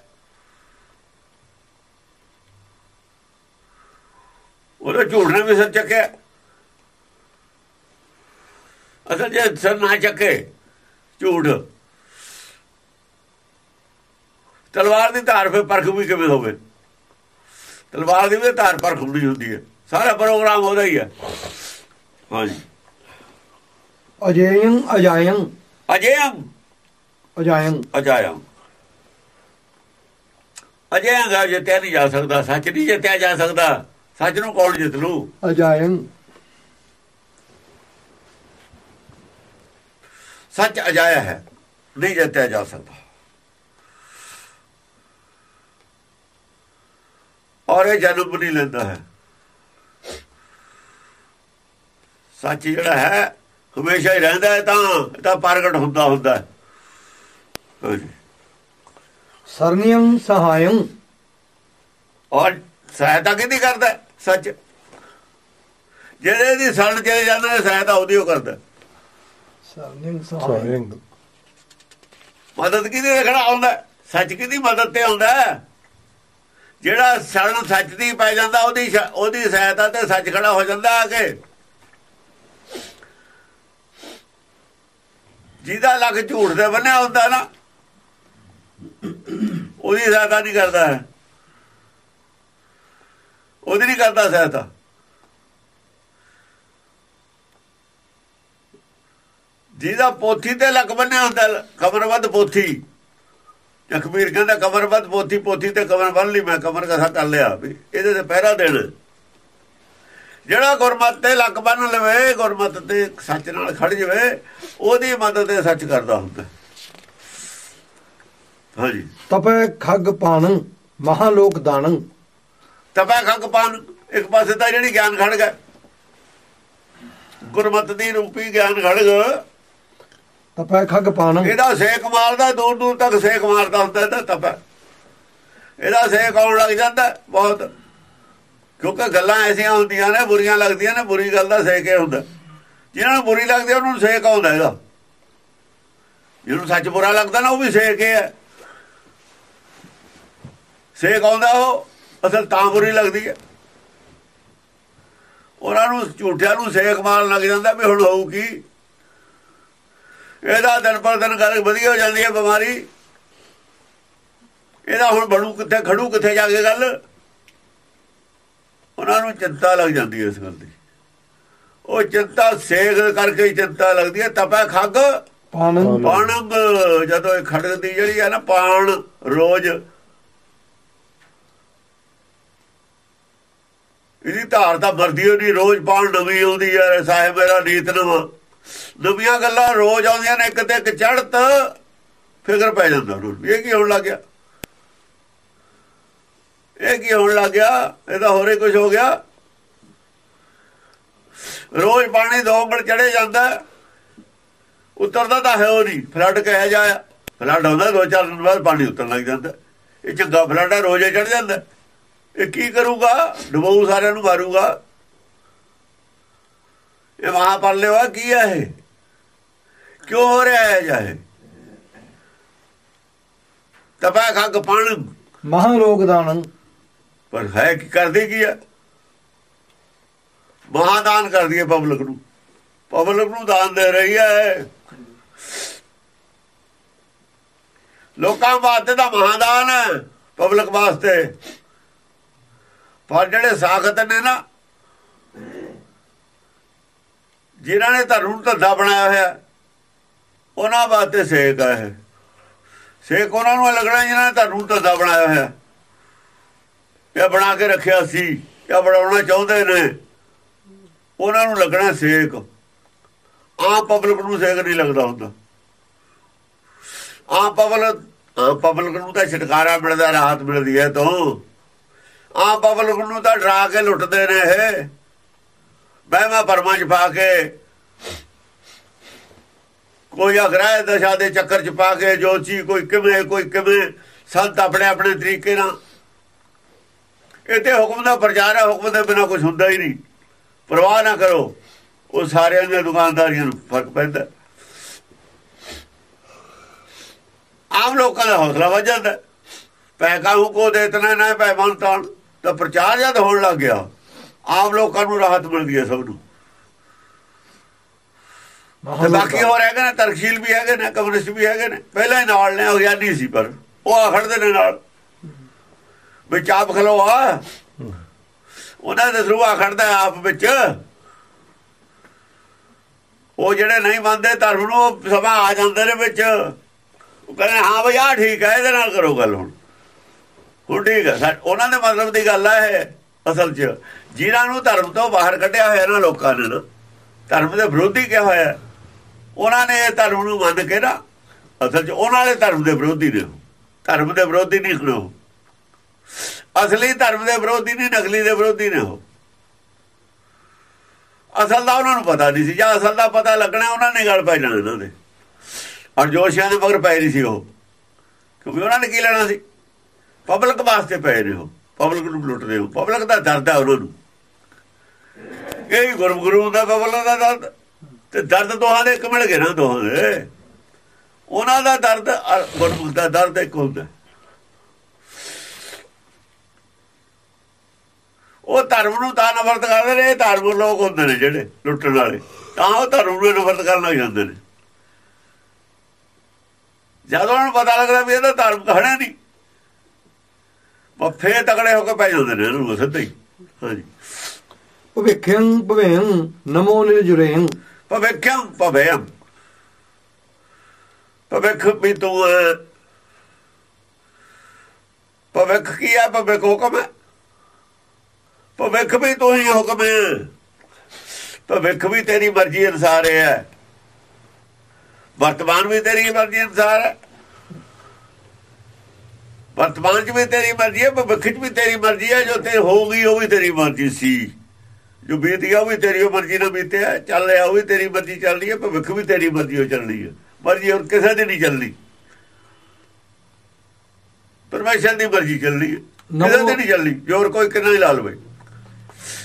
ਉਹਦਾ ਝੂਠ ਨੇ ਵੀ ਸੱਚ ਚੱਕਿਆ ਅਸਲ ਜੇ ਸਰ ਨਾ ਚੱਕੇ ਝੂਠ। ਤਲਵਾਰ ਦੀ ਧਾਰ ਫੇ ਪਰਖ ਵੀ ਕਿਵੇਂ ਹੋਵੇ? ਤਲਵਾਰ ਦੀ ਵੀ ਧਾਰ ਪਰਖ ਹੁੰਦੀ ਹੁੰਦੀ ਹੈ। ਸਾਰਾ ਪ੍ਰੋਗਰਾਮ ਉਹਦਾ ਹੀ ਹੈ। ਹਾਂਜੀ। ਅਜੇਯੰ ਅਜਾਯੰ। ਅਜੇਯੰ। ਅਜਾਯੰ। ਅਜਾਯੰ। ਅਜੇਯੰ ਗਾ ਜਿੱਤਿਆ ਨਹੀਂ ਜਾ ਸਕਦਾ ਸੱਚ ਨਹੀਂ ਜਿੱਤਿਆ ਜਾ ਸਕਦਾ। ਸੱਚ ਨੂੰ ਕੌਣ ਜਿੱਤ ਲੂ? ਅਜਾਯੰ ਸੱਚ ਅਜਾਇਆ ਹੈ ਨਹੀਂ ਜਿੱਤਿਆ ਜਾ ਸਕਦਾ। ਔਰ ਇਹ ਜਨਮ ਨਹੀਂ ਲੈਂਦਾ ਹੈ। ਸੱਚ ਜਿਹੜਾ ਹੈ ਹਮੇਸ਼ਾ ਹੀ ਰਹਿੰਦਾ ਹੈ ਤਾਂ ਤਾਂ ਪ੍ਰਗਟ ਹੁੰਦਾ ਹੁੰਦਾ ਹੈ। ਹਾਂਜੀ ਸਰਨਿਯੰ ਸਹਾਇੰ ਔਰ ਸਹਾਇਤਾ ਕਿਹਦੀ ਕਰਦਾ ਹੈ? ਸੱਚ। ਜਿਹੜੇ ਦੀ ਸਣ ਚਲੇ ਜਾਂਦਾ ਹੈ ਸਹਾਇਤਾ ਉਹਦੀ ਉਹ ਕਰਦਾ। ਮਦਦ ਕਿਹਦੀ ਰੱਖਣਾ ਆਉਂਦਾ? ਸੱਚ ਕਿਹਦੀ ਮਦਦ ਤੇ ਆਉਂਦਾ? ਜਿਹੜਾ ਸਣ ਸੱਚ ਦੀ ਪੈ ਜਾਂਦਾ ਉਹਦੀ ਉਹਦੀ ਸਹਾਇਤਾ ਤੇ ਸੱਚ ਖੜਾ ਹੋ ਜਾਂਦਾ ਆ ਕੇ। ਜਿਹਦਾ ਲੱਖ ਝੂਠ ਦੇ ਬੰਨਿਆ ਹੁੰਦਾ ਨਾ ਉਹਦੀ ਸਹਾਇਤਾ ਨਹੀਂ ਕਰਦਾ ਹੈ। ਉਹਦੀ ਨਹੀਂ ਕਰਦਾ ਸਹਾਇਤਾ। ਜਿਹਦਾ ਪੋਥੀ ਤੇ ਲੱਕ ਬੰਨਿਆ ਹੁੰਦਾ ਕਮਰਬੱਧ ਪੋਥੀ। ਜਖਮੀਰ ਕਹਿੰਦਾ ਕਮਰਬੱਧ ਪੋਥੀ ਪੋਥੀ ਤੇ ਕਮਰ ਬੰਨ ਲਈ, ਮੈਂ ਕਮਰ ਕਸਾ ਕਰ ਲਿਆ ਵੀ ਇਹਦੇ ਤੇ ਪਹਿਰਾ ਦੇਣਾ। ਜਿਹੜਾ ਗੁਰਮਤ ਤੇ ਲੱਕ ਬੰਨ ਲਵੇ, ਗੁਰਮਤ ਤੇ ਸੱਚ ਨਾਲ ਖੜ ਜਵੇ, ਉਹਦੀ ਮਦਦ ਤੇ ਸੱਚ ਕਰਦਾ ਹੁੰਦਾ। ਹਾਂਜੀ। ਤਪੈ ਖਗ ਪਾਣੰ, ਮਹਾਲੋਕ ਦਾਨੰ ਤਪੈ ਖੰਗ ਪਾਨ ਇੱਕ ਪਾਸੇ ਤਾਂ ਜਿਹੜੀ ਗਿਆਨ ਖੜ ਗਿਆ। ਗੁਰਮਤ ਦੀ ਰੂਪੀ ਗਿਆਨ ਖੜ ਗਿਆ ਤਪੈ ਖਗ ਪਾਣੰ ਇਹਦਾ ਸੇਕ ਮਾਰਦਾ ਦੂਰ ਦੂਰ ਤੱਕ ਸੇਕ ਮਾਰਦਾ ਹੁੰਦਾ ਇਹਦਾ ਤਪੈ ਇਹਦਾ ਸੇਕ ਆਉਣ ਲੱਗ ਜਾਂਦਾ ਬਹੁਤ। ਕਿਉਂਕਿ ਗੱਲਾਂ ਐਸੀਆਂ ਹੁੰਦੀਆਂ ਨੇ ਬੁਰੀਆਂ ਲੱਗਦੀਆਂ ਨੇ ਬੁਰੀ ਗੱਲ ਦਾ ਸੇਕ ਇਹ ਹੁੰਦਾ। ਜਿਹਨਾਂ ਨੂੰ ਬੁਰੀ ਲੱਗਦੀ ਉਹਨਾਂ ਨੂੰ ਸੇਕ ਆਉਂਦਾ ਇਹਦਾ। ਜਿਹਨੂੰ ਸੱਚ ਬੁਰਾ ਲੱਗਦਾ ਨਾ ਉਹ ਵੀ ਸੇਕ ਹੀ ਹੈ। ਸੇਕ ਆਉਂਦਾ ਉਹ। ਅਸਲ ਤਾਂ ਬੁਰੀ ਲੱਗਦੀ ਹੈ। ਉਹਨਾਂ ਨੂੰ ਝੂਠਿਆਂ ਨੂੰ ਸੇਕ ਮਾਰਨ ਲੱਗ ਜਾਂਦਾ ਵੀ ਹੁਣ ਹੋਊ ਕੀ। ਇਹਦਾ ਦਿਨ ਪਰ ਦਿਨ ਗੱਲ ਵਧੀਆ ਹੋ ਜਾਂਦੀ ਹੈ ਬਿਮਾਰੀ। ਇਹਦਾ ਹੁਣ ਬਣੂ ਕਿੱਥੇ ਖੜੂ ਕਿੱਥੇ ਜਾ ਕੇ ਗੱਲ। ਉਹਨਾਂ ਨੂੰ ਚਿੰਤਾ ਲੱਗ ਜਾਂਦੀ ਹੈ ਇਸ ਗੱਲ ਦੀ। ਉਹ ਚਿੰਤਾ ਸੇਗ ਕਰਕੇ ਹੀ ਚਿੰਤਾ ਲੱਗਦੀ ਹੈ। ਤਪੈ ਖੱਗ ਪਾਣ ਪਾਣੰਗ। ਜਦੋਂ ਇਹ ਖੜਕਦੀ ਜਿਹੜੀ ਹੈ ਨਾ ਪਾਣ ਰੋਜ਼ ਇਹਦੀ ਧਾਰ ਤਾਂ ਮਰਦੀ ਹੋ ਨਹੀਂ ਰੋਜ਼ ਪਾਣ ਨਵੀਂ ਆਉਂਦੀ ਹੈ ਸਾਹਿਬ ਮੇਰਾ ਨੀਤ ਨਵਾਂ। ਨਵੀਆਂ ਗੱਲਾਂ ਰੋਜ਼ ਆਉਂਦੀਆਂ ਨੇ ਕਿਤੇ ਇੱਕ ਚੜਤ ਫਿਕਰ ਪੈ ਜਾਂਦਾ ਉਹਨੂੰ। ਇਹ ਕੀ ਹੋਣ ਲੱਗ ਗਿਆ? ਇਹ ਕੀ ਹੋਣ ਲੱਗ ਗਿਆ? ਇਹਦਾ ਹੋਰੇ ਕੁਝ ਹੋ ਗਿਆ। ਰੋਜ਼ ਪਾਣੀ ਦੋ ਉਂਗਲ ਚੜੇ ਜਾਂਦਾ। ਉਤਰਦਾ ਤਾਂ ਹੈ ਉਹ ਨਹੀਂ, ਫਲੱਡ ਕਹਿ ਜਾਇਆ। ਫਲੱਡ ਆਉਂਦਾ, ਦੋ ਚਾਰ ਦਿਨ ਬਾਅਦ ਪਾਣੀ ਉਤਰਨ ਲੱਗ ਜਾਂਦਾ। ਇਹ ਚੰਗਾ ਫਲੱਡ ਹੈ ਰੋਜ਼ ਚੜ ਜਾਂਦਾ। ਇਹ ਕੀ ਕਰੂਗਾ? ਡੁਬਾਊ ਸਾਰਿਆਂ ਨੂੰ ਮਾਰੂਗਾ। ਇਹ ਮਹਾ ਪਰ ਲਿਆ ਕੀ ਹੈ ਇਹ? ਕਿਉਂ ਹੋ ਰਿਹਾ ਹੈ ਜਾਏ ਤਪਾ ਖੱਗ ਪਾਣ। ਮਹਾ ਰੋਗ ਦਾਨ। ਪਰ ਹੈ ਕੀ ਕਰਦੀ ਕੀ ਹੈ? ਮਹਾਦਾਨ ਕਰਦੀ ਹੈ ਪਬਲਿਕ ਨੂੰ। ਪਬਲਿਕ ਨੂੰ ਦਾਨ ਦੇ ਰਹੀ ਹੈ। ਲੋਕਾਂ ਵਾਸਤੇ ਤਾਂ ਮਹਾਦਾਨ ਹੈ ਪਬਲਿਕ ਵਾਸਤੇ। ਪਰ ਜਿਹੜੇ ਸਾਖਤ ਨੇ ਨਾ, ਜਿਨ੍ਹਾਂ ਨੇ ਧਰਮ ਨੂੰ ਧੰਦਾ ਬਣਾਇਆ ਹੋਇਆ, ਉਹਨਾਂ ਵਾਸਤੇ ਸੇਕ ਹੈ ਸੇਕ ਉਹਨਾਂ ਨੂੰ ਲੱਗਣਾ ਜਿਨ੍ਹਾਂ ਨੇ ਧਰਮ ਨੂੰ ਧੰਦਾ ਬਣਾਇਆ ਹੋਇਆ। ਇਹ ਬਣਾ ਕੇ ਰੱਖਿਆ ਸੀ, ਇਹ ਬਣਾਉਣਾ ਚਾਹੁੰਦੇ ਨੇ। ਉਹਨਾਂ ਨੂੰ ਲੱਗਣਾ ਸੇਕ। ਆਮ ਪਬਲਿਕ ਨੂੰ ਸੇਕ ਨਹੀਂ ਲੱਗਦਾ ਹੁੰਦਾ। ਆਮ ਪਬਲਿਕ ਆਮ ਪਬਲਿਕ ਨੂੰ ਤਾਂ ਛਟਕਾਰਾ ਮਿਲਦਾ, ਰਾਹਤ ਮਿਲਦੀ ਹੈ ਤੋਂ। ਆਮ ਪਬਲਿਕ ਨੂੰ ਤਾਂ ਡਰਾ ਕੇ ਲੁੱਟਦੇ ਨੇ ਇਹ। ਬਹਿਮਾ ਪਰਮਾਂ ਚ ਪਾ ਕੇ। ਕੋਈ ਅਗਰਾਇ ਦਸ਼ਾ ਦੇ ਚੱਕਰ ਚ ਪਾ ਕੇ ਜੋਚੀ ਕੋਈ ਕਿਵੇਂ ਕੋਈ ਕਿਵੇਂ, ਸੰਤ ਆਪਣੇ ਆਪਣੇ ਤਰੀਕੇ ਨਾਲ। ਇਹ ਹੁਕਮ ਦਾ ਪ੍ਰਚਾਰ ਹੈ, ਹੁਕਮ ਦੇ ਬਿਨਾ ਕੁਝ ਹੁੰਦਾ ਹੀ ਨਹੀਂ। ਪਰਵਾਹ ਨਾ ਕਰੋ, ਉਹ ਸਾਰਿਆਂ ਦੀਆਂ ਦੁਕਾਨਦਾਰੀਆਂ ਨੂੰ ਫ਼ਰਕ ਪੈਂਦਾ। ਆਮ ਲੋਕਾਂ ਦਾ ਹੌਸਲਾ ਵੱਧ ਜਾਂਦਾ। ਪੈ ਕਾਹੂ ਕੋ ਦੇ ਇਤਨਾ ਨਾ ਪੈ ਮੰਤਾਨ ਤਾਂ ਪ੍ਰਚਾਰ ਜਦ ਹੋਣ ਲੱਗ ਗਿਆ ਆਮ ਲੋਕਾਂ ਨੂੰ ਰਾਹਤ ਮਿਲਦੀ ਹੈ ਸਭ ਨੂੰ। ਤੇ ਬਾਕੀ ਹੋਰ ਹੈਗੇ ਨੇ ਤਰਕਸ਼ੀਲ ਵੀ ਹੈਗੇ ਨੇ ਕਮਿਊਨਿਸਟ ਵੀ ਹੈਗੇ ਨੇ। ਪਹਿਲਾਂ ਹੀ ਨਾਲ ਨੇ ਅਗਿਆਨੀ ਸੀ ਪਰ ਉਹ ਆ ਖੜਦੇ ਨੇ ਨਾਲ। ਵਿੱਚ ਆਪ ਖਲੋ ਆ। ਉਹਨਾਂ ਦੇ ਥਰੂ ਆ ਖੜਦਾ ਆਪ ਵਿੱਚ। ਉਹ ਜਿਹੜੇ ਨਹੀਂ ਮੰਨਦੇ ਧਰਮ ਨੂੰ ਸਭਾ ਆ ਜਾਂਦੇ ਨੇ ਵਿੱਚ। ਉਹ ਕਹਿੰਦੇ ਹਾਂ ਬਈ ਆ ਠੀਕ ਹੈ ਇਹਦੇ ਨਾਲ ਕਰੋ ਗੱਲ ਹੁਣ। ਹੁਣ ਠੀਕ ਹੈ। ਉਹਨਾਂ ਦੇ ਮਤਲਬ ਦੀ ਗੱਲ ਆ ਇਹ, ਅਸਲ 'ਚ। ਜਿਨ੍ਹਾਂ ਨੂੰ ਧਰਮ ਤੋਂ ਬਾਹਰ ਕੱਢਿਆ ਹੋਇਆ ਨਾ ਲੋਕਾਂ ਨੇ ਨਾ, ਧਰਮ ਦੇ ਵਿਰੋਧੀ ਕਿਹਾ ਹੋਇਆ? ਉਹਨਾਂ ਨੇ ਧਰਮ ਨੂੰ ਮੰਨ ਕੇ ਨਾ, ਅਸਲ 'ਚ ਉਹਨਾਂ ਵਾਲੇ ਧਰਮ ਦੇ ਵਿਰੋਧੀ ਨੇ ਧਰਮ ਦੇ ਵਿਰੋਧੀ ਨਹੀਂ ਖੜੋ ਅਸਲੀ ਧਰਮ ਦੇ ਵਿਰੋਧੀ ਨਹੀਂ, ਨਕਲੀ ਦੇ ਵਿਰੋਧੀ ਨੇ ਉਹ। ਅਸਲ ਦਾ ਉਹਨਾਂ ਨੂੰ ਪਤਾ ਨਹੀਂ ਸੀ। ਜਾਂ ਅਸਲ ਦਾ ਪਤਾ ਲੱਗਣਾ, ਉਹਨਾਂ ਨੇ ਗੱਲ ਪੈ ਜਾਣਾ ਇਹਨਾਂ ਦੇ। ਔਰ ਜੋਸ਼ੀਆਂ ਦੇ ਮਗਰ ਪੈ ਨਹੀਂ ਸੀ ਉਹ। ਕਿਉਂਕਿ ਉਹਨਾਂ ਨੇ ਕੀ ਲੈਣਾ ਸੀ? ਪਬਲਿਕ ਵਾਸਤੇ ਪਏ ਨੇ ਉਹ। ਪਬਲਿਕ ਨੂੰ ਲੁੱਟਦੇ ਹੋ ਪਬਲਿਕ ਦਾ ਦਰਦ ਹੈ ਉਹਨਾਂ ਨੂੰ। ਇਹ ਹੀ ਗੁਰੂ ਦਾ ਪਬਲਿਕ ਦਾ ਦਰਦ। ਤੇ ਦਰਦ ਦੋਹਾਂ ਦੇ ਇੱਕ ਮਿਲ ਗਏ ਨਾ ਦੋਹਾਂ ਦੇ। ਉਹਨਾਂ ਦਾ ਦਰਦ ਗੁਰਮੁਖ ਦਾ ਦਰਦ ਇੱਕ ਹੁੰਦਾ। ਉਹ ਧਰਮ ਨੂੰ ਤਾਂ ਨਫ਼ਰਤ ਕਰਦੇ ਨੇ, ਇਹ ਧਾਰਮਿਕ ਲੋਕ ਹੁੰਦੇ ਨੇ ਜਿਹੜੇ ਲੁੱਟਣ ਵਾਲੇ। ਤਾਂ ਉਹ ਧਰਮ ਨੂੰ ਨਫ਼ਰਤ ਕਰਨ ਲੱਗ ਜਾਂਦੇ ਨੇ। ਜਦੋਂ ਉਹਨਾਂ ਨੂੰ ਪਤਾ ਲੱਗਦਾ ਵੀ ਇਹਦਾ ਧਰਮ ਖੜਾ ਨਹੀਂ ਉਹ ਫੇਰ ਤਕੜੇ ਹੋ ਕੇ ਪੈ ਜਾਂਦੇ ਨੇ ਇਹਨੂੰ ਸਿੱਧਾ ਹੀ ਹਾਂਜੀ ਭਵਿੱਖੰ ਭਵੇੰ ਨਮੋ ਨਿਰਜੁਰੇੰ ਭਵਿੱਖੰ ਭਵੇੰ ਭਵਿੱਖ ਵੀ ਤੂੰ ਭਵਿੱਖ ਕੀ ਹੈ ਭਵਿੱਖ ਹੁਕਮ ਹੈ ਭਵਿੱਖ ਵੀ ਤੂੰ ਹੀ ਹੁਕਮ ਹੈ ਭਵਿੱਖ ਵੀ ਤੇਰੀ ਮਰਜ਼ੀ ਅਨਸਾਰ ਹੈ ਵਰਤਮਾਨ ਵੀ ਤੇਰੀ ਮਰਜ਼ੀ ਅਨਸਾਰ ਹੈ ਵਰਤਮਾਨ 'ਚ ਵੀ ਤੇਰੀ ਮਰਜ਼ੀ ਹੈ ਭਵਿੱਖ 'ਚ ਵੀ ਤੇਰੀ ਮਰਜ਼ੀ ਹੈ ਜੋ ਤੇ ਹੋਊਗੀ ਉਹ ਵੀ ਤੇਰੀ ਮਰਜ਼ੀ ਸੀ। ਜੋ ਬੀਤ ਗਿਆ ਉਹ ਵੀ ਤੇਰੀ ਮਰਜ਼ੀ ਨਾਲ ਬੀਤਿਆ ਚੱਲ ਰਿਹਾ ਉਹ ਵੀ ਤੇਰੀ ਮਰਜ਼ੀ ਚੱਲ ਰਹੀ ਹੈ ਭਵਿੱਖ ਵੀ ਤੇਰੀ ਮਰਜ਼ੀ ਹੋ ਚੱਲਣੀ ਹੈ। ਮਰਜ਼ੀ ਹੋਰ ਕਿਸੇ ਦੀ ਨਹੀਂ ਚੱਲਣੀ। ਪਰਮੇਸ਼ਰ ਦੀ ਮਰਜ਼ੀ ਚੱਲਣੀ ਹੈ। ਕਿਸੇ ਦੀ ਨਹੀਂ ਚੱਲਣੀ ਜੋਰ ਕੋਈ ਕਿੰਨਾ ਹੀ ਲਾ ਲਵੇ।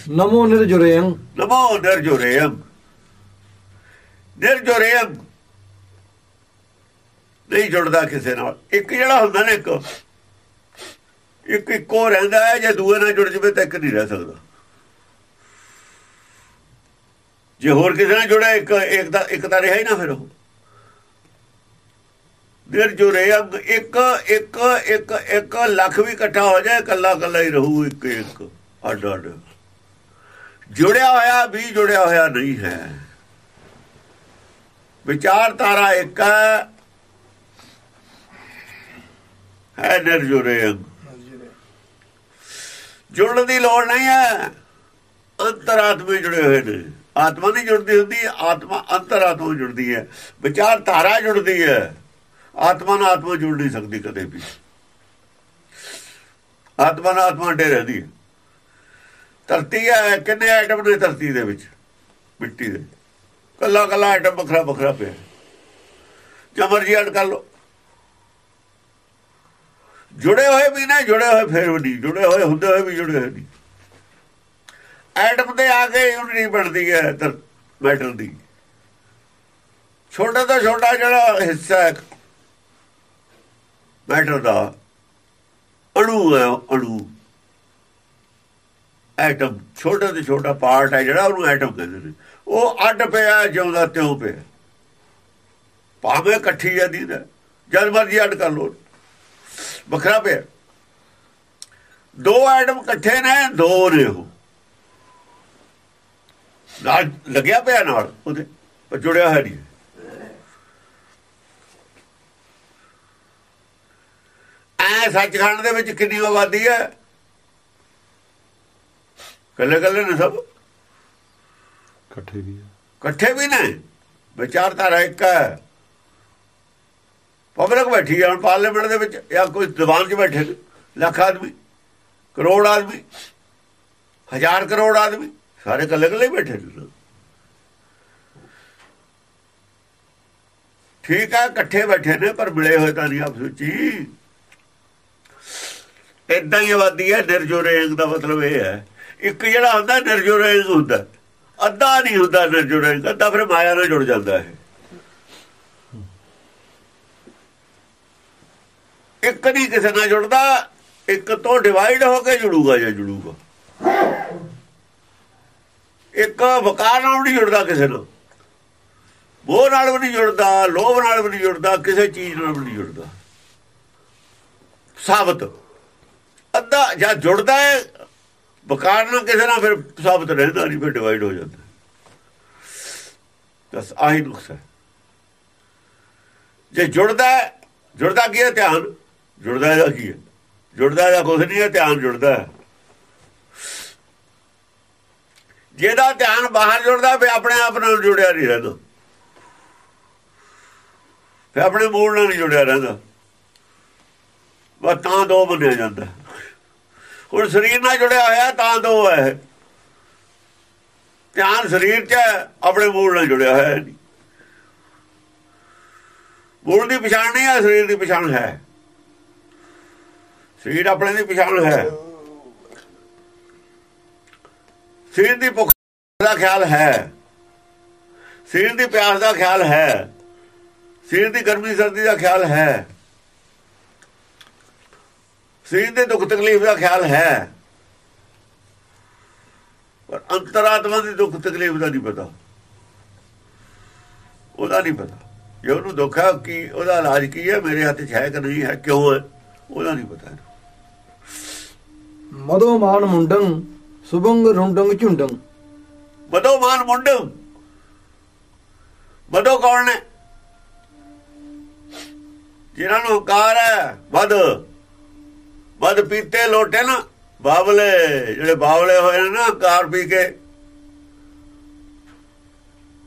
ਨਮੋ ਨਿਰਜੁਰੇੰ ਨਮੋ ਨਿਰਜੁਰੇਮ ਨਿਰਜੁਰੇਮ ਨਹੀਂ ਜੁੜਦਾ ਕਿਸੇ ਨਾਲ। ਇੱਕ ਜਿਹੜਾ ਹੁੰਦਾ ਨਾ ਇੱਕ ਇੱਕ ਇੱਕੋ ਰਹਿੰਦਾ ਹੈ, ਜੇ ਦੂਏ ਨਾਲ ਜੁੜ ਜਵੇ ਤਾਂ ਇੱਕ ਨਹੀਂ ਰਹਿ ਸਕਦਾ। ਜੇ ਹੋਰ ਕਿਸੇ ਨਾਲ ਜੁੜਿਆ, ਇੱਕ ਇੱਕ ਦਾ ਇੱਕ ਤਾਂ ਰਿਹਾ ਹੀ ਨਾ ਫਿਰ ਉਹ। ਨਿਰਜੁਰੇਮ ਇੱਕ ਇੱਕ ਇੱਕ ਇੱਕ ਲੱਖ ਵੀ ਇਕੱਠਾ ਹੋ ਜਾਏ ਕੱਲਾ ਕੱਲਾ ਹੀ ਰਹੂ, ਇੱਕ ਇੱਕ, ਅੱਡ ਅੱਡ। ਜੁੜਿਆ ਹੋਇਆ ਵੀ ਜੁੜਿਆ ਹੋਇਆ ਨਹੀਂ ਹੈ। ਵਿਚਾਰਧਾਰਾ ਇੱਕ ਹੈ ਹੈ ਅੰਗ। ਜੁੜਨ ਦੀ ਲੋੜ ਨਹੀਂ ਹੈ। ਅੰਤਰਾਤਮੇ ਜੁੜੇ ਹੋਏ ਨੇ। ਆਤਮਾ ਨਹੀਂ ਜੁੜਦੀ ਹੁੰਦੀ, ਆਤਮਾ ਅੰਤਰਾਤਮਾ ਜੁੜਦੀ ਹੈ। ਵਿਚਾਰ ਧਾਰਾ ਜੁੜਦੀ ਹੈ। ਆਤਮਾ ਨਾਲ ਆਤਮਾ ਜੁੜ ਨਹੀਂ ਸਕਦੀ ਕਦੇ ਵੀ। ਆਤਮਾ ਨਾਲ ਆਤਮਾ ਡੇ ਰਹਦੀ ਹੈ। ਧਰਤੀ ਹੈ, ਕਿੰਨੇ ਆਈਟਮ ਨੇ ਧਰਤੀ ਦੇ ਵਿੱਚ? ਮਿੱਟੀ ਦੇ। ਕੱਲਾ ਕੱਲਾ ਆਈਟਮ ਵੱਖਰਾ ਵੱਖਰਾ ਪਿਆ। ਜਮਰ ਜੀ ਅੜ ਕਰ ਲੋ ਜੁੜੇ ਹੋਏ ਵੀ ਨਾ, ਜੁੜੇ ਹੋਏ ਫਿਰ ਵੀ ਨਹੀਂ। ਜੁੜੇ ਹੋਏ ਹੁੰਦੇ ਹੋਏ ਵੀ, ਜੁੜੇ ਹੋਏ ਨਹੀਂ। ਐਟਮ ਤੇ ਆ ਕੇ ਯੂਨਿਟੀ ਬਣਦੀ ਹੈ ਮੈਟਲ ਦੀ। ਛੋਟਾ ਤੋਂ ਛੋਟਾ ਜਿਹੜਾ ਹਿੱਸਾ ਹੈ ਮੈਟਰ ਦਾ, ਅਣੂ ਹੈ ਅਣੂ। ਐਟਮ ਛੋਟਾ ਤੋਂ ਛੋਟਾ ਪਾਰਟ ਹੈ ਜਿਹੜਾ ਉਹਨੂੰ ਐਟਮ ਕਹਿੰਦੇ ਨੇ। ਉਹ ਅੱਡ ਪਿਆ, ਜਿਉਂਦਾ ਤਿਉਂ ਪਿਆ। ਭਾਵੇਂ ਇਕੱਠੀ ਆ ਦੀ ਜਦ ਮਰਜ਼ੀ ਅੱਡ ਕਰ ਲੋ ਵੱਖਰਾ ਪਿਆ ਦੋ ਐਟਮ ਇਕੱਠੇ ਨੇ ਦੋ ਨੇ ਉਹ। ਨਾਲ ਲੱਗਿਆ ਪਿਆ ਨਾਲ ਉਹਦੇ ਪਰ ਜੁੜਿਆ ਹੈ ਨਹੀਂ। ਐ ਸੱਚਖੰਡ ਦੇ ਵਿੱਚ ਕਿੰਨੀ ਆਬਾਦੀ ਹੈ? ਕੱਲੇ ਕੱਲੇ ਨੇ ਸਭ? ਇਕੱਠੇ ਵੀ ਇਕੱਠੇ ਵੀ ਨੇ? ਵਿਚਾਰਧਾਰਾ ਇੱਕ ਹੈ। ਪਬਲਿਕ ਬੈਠੀ ਜਾਣ ਪਾਰਲੀਮੈਂਟ ਦੇ ਵਿੱਚ ਜਾਂ ਕੋਈ ਦੀਵਾਨ 'ਚ ਬੈਠੇ ਨੇ, ਲੱਖ ਆਦਮੀ, ਕਰੋੜ ਆਦਮੀ, ਹਜ਼ਾਰ ਕਰੋੜ ਆਦਮੀ, ਸਾਰੇ ਕੱਲੇ ਕੱਲੇ ਬੈਠੇ ਨੇ ਠੀਕ ਹੈ ਇਕੱਠੇ ਬੈਠੇ ਨੇ, ਪਰ ਮਿਲੇ ਹੋਏ ਤਾਂ ਨਹੀਂ ਆਪਸ ਵਿੱਚ ਹੀ। ਇਦਾਂ ਹੀ ਆਬਾਦੀ ਹੈ, ਨਿਰਜੋਰੇਂਗ ਦਾ ਮਤਲਬ ਇਹ ਹੈ। ਇੱਕ ਜਿਹੜਾ ਹੁੰਦਾ, ਨਿਰਜੋਰੇਂਗ ਹੁੰਦਾ। ਅੱਧਾ ਨਹੀਂ ਹੁੰਦਾ ਨਿਰਜੋਰੇਂਗ, ਅੱਧਾ ਫਿਰ ਮਾਇਆ ਨਾਲ ਜੁੜ ਜਾਂਦਾ ਹੈ ਇੱਕ ਨਹੀਂ ਕਿਸੇ ਨਾਲ ਜੁੜਦਾ, ਇੱਕ ਤੋਂ ਡਿਵਾਈਡ ਹੋ ਕੇ ਜੁੜੂਗਾ ਜਾਂ ਜੁੜੂਗਾ। ਇੱਕ ਵਕਾਰ ਨਾਲ ਨਹੀਂ ਜੁੜਦਾ ਕਿਸੇ ਨਾਲ ਮੋਹ ਨਾਲ ਵੀ ਨਹੀਂ ਜੁੜਦਾ, ਲੋਭ ਨਾਲ ਵੀ ਨਹੀਂ ਜੁੜਦਾ, ਕਿਸੇ ਚੀਜ਼ ਨਾਲ ਵੀ ਨਹੀਂ ਜੁੜਦਾ। ਸਾਬਤ। ਅੱਧਾ ਜਾਂ ਜੁੜਦਾ ਹੈ, ਵਕਾਰ ਨਾਲ ਕਿਸੇ ਨਾਲ ਫਿਰ ਸਾਬਤ ਰਹਿੰਦਾ ਨਹੀਂ, ਫਿਰ ਡਿਵਾਈਡ ਹੋ ਜਾਂਦਾ। ਬਸ ਆਹੀ ਨੁਕਸ ਹੈ। ਜੇ ਜੁੜਦਾ ਜੁੜਦਾ ਕੀ ਹੈ? ਧਿਆਨ। ਜੁੜਦਾ ਇਹਦਾ ਕੀ ਹੈ? ਜੁੜਦਾ ਦਾ ਕੁਝ ਨਹੀਂ ਹੈ, ਧਿਆਨ ਜੁੜਦਾ ਜਿਹਦਾ ਧਿਆਨ ਬਾਹਰ ਜੁੜਦਾ ਵੀ ਆਪਣੇ ਆਪ ਨਾਲ ਜੁੜਿਆ ਨਹੀਂ ਰਹਿੰਦਾ। ਫਿਰ ਆਪਣੇ ਮੂਲ ਨਾਲ ਨਹੀਂ ਜੁੜਿਆ ਰਹਿੰਦਾ। ਬਸ ਤਾਂ ਦੋ ਬਣਿਆ ਜਾਂਦਾ। ਹੁਣ ਸਰੀਰ ਨਾਲ ਜੁੜਿਆ ਹੋਇਆ, ਤਾਂ ਦੋ ਹੈ। ਧਿਆਨ ਸਰੀਰ 'ਚ ਆਪਣੇ ਮੂਲ ਨਾਲ ਜੁੜਿਆ ਹੋਇਆ ਨਹੀਂ। ਮੂਲ ਦੀ ਪਛਾਣ ਨਹੀਂ ਹੈ, ਸਰੀਰ ਦੀ ਪਛਾਣ ਹੈ। ਸਰੀਰ ਆਪਣੇ ਦੀ ਪਛਾਣ ਹੈ। ਸਰੀਰ ਦੀ ਭੁੱਖ ਦਾ ਖਿਆਲ ਹੈ। ਸਰੀਰ ਦੀ ਪਿਆਸ ਦਾ ਖਿਆਲ ਹੈ। ਸਰੀਰ ਦੀ ਗਰਮੀ ਸਰਦੀ ਦਾ ਖਿਆਲ ਹੈ। ਸਰੀਰ ਦੇ ਦੁੱਖ ਤਕਲੀਫ ਦਾ ਖਿਆਲ ਹੈ। ਪਰ ਅੰਤਰਾਤਮਾ ਦੀ ਦੁੱਖ ਤਕਲੀਫ ਦਾ ਨਹੀਂ ਪਤਾ। ਉਹਦਾ ਨਹੀਂ ਪਤਾ। ਜੇ ਉਹਨੂੰ ਦੁੱਖ ਹੈ ਕਿ ਉਹਦਾ ਇਲਾਜ ਕੀ ਹੈ, ਮੇਰੇ ਹੱਥ 'ਚ ਹੈ ਕਿ ਨਹੀਂ ਹੈ, ਕਿਉਂ ਹੈ, ਉਹਦਾ ਨਹੀਂ ਪਤਾ ਮਦੋ ਮਾਨ ਮੁੰਡੰ, ਸੁਭੰਗ ਰੁੰਡੰਗ ਝੁੰਡੰ। ਬਦੋ ਮਾਨ ਮੁੰਡ? ਬਦੋ ਕੌਣ ਨੇ? ਜਿਨ੍ਹਾਂ ਨੂੰ ਹੰਕਾਰ ਹੈ ਬਦ ਬਦ ਪੀਤੇ ਲੋਟੇ ਨਾ ਬਾਬਲੇ ਜਿਹੜੇ ਬਾਬਲੇ ਹੋਏ ਨੇ ਨਾ ਹੰਕਾਰ ਪੀ ਕੇ।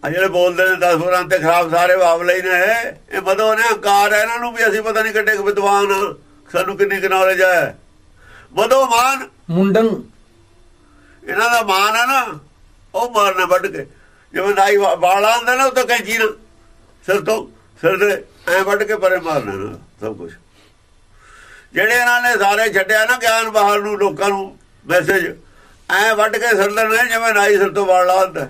ਆ ਜਿਹੜੇ ਬੋਲਦੇ ਨੇ 10 ਹੋਰਾਂ ਤੇ ਖਰਾਬ ਸਾਰੇ ਬਾਬਲੇ ਹੀ ਨੇ, ਇਹ। ਬਦੋ ਨੇ ਹੰਕਾਰ ਹੈ, ਇਹਨਾਂ ਨੂੰ ਵੀ ਅਸੀਂ ਪਤਾ ਨਹੀਂ ਕੱਢੇ ਵਿਦਵਾਨ ਸਾਨੂੰ ਕਿੰਨੀ ਕੁ ਨੌਲੇਜ ਹੈ। ਬਦੋ ਮਾਨ। ਮੁੰਡੰ ਇਹਨਾਂ ਦਾ ਮਾਨ ਹੈ ਨਾ ਉਹ ਮਾਰਨਾ ਵੱਢ ਕੇ। ਜਿਵੇਂ ਨਾਈ ਵਾਲ ਆਉਂਦਾ ਨਾ ਉਹ ਤਾਂ ਕੈਂਚੀ ਨਾ ਸਿਰ ਤੋਂ ਸਿਰ ਦੇ ਐ ਵੱਢ ਕੇ ਪਰੇ ਮਾਰਨਾ ਨਾ ਸਭ ਕੁਝ ਜਿਹੜੇ ਇਹਨਾਂ ਨੇ ਸਾਰੇ ਛੱਡਿਆ ਨਾ ਗਿਆਨ ਬਾਹਰ ਨੂੰ ਲੋਕਾਂ ਨੂੰ ਮੈਸੇਜ ਐ ਵੱਢ ਕੇ ਸਿਰ ਦੇਣਾ ਜਿਵੇਂ ਨਾਈ ਸਿਰ ਤੋਂ ਵਾਲ ਲਾਉਂਦਾ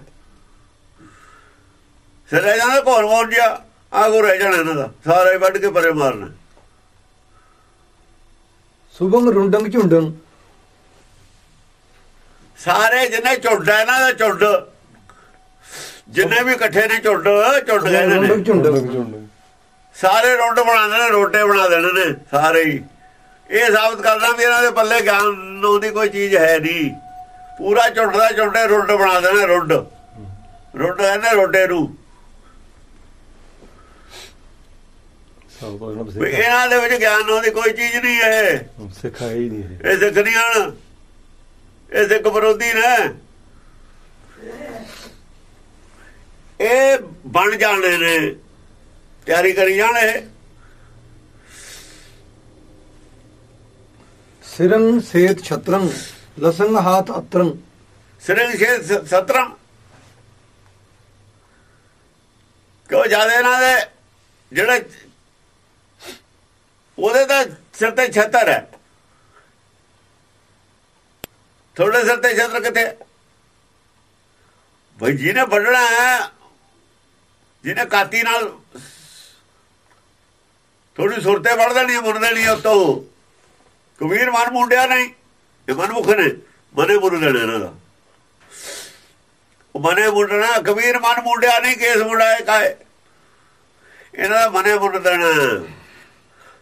ਸਿਰ ਰਹਿ ਜਾਂਦਾ ਘੋਰ ਮੋਰ ਜਿਆ ਆਗੋ ਰਹਿ ਜਾਣਾ ਇਹਨਾਂ ਦਾ ਸਾਰੇ ਵੱਢ ਕੇ ਪਰੇ ਮਾਰਨਾ। ਸੁਭੰਗ ਰੁੰਡੰਗ ਝੁੰਡੰ ਸਾਰੇ ਜਿੰਨੇ ਝੁੰਡ ਇਹਨਾਂ ਦਾ ਝੁੰਡ। ਜਿੰਨੇ ਵੀ ਇਕੱਠੇ ਨੇ ਝੁੰਡ ਝੁੰਡ ਕਹਿੰਦੇ ਨੇ। ਰੁੰਡੰਗ ਝੁੰਡੰ ਝੁੰਡ ਸਾਰੇ ਰੁੰਡ ਬਣਾਉਂਦੇ ਨੇ ਰੋਟੇ ਬਣਾ ਦੇਣੇ ਨੇ ਸਾਰੇ ਹੀ। ਇਹ ਸਾਬਤ ਕਰਦਾ ਵੀ ਇਹਨਾਂ ਦੇ ਪੱਲੇ ਗਿਆਨ ਨੂੰ ਦੀ ਕੋਈ ਚੀਜ਼ ਹੈ ਨਹੀਂ। ਪੂਰਾ ਝੁੰਡਦਾ ਝੁੰਡੇ ਰੁੱਡ ਬਣਾ ਦੇਣਾ ਰੁੱਡ। ਰੁੱਡ ਕਹਿੰਦੇ ਰੋਡੇ ਨੂੰ ਸਭ ਤੋਂ ਇਹਨਾਂ ਦੇ ਵਿੱਚ ਗਿਆਨ ਹੋਣ ਦੀ ਕੋਈ ਚੀਜ਼ ਨਹੀਂ ਹੈ। ਸਿੱਖਾ ਹੀ ਨਹੀਂ ਇਹ ਸਿੱਖ ਨਹੀਂ ਹਨ। ਇਹ ਸਿੱਖ ਵਿਰੋਧੀ ਨੇ। ਇਹ ਬਣ ਜਾਣੇ ਨੇ। ਤਿਆਰੀ ਕਰੀ ਜਾਣੇ। ਸਿਰੰ ਸੇਤ ਛਤਰੰ ਲਸੰਗ ਹਾਥ ਅਤਰੰ। ਸਿਰੰਗ ਛੇ ਸ- ਸਤਰਾਂ। ਕਿਉਂ ਜ਼ਿਆਦਾ ਇਹਨਾਂ ਦੇ? ਜਿਹੜਾ ਉਹਦੇ ਤਾਂ ਸਿਰ ਤੇ ਛਤਰ ਹੈ। ਥੋੜੇ ਸਿਰ ਤੇ ਛਤਰ ਕਿੱਥੇ ਹੈ? ਬਈ ਜਿਹਨੇ ਵੱਢਣਾ ਹੈ ਜਿਹਨੇ ਕਾਤੀ ਨਾਲ ਥੋੜੀ ਸੁਰਤੇ ਵੜ ਦੇਣੀ ਹੈ, ਮੁੰਨ ਦੇਣੀ ਹੈ ਉਤੋਂ। ਕਬੀਰ ਮਨ ਮੁੰਡਿਆ ਨਹੀਂ ਇਹ ਮਨਮੁਖ ਨੇ ਮਨੇ ਮੁੰਨ ਦੇਣਾ ਇਹਨਾਂ ਦਾ। ਉਹ ਮਨੇ ਮੁੰਡਣਾ ਕਬੀਰ ਮਨ ਮੁੰਡਿਆ ਨਹੀਂ ਕੇਸ ਮੁੰਡਾਏ ਕਾਏ ਇਹਨਾਂ ਦਾ ਮਨੇ ਮੁੰਡ ਦੇਣਾ।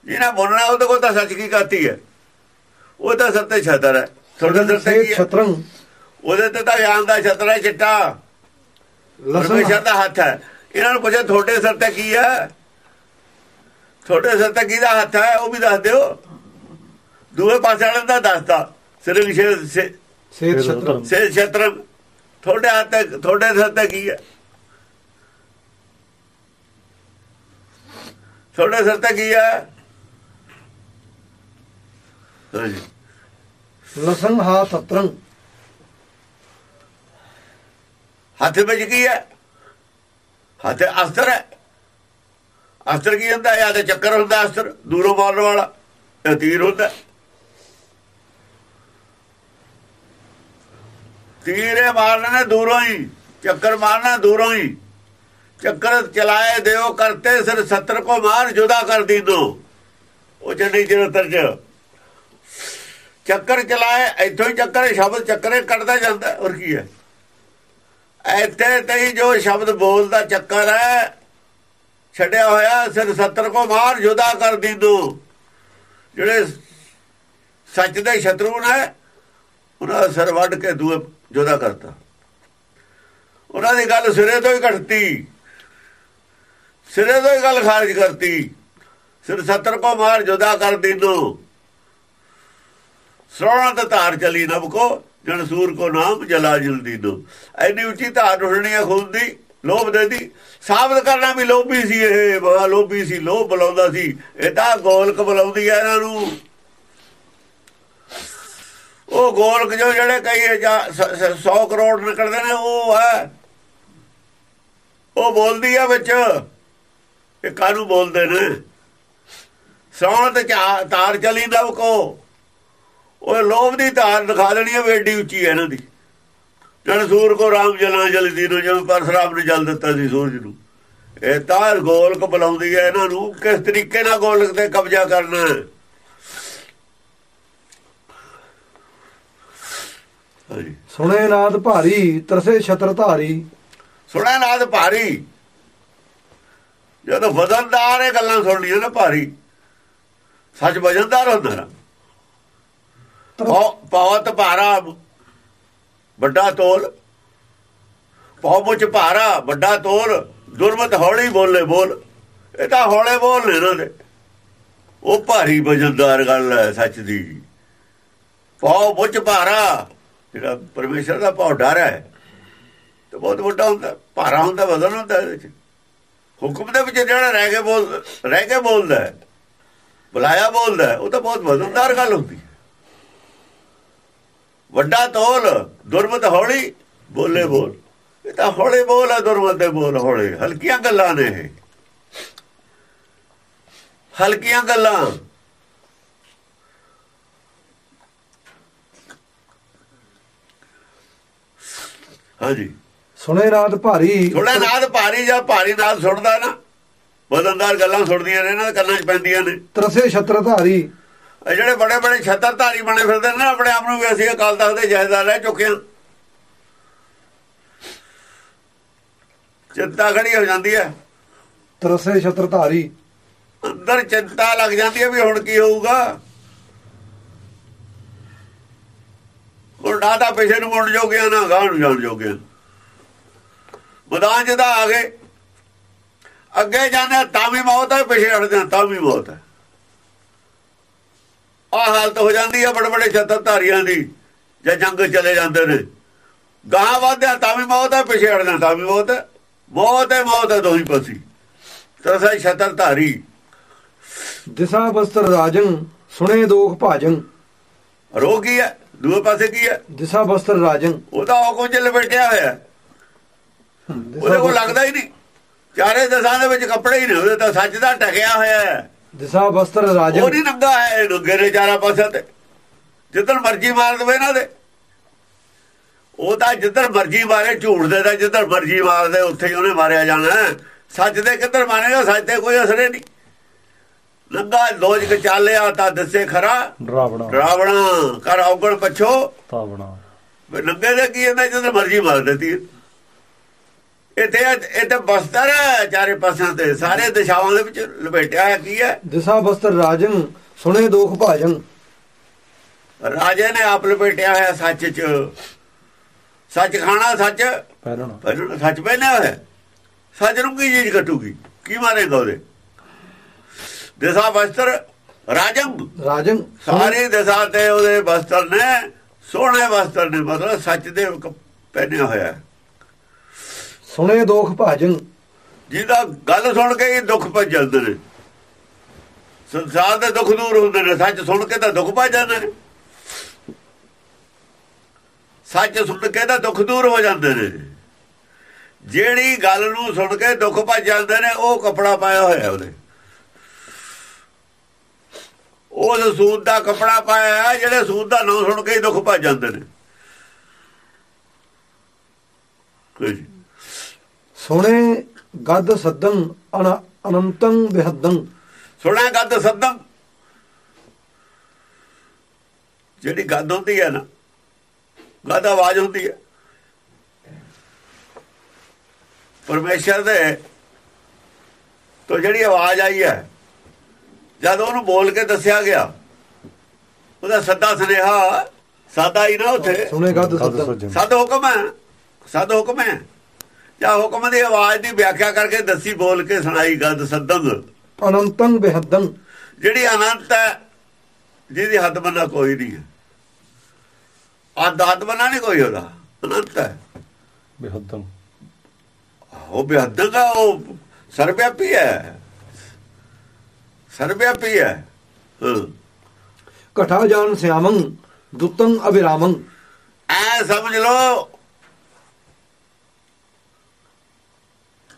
ਜਿਹਨੇ ਮੁੰਨਣਾ ਉਹਦੇ ਕੋਲ ਤਾਂ ਸੱਚ ਕੀ ਕਾਤੀ ਹੈ? ਉਹ ਤਾਂ ਸਿਰ ਤੇ ਛਤਰ ਹੈ। ਤੁਹਾਡੇ ਸਿਰ ਤੇ ਸੇਤ ਕੀ ਹੈ। ਛਤਰੰ। ਉਹਦੇ ਤੇ ਤਾਂ ਗਿਆਨ ਦਾ ਛਤਰ ਹੈ ਚਿੱਟਾ। ਲਸੰਗ ਪਰਮੇਸ਼ਰ ਦਾ ਹੱਥ ਹੈ। ਇਹਨਾਂ ਨੂੰ ਪੁੱਛੇ ਤੁਹਾਡੇ ਸਿਰ ਤੇ ਕੀ ਹੈ? ਤੁਹਾਡੇ ਸਿਰ ਤੇ ਕਿਹਦਾ ਹੱਥ ਹੈ? ਉਹ ਵੀ ਦੱਸ ਦਿਓ। ਦੂਏ ਪਾਸੇ ਵਾਲੇ ਦਾ ਦੱਸਦਾ ਸਿਰੰਗ ਸੇ ਸੇਤ ਛਤਰੰ। ਸੇ ਛਤਰ। ਤੁਹਾਡੇ ਹੱਥ ਤੇ ਤੁਹਾਡੇ ਸਿਰ ਤੇ ਕੀ ਹੈ? ਤੁਹਾਡੇ ਸਿਰ ਤੇ ਕੀ ਹੈ? ਹਾਂਜੀ। ਲਸੰਗ ਹਾਥ ਅਤਰੰ ਹੱਥ ਵਿੱਚ ਕੀ ਹੈ? ਹੱਥ ਅਸਤਰ ਹੈ। ਅਸਤਰ ਕੀ ਹੁੰਦਾ? ਹੈ ਤੇ ਚੱਕਰ ਹੁੰਦਾ ਅਸਤਰ ਦੂਰੋਂ ਮਾਰਨ ਵਾਲਾ ਇਹ ਤੀਰ ਹੁੰਦਾ। ਤੀਰੇ ਮਾਰਨੇ ਨੇ ਦੂਰੋਂ ਹੀ ਚੱਕਰ ਮਾਰਨਾ ਦੂਰੋਂ ਹੀ। ਚੱਕਰ ਚਲਾਏ ਦਿਓ ਕਰਤੇ ਸਿਰ ਸੱਤਰ ਕੋ ਮਾਰ ਜੁਦਾ ਕਰ ਦੀਨੋ ਉਹ ਚੰਡੀ ਚਰਤਰ ਚ ਚੱਕਰ ਚਲਾਏ, ਇੱਥੋਂ ਹੀ ਚੱਕਰ ਸ਼ਬਦ ਚੱਕਰੇ ਕੱਢਦਾ ਜਾਂਦਾ ਔਰ ਕੀ ਹੈ? ਇੱਥੇ ਤੇ ਜੋ ਸ਼ਬਦ ਬੋਲਦਾ, ਚੱਕਰ ਹੈ, ਛੱਡਿਆ ਹੋਇਆ ਸਿਰ ਸੱਤਰ ਕੋ ਮਾਰ, ਜੁਦਾ ਕਰ ਦੀਦੂ। ਜਿਹੜੇ ਸੱਚ ਦੇ ਸ਼ਤਰੂ ਨੇ, ਉਹਨਾਂ ਦਾ ਸਿਰ ਵੱਢ ਕੇ ਦੂਏ ਜੁਦਾ ਕਰਤਾ। ਉਹਨਾਂ ਦੀ ਗੱਲ ਸਿਰੇ ਤੋਂ ਹੀ ਘਟਤੀ ਸਿਰੇ ਤੋਂ ਹੀ ਗੱਲ ਖਾਰਜ ਕਰਤੀ। ਸਿਰ ਸੱਤਰ ਕੋ ਮਾਰ, ਜੁਦਾ ਕਰ ਦੀਦੂ। ਸੋਹਣਾ ਤੇ ਧਾਰ ਚਲੀ ਨਭ ਕੋ ਜਨ ਸੂਰ ਕੋ ਨਾਮ ਜਲਾ ਜਲਦੀ ਦੋ ਐਨੀ ਉੱਚੀ ਧਾਰ ਉੱਠਣੀ ਆ ਖੁਦ ਦੀ, ਲੋਭ ਦੇ ਸਾਬਤ ਕਰਨਾ ਵੀ ਲੋਭੀ ਸੀ ਇਹ, ਬੜਾ ਲੋਭੀ ਸੀ, ਲੋਭ ਬੁਲਾਉਂਦਾ ਸੀ। ਇਹ ਤਾਂ ਗੋਲਕ ਬੁਲਾਉਂਦੀ ਆ ਇਹਨਾਂ ਨੂੰ। ਉਹ ਗੋਲਕ ਜੋ ਜਿਹੜੇ ਕਈ 100 ਕਰੋੜ ਨਿਕਲਦੇ ਨੇ, ਉਹ ਹੈ। ਉਹ ਬੋਲਦੀ ਆ ਵਿੱਚ। ਇਹ ਕਾਹਨੂੰ ਬੋਲਦੇ ਨੇ? ਸੌਣ ਤੇ ਚਾ- ਤਾਰ ਚਲੀ ਨਭ ਕੋ। ਉਹ ਲੋਭ ਦੀ ਧਾਰ ਦਿਖਾ ਦੇਣੀ ਹੈ ਵੇਡੀ ਉੱਚੀ ਹੈ ਇਹਨਾਂ ਦੀ। ਜਦ ਸੂਰ ਕੋ ਰਾਮ ਜਲਾਂ ਜਲਦੀ ਨੂੰ ਜਿਵੇਂ ਪਰਸਰਾਮ ਨੇ ਜਲ ਦਿੱਤਾ ਸੀ ਸੂਰਜ ਨੂੰ। ਇਹ ਤਾਂ ਗੋਲਕ ਬੁਲਾਉਂਦੀ ਹੈ ਇਹਨਾਂ ਨੂੰ ਕਿਸ ਤਰੀਕੇ ਨਾਲ ਗੋਲਕ ਤੇ ਕਬਜ਼ਾ ਕਰਨਾ ਸੁਣੇ ਨਾਦ ਭਾਰੀ ਤਰਸੇ ਛਤਰ ਧਾਰੀ। ਸੁਣਿਆ ਨਾਦ ਭਾਰੀ। ਜਦੋਂ ਵਜ਼ਨਦਾਰ ਇਹ ਗੱਲਾਂ ਸੁਣਨੀਆਂ ਨਾ ਭਾਰੀ ਸੱਚ ਵਜ਼ਨਦਾਰ ਹੁੰਦਾ ਨਾ ਪੌ- ਪੌਤ ਭਾਰਾ, ਵੱਡਾ ਤੋਲ। ਪੌ ਮੁਚ ਭਾਰਾ, ਵੱਡਾ ਤੋਲ। ਦੁਰਮਤ ਹੌਲੀ ਬੋਲੇ ਬੋਲ। ਇਹ ਤਾਂ ਹੌਲੇ ਬੋਲ ਨੇ ਇਹਨਾਂ ਦੇ। ਉਹ ਭਾਰੀ ਵਜਨਦਾਰ ਗੱਲ ਹੈ ਸੱਚ ਦੀ। ਪੌ ਮੁਚ ਭਾਰਾ। ਜਿਹੜਾ ਪਰਮੇਸ਼ਰ ਦਾ ਪੌ ਡਰ ਹੈ, ਤੇ ਬਹੁਤ ਵੱਡਾ ਹੁੰਦਾ। ਭਾਰਾ ਹੁੰਦਾ ਵਜ਼ਨ ਹੁੰਦਾ ਇਹਦੇ ਵਿੱਚ। ਹੁਕਮ ਦੇ ਵਿੱਚ ਜਿਹੜਾ ਰਹਿ ਕੇ ਬੋਲ ਰਹਿ ਕੇ ਬੋਲਦਾ ਹੈ, ਬੁਲਾਇਆ ਬੋਲਦਾ ਉਹ ਤਾਂ ਬਹੁਤ ਵਜ਼ਨਦਾਰ ਗੱਲ ਹੁੰਦੀ। ਵੱਡਾ ਤੋਲ ਦੁਰਮਤ ਹੌਲੀ ਬੋਲੇ ਬੋਲ। ਇਹ ਤਾਂ ਹੌਲੇ ਬੋਲ ਹੈ ਦੁਰਮਤ ਦੇ ਬੋਲ ਹੌਲੇ। ਹਲਕੀਆਂ ਗੱਲਾਂ ਨੇ ਇਹ। ਹਲਕੀਆਂ ਗੱਲਾਂ। ਹਾਂਜੀ। ਸੁਣੇ ਨਾਦ ਭਾਰੀ। ਥੋੜਾ ਨਾਦ ਭਾਰੀ ਜਾਂ ਭਾਰੀ ਨਾਲ ਸੁਣਦਾ ਨਾ। ਵਜ਼ਨਦਾਰ ਗੱਲਾਂ ਸੁਣਦੀਆਂ ਨੇ ਇਹਨਾਂ ਦੇ ਕੰਨਾਂ 'ਚ ਪੈਂਦੀਆਂ ਨੇ। ਤਰਸੇ ਛਤਰ ਧਾਰੀ। ਇਹ ਜਿਹੜੇ ਬੜੇ ਬੜੇ ਛਤਰਧਾਰੀ ਬਣੇ ਫਿਰਦੇ ਨੇ ਆਪਣੇ ਆਪ ਨੂੰ ਵੀ ਅਸੀਂ ਅਕਾਲ ਤਖਤ ਦੇ ਜਾਇਦਾਰ ਰਹਿ ਚੁੱਕੇ ਹਾਂ ਚਿੰਤਾ ਖੜੀ ਹੋ ਜਾਂਦੀ ਹੈ। ਤਰਸੇ ਛਤਰ ਧਾਰੀ ਅੰਦਰ ਚਿੰਤਾ ਲੱਗ ਜਾਂਦੀ ਹੈ ਵੀ ਹੁਣ ਕੀ ਹੋਊਗਾ। ਨਾ ਤਾਂ ਪਿਛੇ ਨੂੰ ਮੁੜ ਜੋਗਿਆ ਨਾ ਗਾਂ ਨੂੰ ਜਾਣ ਜੋਗਿਆ। ਮੈਦਾਨ ਜਿਹਦਾ ਆ ਗਏ। ਅੱਗੇ ਜਾਂਦੇ ਤਾਂ ਵੀ ਮੌਤ ਹੈ ਪਿਛੇ ਹਟਦੇ ਤਾਂ ਵੀ ਮੌਤ ਹੈ। ਆ ਹਾਲਤ ਹੋ ਜਾਂਦੀ ਹੈ ਬੜੇ ਬੜੇ ਛੱਤਰ ਧਾਰੀਆਂ ਦੀ ਜੇ ਜੰਗ ਚਲੇ ਜਾਂਦੇ ਨੇ। ਗਾਂ ਵਧਿਆ ਤਾਂ ਵੀ ਮੌਤ ਹੈ ਪਿਛੇ ਹਟਦੇ ਤਾਂ ਵੀ ਮੌਤ ਹੈ ਮੌਤ ਹੈ ਮੌਤ ਹੈ ਦੋਹੀ ਪਾਸੀ। ਤਸਾ ਛੱਤਰ ਧਾਰੀ। ਦਿਸ਼ਾ ਬਸਤਰ ਰਾਜੰ ਸੁਣੇ ਦੋਖ ਭਾਜੰ ਰੋਗ ਹੈ? ਦੂਏ ਪਾਸੇ ਕੀ ਹੈ? ਦਿਸ਼ਾ ਬਸਤਰ ਰਾਜੰ ਉਹਦਾ ਹੁਕਮ ਚ ਲਪੇਟਿਆ ਹੋਇਆ। ਉਹਦੇ ਕੋਲ ਲੱਗਦਾ ਹੀ ਨਹੀਂ। ਚਾਰੇ ਦਸਾਂ ਦੇ ਵਿੱਚ ਕੱਪੜੇ ਹੀ ਨੇ ਉਹਦੇ ਤਾਂ ਸੱਚ ਦਾ ਟਕਿਆ ਹੋਇਆ ਹੈ। ਦਿਸ਼ਾ ਬਸਤਰ ਉਹ ਰਾਜੰ ਨਹੀਂ ਨੰਗਾ ਹੈ ਨੇ ਚਾਰਾ ਪਾਸੇ ਤੇ। ਜਿੱਧਰ ਮਰਜ਼ੀ ਮਾਰ ਦਵੇ ਇਹਨਾਂ ਦੇ। ਉਹ ਤਾਂ ਜਿੱਧਰ ਮਰਜ਼ੀ ਮਾਰੇ ਝੂਠ ਦੇ ਜਿੱਧਰ ਮਰਜ਼ੀ ਮਾਰਦੇ ਉੱਥੇ ਹੀ ਉਹਨੇ ਮਾਰਿਆ ਜਾਣਾ। ਸੱਚ ਦੇ ਕਿੱਧਰ ਮਾਰੇਗਾ ਸੱਚ ਤੇ ਕੋਈ ਅਸਰ ਨਹੀਂ। ਨੰਗਾ ਲੋਜ ਕੇ ਚਾਲਿਆ ਤਾਂ ਦੱਸੇ ਖਰਾ। ਡਰਾਵਣਾ। ਰਾਵਣਾ ਕਰ ਔਗਣ ਪਛੋ। ਤਾਵਣਾ। ਨੰਗੇ ਦੇ ਕੀ ਇਹਨਾਂ ਜਦੋਂ ਮਰਜ਼ੀ ਮਾਰ ਦਿੱਤੀ। ਇੱਥੇ ਇਹ ਤਾਂ ਬਸਤਰ ਹੈ ਚਾਰੇ ਪਾਸਿਆਂ ਤੇ ਸਾਰੇ ਦਿਸ਼ਾਵਾਂ ਦੇ ਵਿੱਚ ਲਪੇਟਿਆ ਹੈ ਕੀ ਹੈ ਦਿਸ਼ਾ ਬਸਤਰ ਰਾਜੰ ਸੁਣੇ ਦੋਖ ਭਾਜੰ ਰਾਜੇ ਨੇ ਆਪ ਲਪੇਟਿਆ ਹੋਇਆ ਸੱਚ 'ਚ। ਸੱਚ ਖਾਣਾ ਸੱਚ? ਪਹਿਲਾਂ ਸੱਚ ਪਹਿਨਿਆ ਹੋਇਆ? ਸੱਚ ਨੂੰ ਕੀ ਚੀਜ਼ ਕੱਟੂਗੀ? ਕੀ ਮਾਰੇਗਾ ਉਹਦੇ? ਦਿਸ਼ਾ ਬਸਤਰ ਰਾਜੰ ਰਾਜੰ ਸਾਰੇ ਦਿਸ਼ਾ ਤੇ ਉਹਦੇ ਬਸਤਰ ਨੇ ਸੋਹਣੇ ਬਸਤਰ ਨੇ ਮਤਲਬ ਸੱਚ ਦੇ ਪਹਿਨਿਆ ਹੋਇਆ। ਹੈ। ਸੁਣੇ ਦੁੱਖ ਭਾਜੰ ਜਿਹਦਾ ਗੱਲ ਸੁਣ ਕੇ ਹੀ ਦੁੱਖ ਭੱਜ ਜਾਂਦੇ ਨੇ। ਸੰਸਾਰ ਦੇ ਦੁੱਖ ਦੂਰ ਹੁੰਦੇ ਨੇ। ਸੱਚ ਸੁਣ ਕੇ ਤਾਂ ਦੁੱਖ ਭੱਜ ਜਾਂਦੇ ਨੇ। ਸੱਚ ਸੁਣ ਕੇ ਤਾਂ ਦੁੱਖ ਦੂਰ ਹੋ ਜਾਂਦੇ ਨੇ। ਜਿਹੜੀ ਗੱਲ ਨੂੰ ਸੁਣ ਕੇ ਦੁੱਖ ਭੱਜ ਜਾਂਦੇ ਨੇ, ਉਹ ਕਪੜਾ ਪਾਇਆ ਹੋਇਆ ਉਹਦੇ ਉਹ ਸੂਦ ਦਾ ਕਪੜਾ ਪਾਇਆ ਜਿਹੜੇ ਸੂਦ ਦਾ ਨਾਂ ਸੁਣ ਕੇ ਹੀ ਦੁੱਖ ਭੱਜ ਜਾਂਦੇ ਨੇ। ਹਾਂਜੀ। ਸੁਣੇ ਗਦ ਸੱਦੰ ਅਨ- ਅਨੰਤੰ ਬਿਹਦੰ। ਸੁਣਿਆ ਗੱਦ ਸੱਦਮ ਜਿਹੜੀ ਗੱਦ ਹੁੰਦੀ ਹੈ ਨਾ ਗੱਦ ਆਵਾਜ਼ ਹੁੰਦੀ ਹੈ। ਪਰਮੇਸ਼ਰ ਦੇ ਤੋਂ ਜਿਹੜੀ ਆਵਾਜ਼ ਆਈ ਹੈ ਜਦ ਉਹਨੂੰ ਬੋਲ ਕੇ ਦੱਸਿਆ ਗਿਆ ਉਹਦਾ ਸੱਦਾ ਸੁਨੇਹਾ ਸਾਦਾ ਹੀ ਨਾ ਉੱਥੇ। ਸੁਣੇ ਸੱਦੰ। ਸੱਜਣ। ਸਦ ਹੁਕਮ ਹੈ ਸਦ ਹੁਕਮ ਹੈ। ਜਾਂ ਹੁਕਮ ਦੀ ਆਵਾਜ਼ ਦੀ ਵਿਆਖਿਆ ਕਰਕੇ ਦੱਸੀ ਬੋਲ ਕੇ ਸੁਣਾਈ ਗੱਦ ਸੱਦੰਗ ਅਨੰਤੰ ਬਿਹਦੰ। ਜਿਹੜੀ ਅਨੰਤ ਹੈ ਜਿਹਦੀ ਹੱਦ ਬੰਨਾ ਕੋਈ ਨਹੀਂ ਹੈ। ਆਦ ਹੱਦ ਬੰਨਾ ਨਹੀਂ ਕੋਈ ਉਹਦਾ ਅਨੰਤ ਹੈ। ਬਿਹਦਮ ਉਹ ਬੇਹੱਦ ਦਾ ਉਹ ਸਰਵਿਆਪੀ ਹੈ। ਸਰਵਿਆਪੀ ਹੈ। ਹਾਂ। ਕਠਾ ਜਾਨ ਸਿਆਮੰ ਦੁੱਤੰ ਅਬਿਰਾਮੰ ਐ ਸਮਝ ਲਓ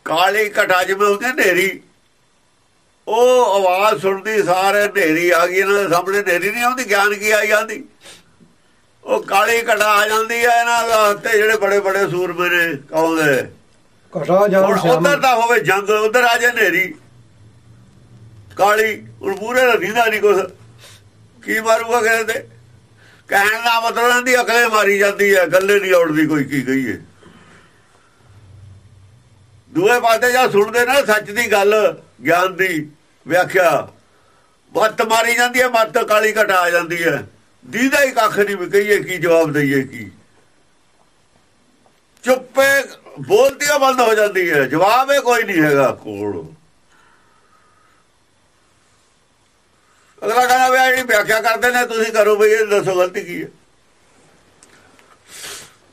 ਕਾਲੀ ਘਟਾ ਜਿਵੇਂ ਹੁੰਦੀ ਹਨੇਰੀ। ਉਹ ਆਵਾਜ਼ ਸੁਣਦੀ ਸਾਰੇ ਹਨੇਰੀ ਆ ਗਈ ਇਹਨਾਂ ਦੇ ਸਾਹਮਣੇ ਹਨੇਰੀ ਨਹੀਂ ਆਉਂਦੀ ਗਿਆਨ ਕੀ ਆਈ ਜਾਂਦੀ? ਉਹ ਕਾਲੀ ਘਟਾ ਆ ਜਾਂਦੀ ਹੈ ਇਹਨਾਂ ਦਾ ਤੇ ਜਿਹੜੇ ਬੜੇ ਬੜੇ ਸੂਰਮੇ ਨੇ ਕਹੋਂਦੇ ਕਠਾ ਜਾਨ ਹੁਣ ਉਧਰ ਦਾ ਹੋਵੇ ਜੰਗ ਉਧਰ ਆ ਜੇ ਹਨੇਰੀ। ਕਾਲੀ ਹੁਣ ਪੂਰੇ ਦਾ ਦੀਦਾ ਨਹੀਂ ਕੁਛ। ਕੀ ਮਾਰੂਗਾ ਕਹਿੰਦੇ ਤੇ? ਕਹਿਣ ਦਾ ਮਤਲਬ ਇਹਨਾਂ ਦੀ ਅਕਲੇ ਮਾਰੀ ਜਾਂਦੀ ਹੈ ਗੱਲੇ ਨਹੀਂ ਔੜਦੀ ਕੋਈ ਕੀ ਕਹੀਏ। ਦੂਏ ਪਾਸੇ ਜਾਂ ਸੁਣਦੇ ਨਾ ਸੱਚ ਦੀ ਗੱਲ, ਗਿਆਨ ਦੀ ਵਿਆਖਿਆ ਮੱਤ ਮਾਰੀ ਜਾਂਦੀ ਹੈ, ਮੱਤ ਕਾਲੀ ਘਟਾ ਆ ਜਾਂਦੀ ਹੈ। ਦੀਦਾ ਹੀ ਕੱਖ ਨਹੀਂ ਕਹੀਏ ਕੀ, ਜਵਾਬ ਦਈਏ ਕੀ। ਚੁੱਪੇ ਬੋਲਦੀ ਉਹ ਬੰਦ ਹੋ ਜਾਂਦੀ ਹੈ ਜਵਾਬ ਇਹ ਕੋਈ ਨਹੀਂ ਹੈਗਾ ਕੋਲ। ਅਗਲਾ ਕਹਿੰਦਾ ਵੀ ਆਹ ਜਿਹੜੀ ਵਿਆਖਿਆ ਕਰਦੇ ਨੇ, ਤੁਸੀਂ ਕਰੋ ਬਈ, ਇਹ ਦੱਸੋ ਗਲਤੀ ਕੀ ਹੈ?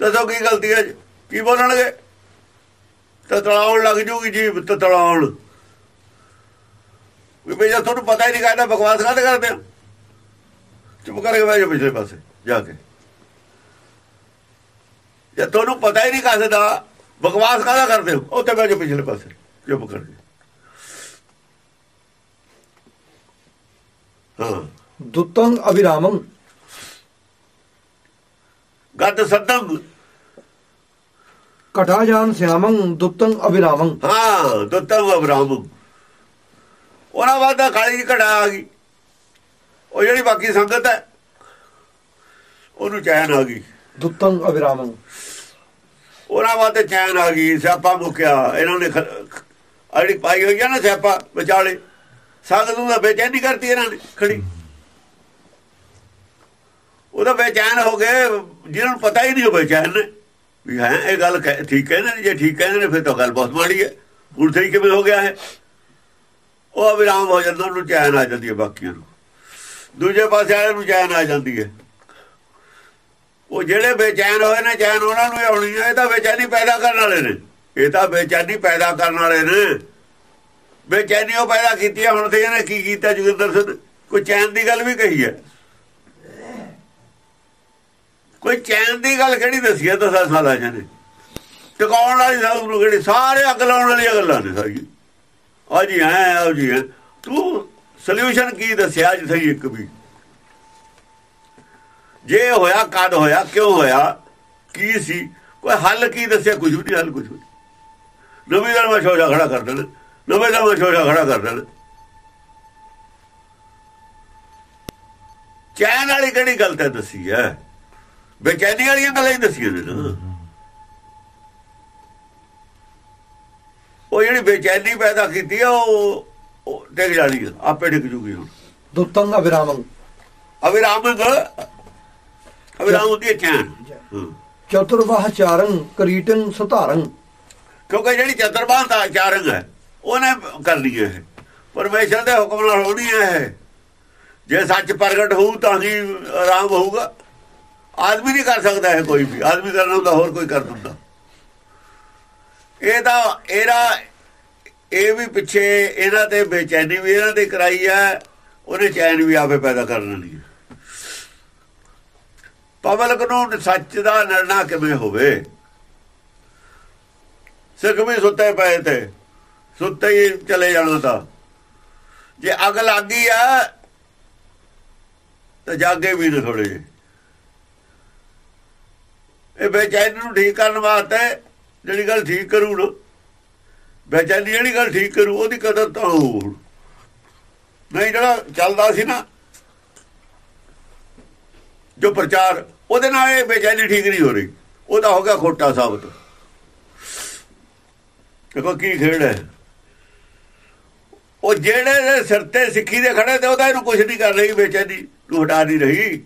ਦੱਸੋ ਕੀ ਗਲਤੀ ਹੈ, ਕੀ ਬੋਲਣਗੇ? ਤਾਂ ਤਲਾਉਣ ਲੱਗ ਜੂਗੀ ਜੀ ਤਾਂ ਤਲਾਉਣ। ਵੀ ਬਈ ਜੇ ਤੁਹਾਨੂੰ ਪਤਾ ਹੀ ਨਹੀਂ ਕਾਹਦਾ ਬਕਵਾਸ ਕਾਹਦੇ ਕਰਦੇ ਹੋ ਚੁੱਪ ਕਰਕੇ ਬਹਿ ਜਾਓ ਪਿਛਲੇ ਪਾਸੇ ਜਾ ਕੇ। ਜੇ ਤੁਹਾਨੂੰ ਪਤਾ ਹੀ ਨਹੀਂ ਕਾਹਦੇ ਦਾ ਬਕਵਾਸ ਕਾਹਦਾ ਕਰਦੇ ਹੋ? ਉੱਥੇ ਬਹਿ ਜਾਓ ਪਿਛਲੇ ਪਾਸੇ ਚੁੱਪ ਕਰਕੇ। ਹਾਂ। ਦੁੱਤੰ ਅਬਿਰਾਮੰ ਗੱਦ ਸੱਦਮ ਕਠਾ ਜਾਨ ਸਿਆਮੰ ਦੁੱਤੰ ਅਬਿਰਾਮੰ ਹਾਂ ਦੁੱਤਮ ਅਬਰਾਮ ਉਹਨਾਂ ਤਾਂ ਕਾਲੀ ਜਿਹੀ ਘੜਾ ਆ ਗਈ। ਉਹ ਜਿਹੜੀ ਬਾਕੀ ਸੰਗਤ ਹੈ ਉਹਨੂੰ ਚੈਨ ਆ ਗਈ। ਦੁੱਤੰ ਅਬਿਰਾਮੰ ਉਹਨਾਂ ਬਾਅਦ ਤੇ ਚੈਨ ਆ ਗਈ ਸਿਆਪਾ ਮੁੱਕਿਆ। ਇਹਨਾਂ ਨੇ ਜਿਹੜੀ ਪਾਈ ਹੋਈ ਆ ਨਾ ਸਿਆਪਾ ਵਿਚਾਲੇ। ਸੰਗਤ ਨੂੰ ਤਾਂ ਬੇਚੈਨੀ ਕਰਤੀ ਇਹਨਾਂ ਨੇ ਖੜੀ। ਉਹਦਾ ਬੇਚੈਨ ਹੋ ਗਏ ਜਿਹਨਾਂ ਨੂੰ ਪਤਾ ਹੀ ਨਹੀਂ ਉਹ ਬੇਚੈਨ ਨੇ। ਵੀ ਹੈ, ਇਹ ਗੱਲ ਕਹਿ- ਠੀਕ ਕਹਿੰਦੇ ਨੇ, ਜੇ ਠੀਕ ਕਹਿੰਦੇ ਨੇ, ਫਿਰ ਤਾਂ ਗੱਲ ਬਹੁਤ ਮਾੜੀ ਹੈ। ਹੁਣ ਸਹੀ ਕਿਵੇਂ ਹੋ ਗਿਆ ਹੈ ਉਹ ਵਿਰਾਮ ਹੋ ਜਾਂਦਾ, ਉਹਨੂੰ ਚੈਨ ਆ ਜਾਂਦੀ ਹੈ ਬਾਕੀਆਂ ਨੂੰ। ਦੂਜੇ ਪਾਸੇ ਵਾਲੇ ਨੂੰ ਚੈਨ ਆ ਜਾਂਦੀ ਹੈ। ਉਹ ਜਿਹੜੇ ਬੇਚੈਨ ਹੋਏ ਨੇ, ਚੈਨ ਉਹਨਾਂ ਨੂੰ ਆਉਣੀ ਹੈ, ਇਹ ਤਾਂ ਬੇਚੈਨੀ ਪੈਦਾ ਕਰਨ ਵਾਲੇ ਨੇ। ਇਹ ਤਾਂ ਬੇਚੈਨੀ ਪੈਦਾ ਕਰਨ ਵਾਲੇ ਨੇ। ਬੇਚੈਨੀ ਉਹ ਪੈਦਾ ਕੀਤੀ ਹੈ, ਹੁਣ ਤੇ ਇਹਨੇ ਕੀ ਕੀਤਾ ਜੋਗਿੰਦਰ ਸਿੰਘ? ਕੋਈ ਚੈਨ ਦੀ ਗੱਲ ਵੀ ਕਹੀ ਹੈ? ਕੋਈ ਚੈਨ ਦੀ ਗੱਲ ਕਿਹੜੀ ਦੱਸੀ ਹੈ ਦਸਾਂ ਸਾਲਾਂ ਚ ਟਿਕਾਉਣ ਵਾਲੀ ਸਭ ਨੂੰ ਕਿਹੜੀ? ਸਾਰੇ ਅੱਗ ਲਾਉਣ ਵਾਲੀਆਂ ਗੱਲਾਂ ਨੇ ਸਾਰੀਆਂ। ਆ ਜੀ ਐ ਆ ਜੀ ਐਂ। ਤੂੰ ਸੋਲੂਸ਼ਨ ਕੀ ਦੱਸਿਆ ਅੱਜ ਸਹੀ ਇੱਕ ਵੀ? ਜੇ ਹੋਇਆ, ਕਦ ਹੋਇਆ, ਕਿਉਂ ਹੋਇਆ, ਕੀ ਸੀ? ਕੋਈ ਹੱਲ ਕੀ ਦੱਸਿਆ? ਕੁਝ ਵੀ ਨਹੀਂ ਹੱਲ ਕੁਝ ਵੀ ਨਹੀਂ। ਨਵੇਂ ਦਾ ਮੈਂ ਸ਼ੋਸ਼ਾ ਖੜਾ ਕਰ ਦੇਣਾ। ਨਵੇਂ ਦਾ ਮੈਂ ਸ਼ੋਸ਼ਾ ਖੜਾ ਕਰ ਦੇਣਾ। ਚੈਨ ਵਾਲੀ ਕਿਹੜੀ ਗੱਲ ਤੇ ਦੱਸੀ ਹੈ ਬੇਚੈਨੀ ਵਾਲੀਆਂ ਗੱਲਾਂ ਹੀ ਦੱਸੀਆਂ ਨੇ ਨਾ ਉਹ ਜਿਹੜੀ ਬੇਚੈਨੀ ਪੈਦਾ ਕੀਤੀ ਆ ਉਹ ਡਿੱਗ ਜਾਣੀ ਆ, ਆਪੇ ਡਿੱਗ ਜੂਗੀ ਹੁਣ ਦੁੱਤੰਗ ਅਵਿਰਾਮੰ ਅਵਿਰਾਮ ਅਵਿਰਾਮ ਹੁੰਦੀ ਹੈ ਚੈਨ। ਚਤੁਰਵਾਹ ਚਾਰੰ ਕਰੀਟੰ ਸੁਧਾਰੰ ਕਿਉਂਕਿ ਜਿਹੜੀ ਚਤਰਬਾਹ ਦਾ ਚਾਰੰਗ ਹੈ ਉਹਨੇ ਕਰਨੀ ਹੈ ਇਹ। ਪਰਮੇਸ਼ਰ ਦੇ ਹੁਕਮ ਨਾਲ ਹੋਣੀ ਹੈ। ਜੇ ਸੱਚ ਪ੍ਰਗਟ ਹੋਊ ਤਾਂ ਹੀ ਆਰਾਮ ਹੋਊਗਾ ਆਦਮੀ ਨਹੀਂ ਕਰ ਸਕਦਾ ਇਹ ਕੋਈ ਵੀ। ਆਦਮੀ ਕਰਨਾ ਹੁੰਦਾ ਹੋਰ ਕੋਈ ਕਰ ਦਿੰਦਾ ਇਹ ਤਾਂ ਇਹਦਾ, ਇਹ ਵੀ ਪਿੱਛੇ ਇਹਨਾਂ ਤੇ ਬੇਚੈਨੀ ਵੀ ਇਹਨਾਂ ਤੇ ਕਰਾਈ ਹੈ, ਉਹਨੇ ਚੈਨ ਵੀ ਆਪੇ ਪੈਦਾ ਕਰ ਲੈਣੀ ਹੈ। ਪਬਲਿਕ ਨੂੰ ਸੱਚ ਦਾ ਨਿਰਣਾ ਕਿਵੇਂ ਹੋਵੇ? ਸਿੱਖ ਵੀ ਸੁੱਤੇ ਪਏ ਤੇ, ਸੁੱਤੇ ਹੀ ਚਲੇ ਜਾਣਾ ਤਾਂ। ਜੇ ਅੱਗ ਲੱਗੀ ਆ ਤਾਂ ਜਾਗੇ ਵੀ ਨਾ ਥੋੜੇ ਜਿਹੇ। ਇਹ ਬੇਚੈਨੀ ਨੂੰ ਠੀਕ ਕਰਨ ਵਾਸਤੇ ਜਿਹੜੀ ਗੱਲ ਠੀਕ ਕਰੂ ਨਾ, ਬੇਚੈਨੀ ਜਿਹੜੀ ਗੱਲ ਠੀਕ ਕਰੂ, ਉਹਦੀ ਕਦਰ ਤਾਂ ਹੋਊ ਨਹੀਂ ਜਿਹੜਾ ਚੱਲਦਾ ਸੀ ਨਾ, ਜੋ ਪ੍ਰਚਾਰ, ਉਹਦੇ ਨਾਲ ਇਹ ਬੇਚੈਨੀ ਠੀਕ ਨਹੀਂ ਹੋ ਰਹੀ। ਉਹਦਾ ਹੋ ਗਿਆ ਖੋਟਾ ਸਾਬਤ। ਦੇਖੋ ਕੀ ਖੇਡ ਹੈ। ਉਹ ਜਿਹੜੇ ਦੇ ਸਿਰ ਤੇ ਸਿੱਖੀ ਦੇ ਖੜੇ ਤੇ ਉਹਦਾ ਇਹਨੂੰ ਕੁਝ ਨਹੀਂ ਕਰ ਰਹੀ, ਬੇਚੈਨੀ ਨੂੰ ਹਟਾ ਨਹੀਂ ਰਹੀ।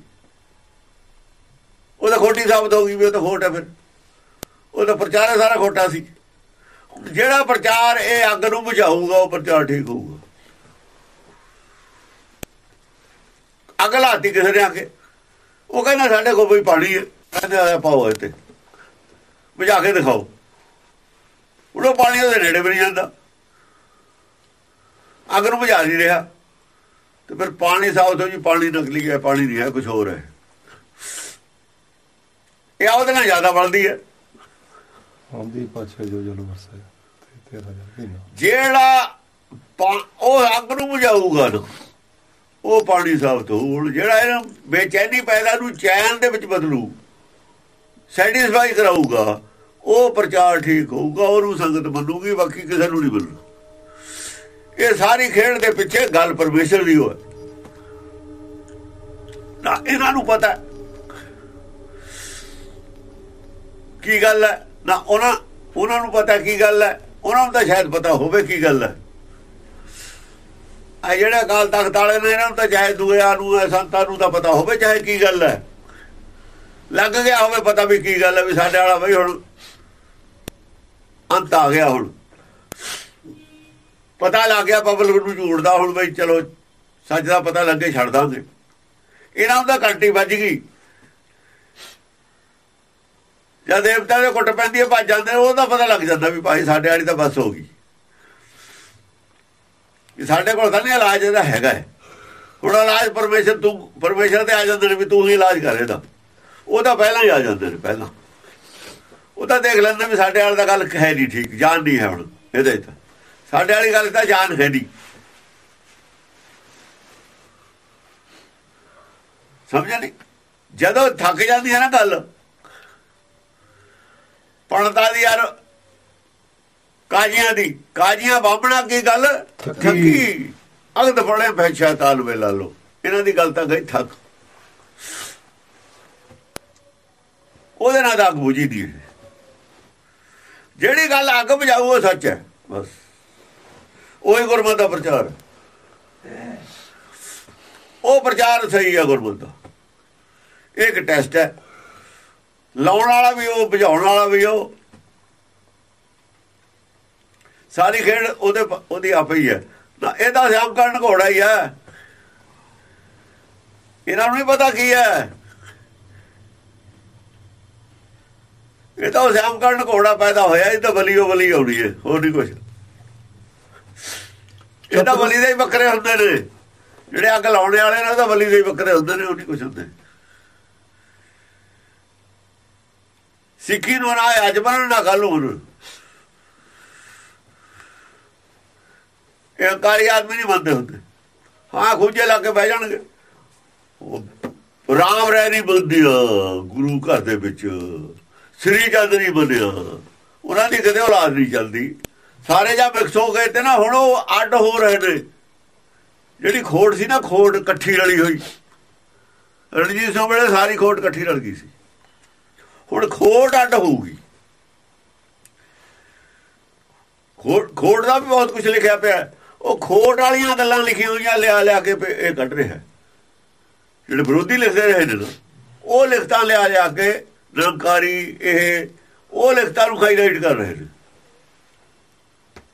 ਉਹ ਤਾਂ ਖੋਟੀ ਸਾਬਤ ਹੋ ਗਈ ਵੀ ਉਹ ਤਾਂ ਖੋਟ ਹੈ ਫਿਰ। ਉਹਦਾ ਪ੍ਰਚਾਰ ਸਾਰਾ ਖੋਟਾ ਸੀ। ਜਿਹੜਾ ਪ੍ਰਚਾਰ ਇਹ ਅੱਗ ਨੂੰ ਬੁਝਾਊਗਾ, ਉਹ ਪ੍ਰਚਾਰ ਠੀਕ ਹੋਊਗਾ। ਅੱਗ ਲਾਤੀ ਕਿਸੇ ਨੇ ਆ ਕੇ। ਉਹ ਕਹਿੰਦਾ, ਸਾਡੇ ਕੋਲ ਕੋਈ ਪਾਣੀ ਹੈ। ਕਹਿੰਦੇ ਆ ਪਾਓ ਇੱਥੇ। ਤੇ ਬੁਝਾ ਕੇ ਦਿਖਾਓ। ਉਹ ਪਾਣੀ ਉਹਦੇ ਨੇੜੇ ਵੀ ਨਹੀਂ ਜਾਂਦਾ। ਅੱਗ ਨੂੰ ਬੁਝਾ ਨਹੀਂ ਰਿਹਾ। ਤੇ ਫਿਰ ਪਾਣੀ ਸਾਫ਼ ਹੋ ਜੀ ਪਾਣੀ ਨਕਲੀ ਹੈ, ਪਾਣੀ ਨਹੀਂ ਹੈ ਕੁਝ ਹੋਰ ਹੈ। ਇਹ ਉਹਦੇ ਨਾਲ ਜ਼ਿਆਦਾ ਬਣਦੀ ਹੈ। ਆਉਂਦੀ ਪਾਛੇ ਜੋ ਜਲ ਵਰਸੇ ਜਿਹੜਾ ਉਹ ਅੱਗ ਨੂੰ ਬੁਝਾਊਗਾ ਨਾ ਉਹ ਪਾਣੀ ਸਾਫਤ ਹੋਊ ਜਿਹੜਾ ਇਹਨਾਂ ਬੇਚੈਨੀ ਪੈਦਾ ਨੂੰ ਚੈਨ ਦੇ ਵਿੱਚ ਬਦਲੂ ਸੈਟੀਸਫਾਈ ਕਰਾਊਗਾ ਉਹ ਪ੍ਰਚਾਰ ਠੀਕ ਹੋਊਗਾ ਉਹਨੂੰ ਸੰਗਤ ਮੰਨੂਗੀ ਬਾਕੀ ਕਿਸੇ ਨੂੰ ਨਹੀਂ ਮੰਨੂ ਇਹ ਸਾਰੀ ਖੇਡ ਦੇ ਪਿੱਛੇ ਗੱਲ ਪਰਮੇਸ਼ਰ ਦੀ ਹੋਏ ਨਾ ਇਹਨਾਂ ਨੂੰ ਪਤਾ ਕੀ ਗੱਲ ਹੈ? ਨਾ ਉਹਨਾਂ ਉਹਨਾਂ ਨੂੰ ਪਤਾ ਕੀ ਗੱਲ ਹੈ? ਉਹਨਾਂ ਨੂੰ ਤਾਂ ਸ਼ਾਇਦ ਪਤਾ ਹੋਵੇ ਕੀ ਗੱਲ ਹੈ। ਆ ਜਿਹੜਾ ਕਾਲ ਤਖਤ ਵਾਲੇ ਨੇ, ਇਹਨਾਂ ਨੂੰ ਤਾਂ ਚਾਹੇ ਦੂਜਿਆਂ ਨੂੰ, ਸੰਤਾਂ ਨੂੰ ਤਾਂ ਪਤਾ ਹੋਵੇ ਚਾਹੇ ਕੀ ਗੱਲ ਹੈ। ਲੱਗ ਗਿਆ ਹੋਵੇ ਪਤਾ ਵੀ ਕੀ ਗੱਲ ਹੈ, ਵੀ ਸਾਡੇ ਵਾਲਾ ਬਈ ਹੁਣ ਅੰਤ ਆ ਗਿਆ ਹੁਣ। ਪਤਾ ਲੱਗ ਗਿਆ ਪਬਲਿਕ ਨੂੰ ਝੂੜਦਾ ਹੁਣ ਬਈ ਚਲੋ, ਸੱਚ ਦਾ ਪਤਾ ਲੱਗੇ ਛੱਡ ਦਾਂਗੇ। ਇਹਨਾਂ ਨੂੰ ਤਾਂ ਘੰਟੀ ਵੱਜ ਗਈ। ਜਦ ਦੇਵਤਾ ਦੇ ਕੁੱਟ ਪੈਂਦੀ ਹੈ ਭੱਜ ਜਾਂਦੇ ਨੇ, ਉਹਦਾ ਪਤਾ ਲੱਗ ਜਾਂਦਾ ਵੀ ਭਾਈ ਸਾਡੇ ਵਾਲੀ ਤਾਂ ਬਸ ਹੋ ਗਈ। ਕਿ ਸਾਡੇ ਕੋਲ ਤਾਂ ਨਹੀਂ ਇਲਾਜ ਇਹਦਾ ਹੈਗਾ ਹੁਣ ਇਲਾਜ ਪਰਮੇਸ਼ਰ ਤੂੰ ਪਰਮੇਸ਼ਰ ਤੇ ਆ ਜਾਂਦੇ ਨੇ ਵੀ ਤੂੰ ਹੀ ਇਲਾਜ ਕਰ ਇਹਦਾ। ਉਹ ਤਾਂ ਪਹਿਲਾਂ ਹੀ ਆ ਜਾਂਦੇ ਨੇ ਪਹਿਲਾਂ। ਉਹ ਤਾਂ ਦੇਖ ਲੈਂਦੇ ਵੀ ਸਾਡੇ ਵਾਲੀ ਦਾ ਗੱਲ ਹੈ ਨਹੀਂ ਠੀਕ ਜਾਨ ਨਹੀਂ ਹੈ ਹੁਣ ਇਹਦੇ ਤਾਂ ਸਾਡੇ ਵਾਲੀ ਗੱਲ ਤਾਂ ਜਾਨ ਹੈ ਨਹੀਂ। ਸਮਝਿਆ ਨਹੀਂ? ਜਦੋਂ ਥੱਕ ਜਾਂਦੀ ਹੈ ਨਾ ਗੱਲ ਪਣਤਾ ਦੀ ਯਾਰ। ਕਾਜੀਆਂ ਦੀ। ਕਾਜੀਆਂ ਬਾਹਮਣਾ ਕੀ ਗੱਲ। ਥੱਕੀ। ਅਗਦ ਫੜੇ ਪੈ ਸ਼ੈਤਾਨ ਵੇ ਲਾ ਲੋ ਇਹਨਾਂ ਦੀ ਗੱਲ ਤਾਂ ਗਈ ਥੱਕ। ਉਹਦੇ ਨਾਲ ਅੱਗ ਬੁਝੀ ਦੀ। ਜਿਹੜੀ ਗੱਲ ਅੱਗ ਬੁਝਾਊ ਉਹ ਸੱਚ ਹੈ। ਬਸ। ਉਹੀ ਗੁਰਮਤਿ ਦਾ ਪ੍ਰਚਾਰ। ਉਹ ਪ੍ਰਚਾਰ ਸਹੀ ਹੈ ਗੁਰਮਤਿ ਦਾ। ਇੱਕ ਟੈਸਟ ਹੈ। ਲਾਉਣ ਵਾਲਾ ਵੀ ਉਹ ਬੁਝਾਉਣ ਵਾਲਾ ਵੀ ਉਹ। ਸਾਰੀ ਖੇਡ ਉਹਦੇ ਉਹਦੀ ਆਪੇ ਹੀ ਹੈ। ਨਾ, ਇਹਦਾ ਸਿਆਮ ਕਰਨ ਘੋੜਾ ਹੀ ਹੈ। ਇਹਨਾਂ ਨੂੰ ਨਹੀਂ ਪਤਾ ਕੀ ਹੈ। ਇਹ ਤਾਂ ਸਿਆਮ ਕਰਨ ਘੋੜਾ ਪੈਦਾ ਹੋਇਆ, ਇਹ ਤਾਂ ਬਲੀਓ ਬਲੀ ਆਉਣੀ ਹੈ, ਹੋਰ ਨਹੀਂ ਕੁਝ ਇਹ ਤਾਂ ਬਲੀ ਦੇ ਹੀ ਬੱਕਰੇ ਹੁੰਦੇ ਨੇ। ਜਿਹੜੇ ਅੱਗ ਲਾਉਣੇ ਵਾਲੇ ਨੇ, ਉਹ ਤਾਂ ਬਲੀ ਦੇ ਹੀ ਬੱਕਰੇ ਹੁੰਦੇ ਨੇ ਉਹ ਨਹੀਂ ਕੁਝ ਹੁੰਦੇ। ਸਿੱਖੀ ਨੂੰ ਨਾ ਅੱਜ ਬਣਨ ਨਾ ਕੱਲ ਨੂੰ ਇਹ ਕਾਰੀ ਆਦਮੀ ਨਹੀਂ ਮੰਨਦੇ ਹੁੰਦੇ। ਹਾਂ, ਖੁੱਜੇ ਲਾ ਕੇ ਬਹਿ ਜਾਣਗੇ। ਰਾਮ ਰਹਿ ਨਹੀਂ ਬੰਦਿਆ ਗੁਰੂ ਘਰ ਦੇ ਵਿੱਚ। ਸ੍ਰੀ ਚੰਦ ਨਹੀਂ ਬੰਦਿਆ ਉਹਨਾਂ ਦੀ ਕਦੇ ਔਲਾਦ ਨਹੀਂ ਚੱਲਦੀ। ਸਾਰੇ ਜਾਂ ਮਿਕਸ ਹੋ ਗਏ ਤੇ ਨਾ, ਹੁਣ ਉਹ ਅੱਡ ਹੋ ਰਹੇ ਨੇ। ਜਿਹੜੀ ਖੋੜ ਸੀ ਨਾ ਖੋੜ ਇਕੱਠੀ ਰਲੀ ਹੋਈ। ਰਣਜੀਤ ਸਿੰਘ ਵੇਲੇ ਸਾਰੀ ਖੋੜ ਇਕੱਠੀ ਰਲ ਗਈ ਸੀ। ਹੁਣ ਖੋੜ ਅੱਡ ਹੋਊਗੀ। ਖੋੜ ਖੋੜ ਦਾ ਵੀ ਬਹੁਤ ਕੁਝ ਲਿਖਿਆ ਪਿਆ ਉਹ ਖੋੜ ਵਾਲੀਆਂ ਗੱਲਾਂ ਲਿਖੀਆਂ ਹੋਈਆਂ ਲਿਆ ਲਿਆ ਕੇ ਇਹ ਕੱਢ ਰਿਹਾ ਜਿਹੜੇ ਵਿਰੋਧੀ ਲਿਖਦੇ ਰਹੇ ਨੇ ਨਾ, ਉਹ ਲਿਖਤਾਂ ਲਿਆ ਲਿਆ ਕੇ ਨਿਰੰਕਾਰੀ ਇਹ ਉਹ ਲਿਖਤਾਂ ਨੂੰ ਹਾਈਲਾਈਟ ਕਰ ਰਹੇ ਨੇ।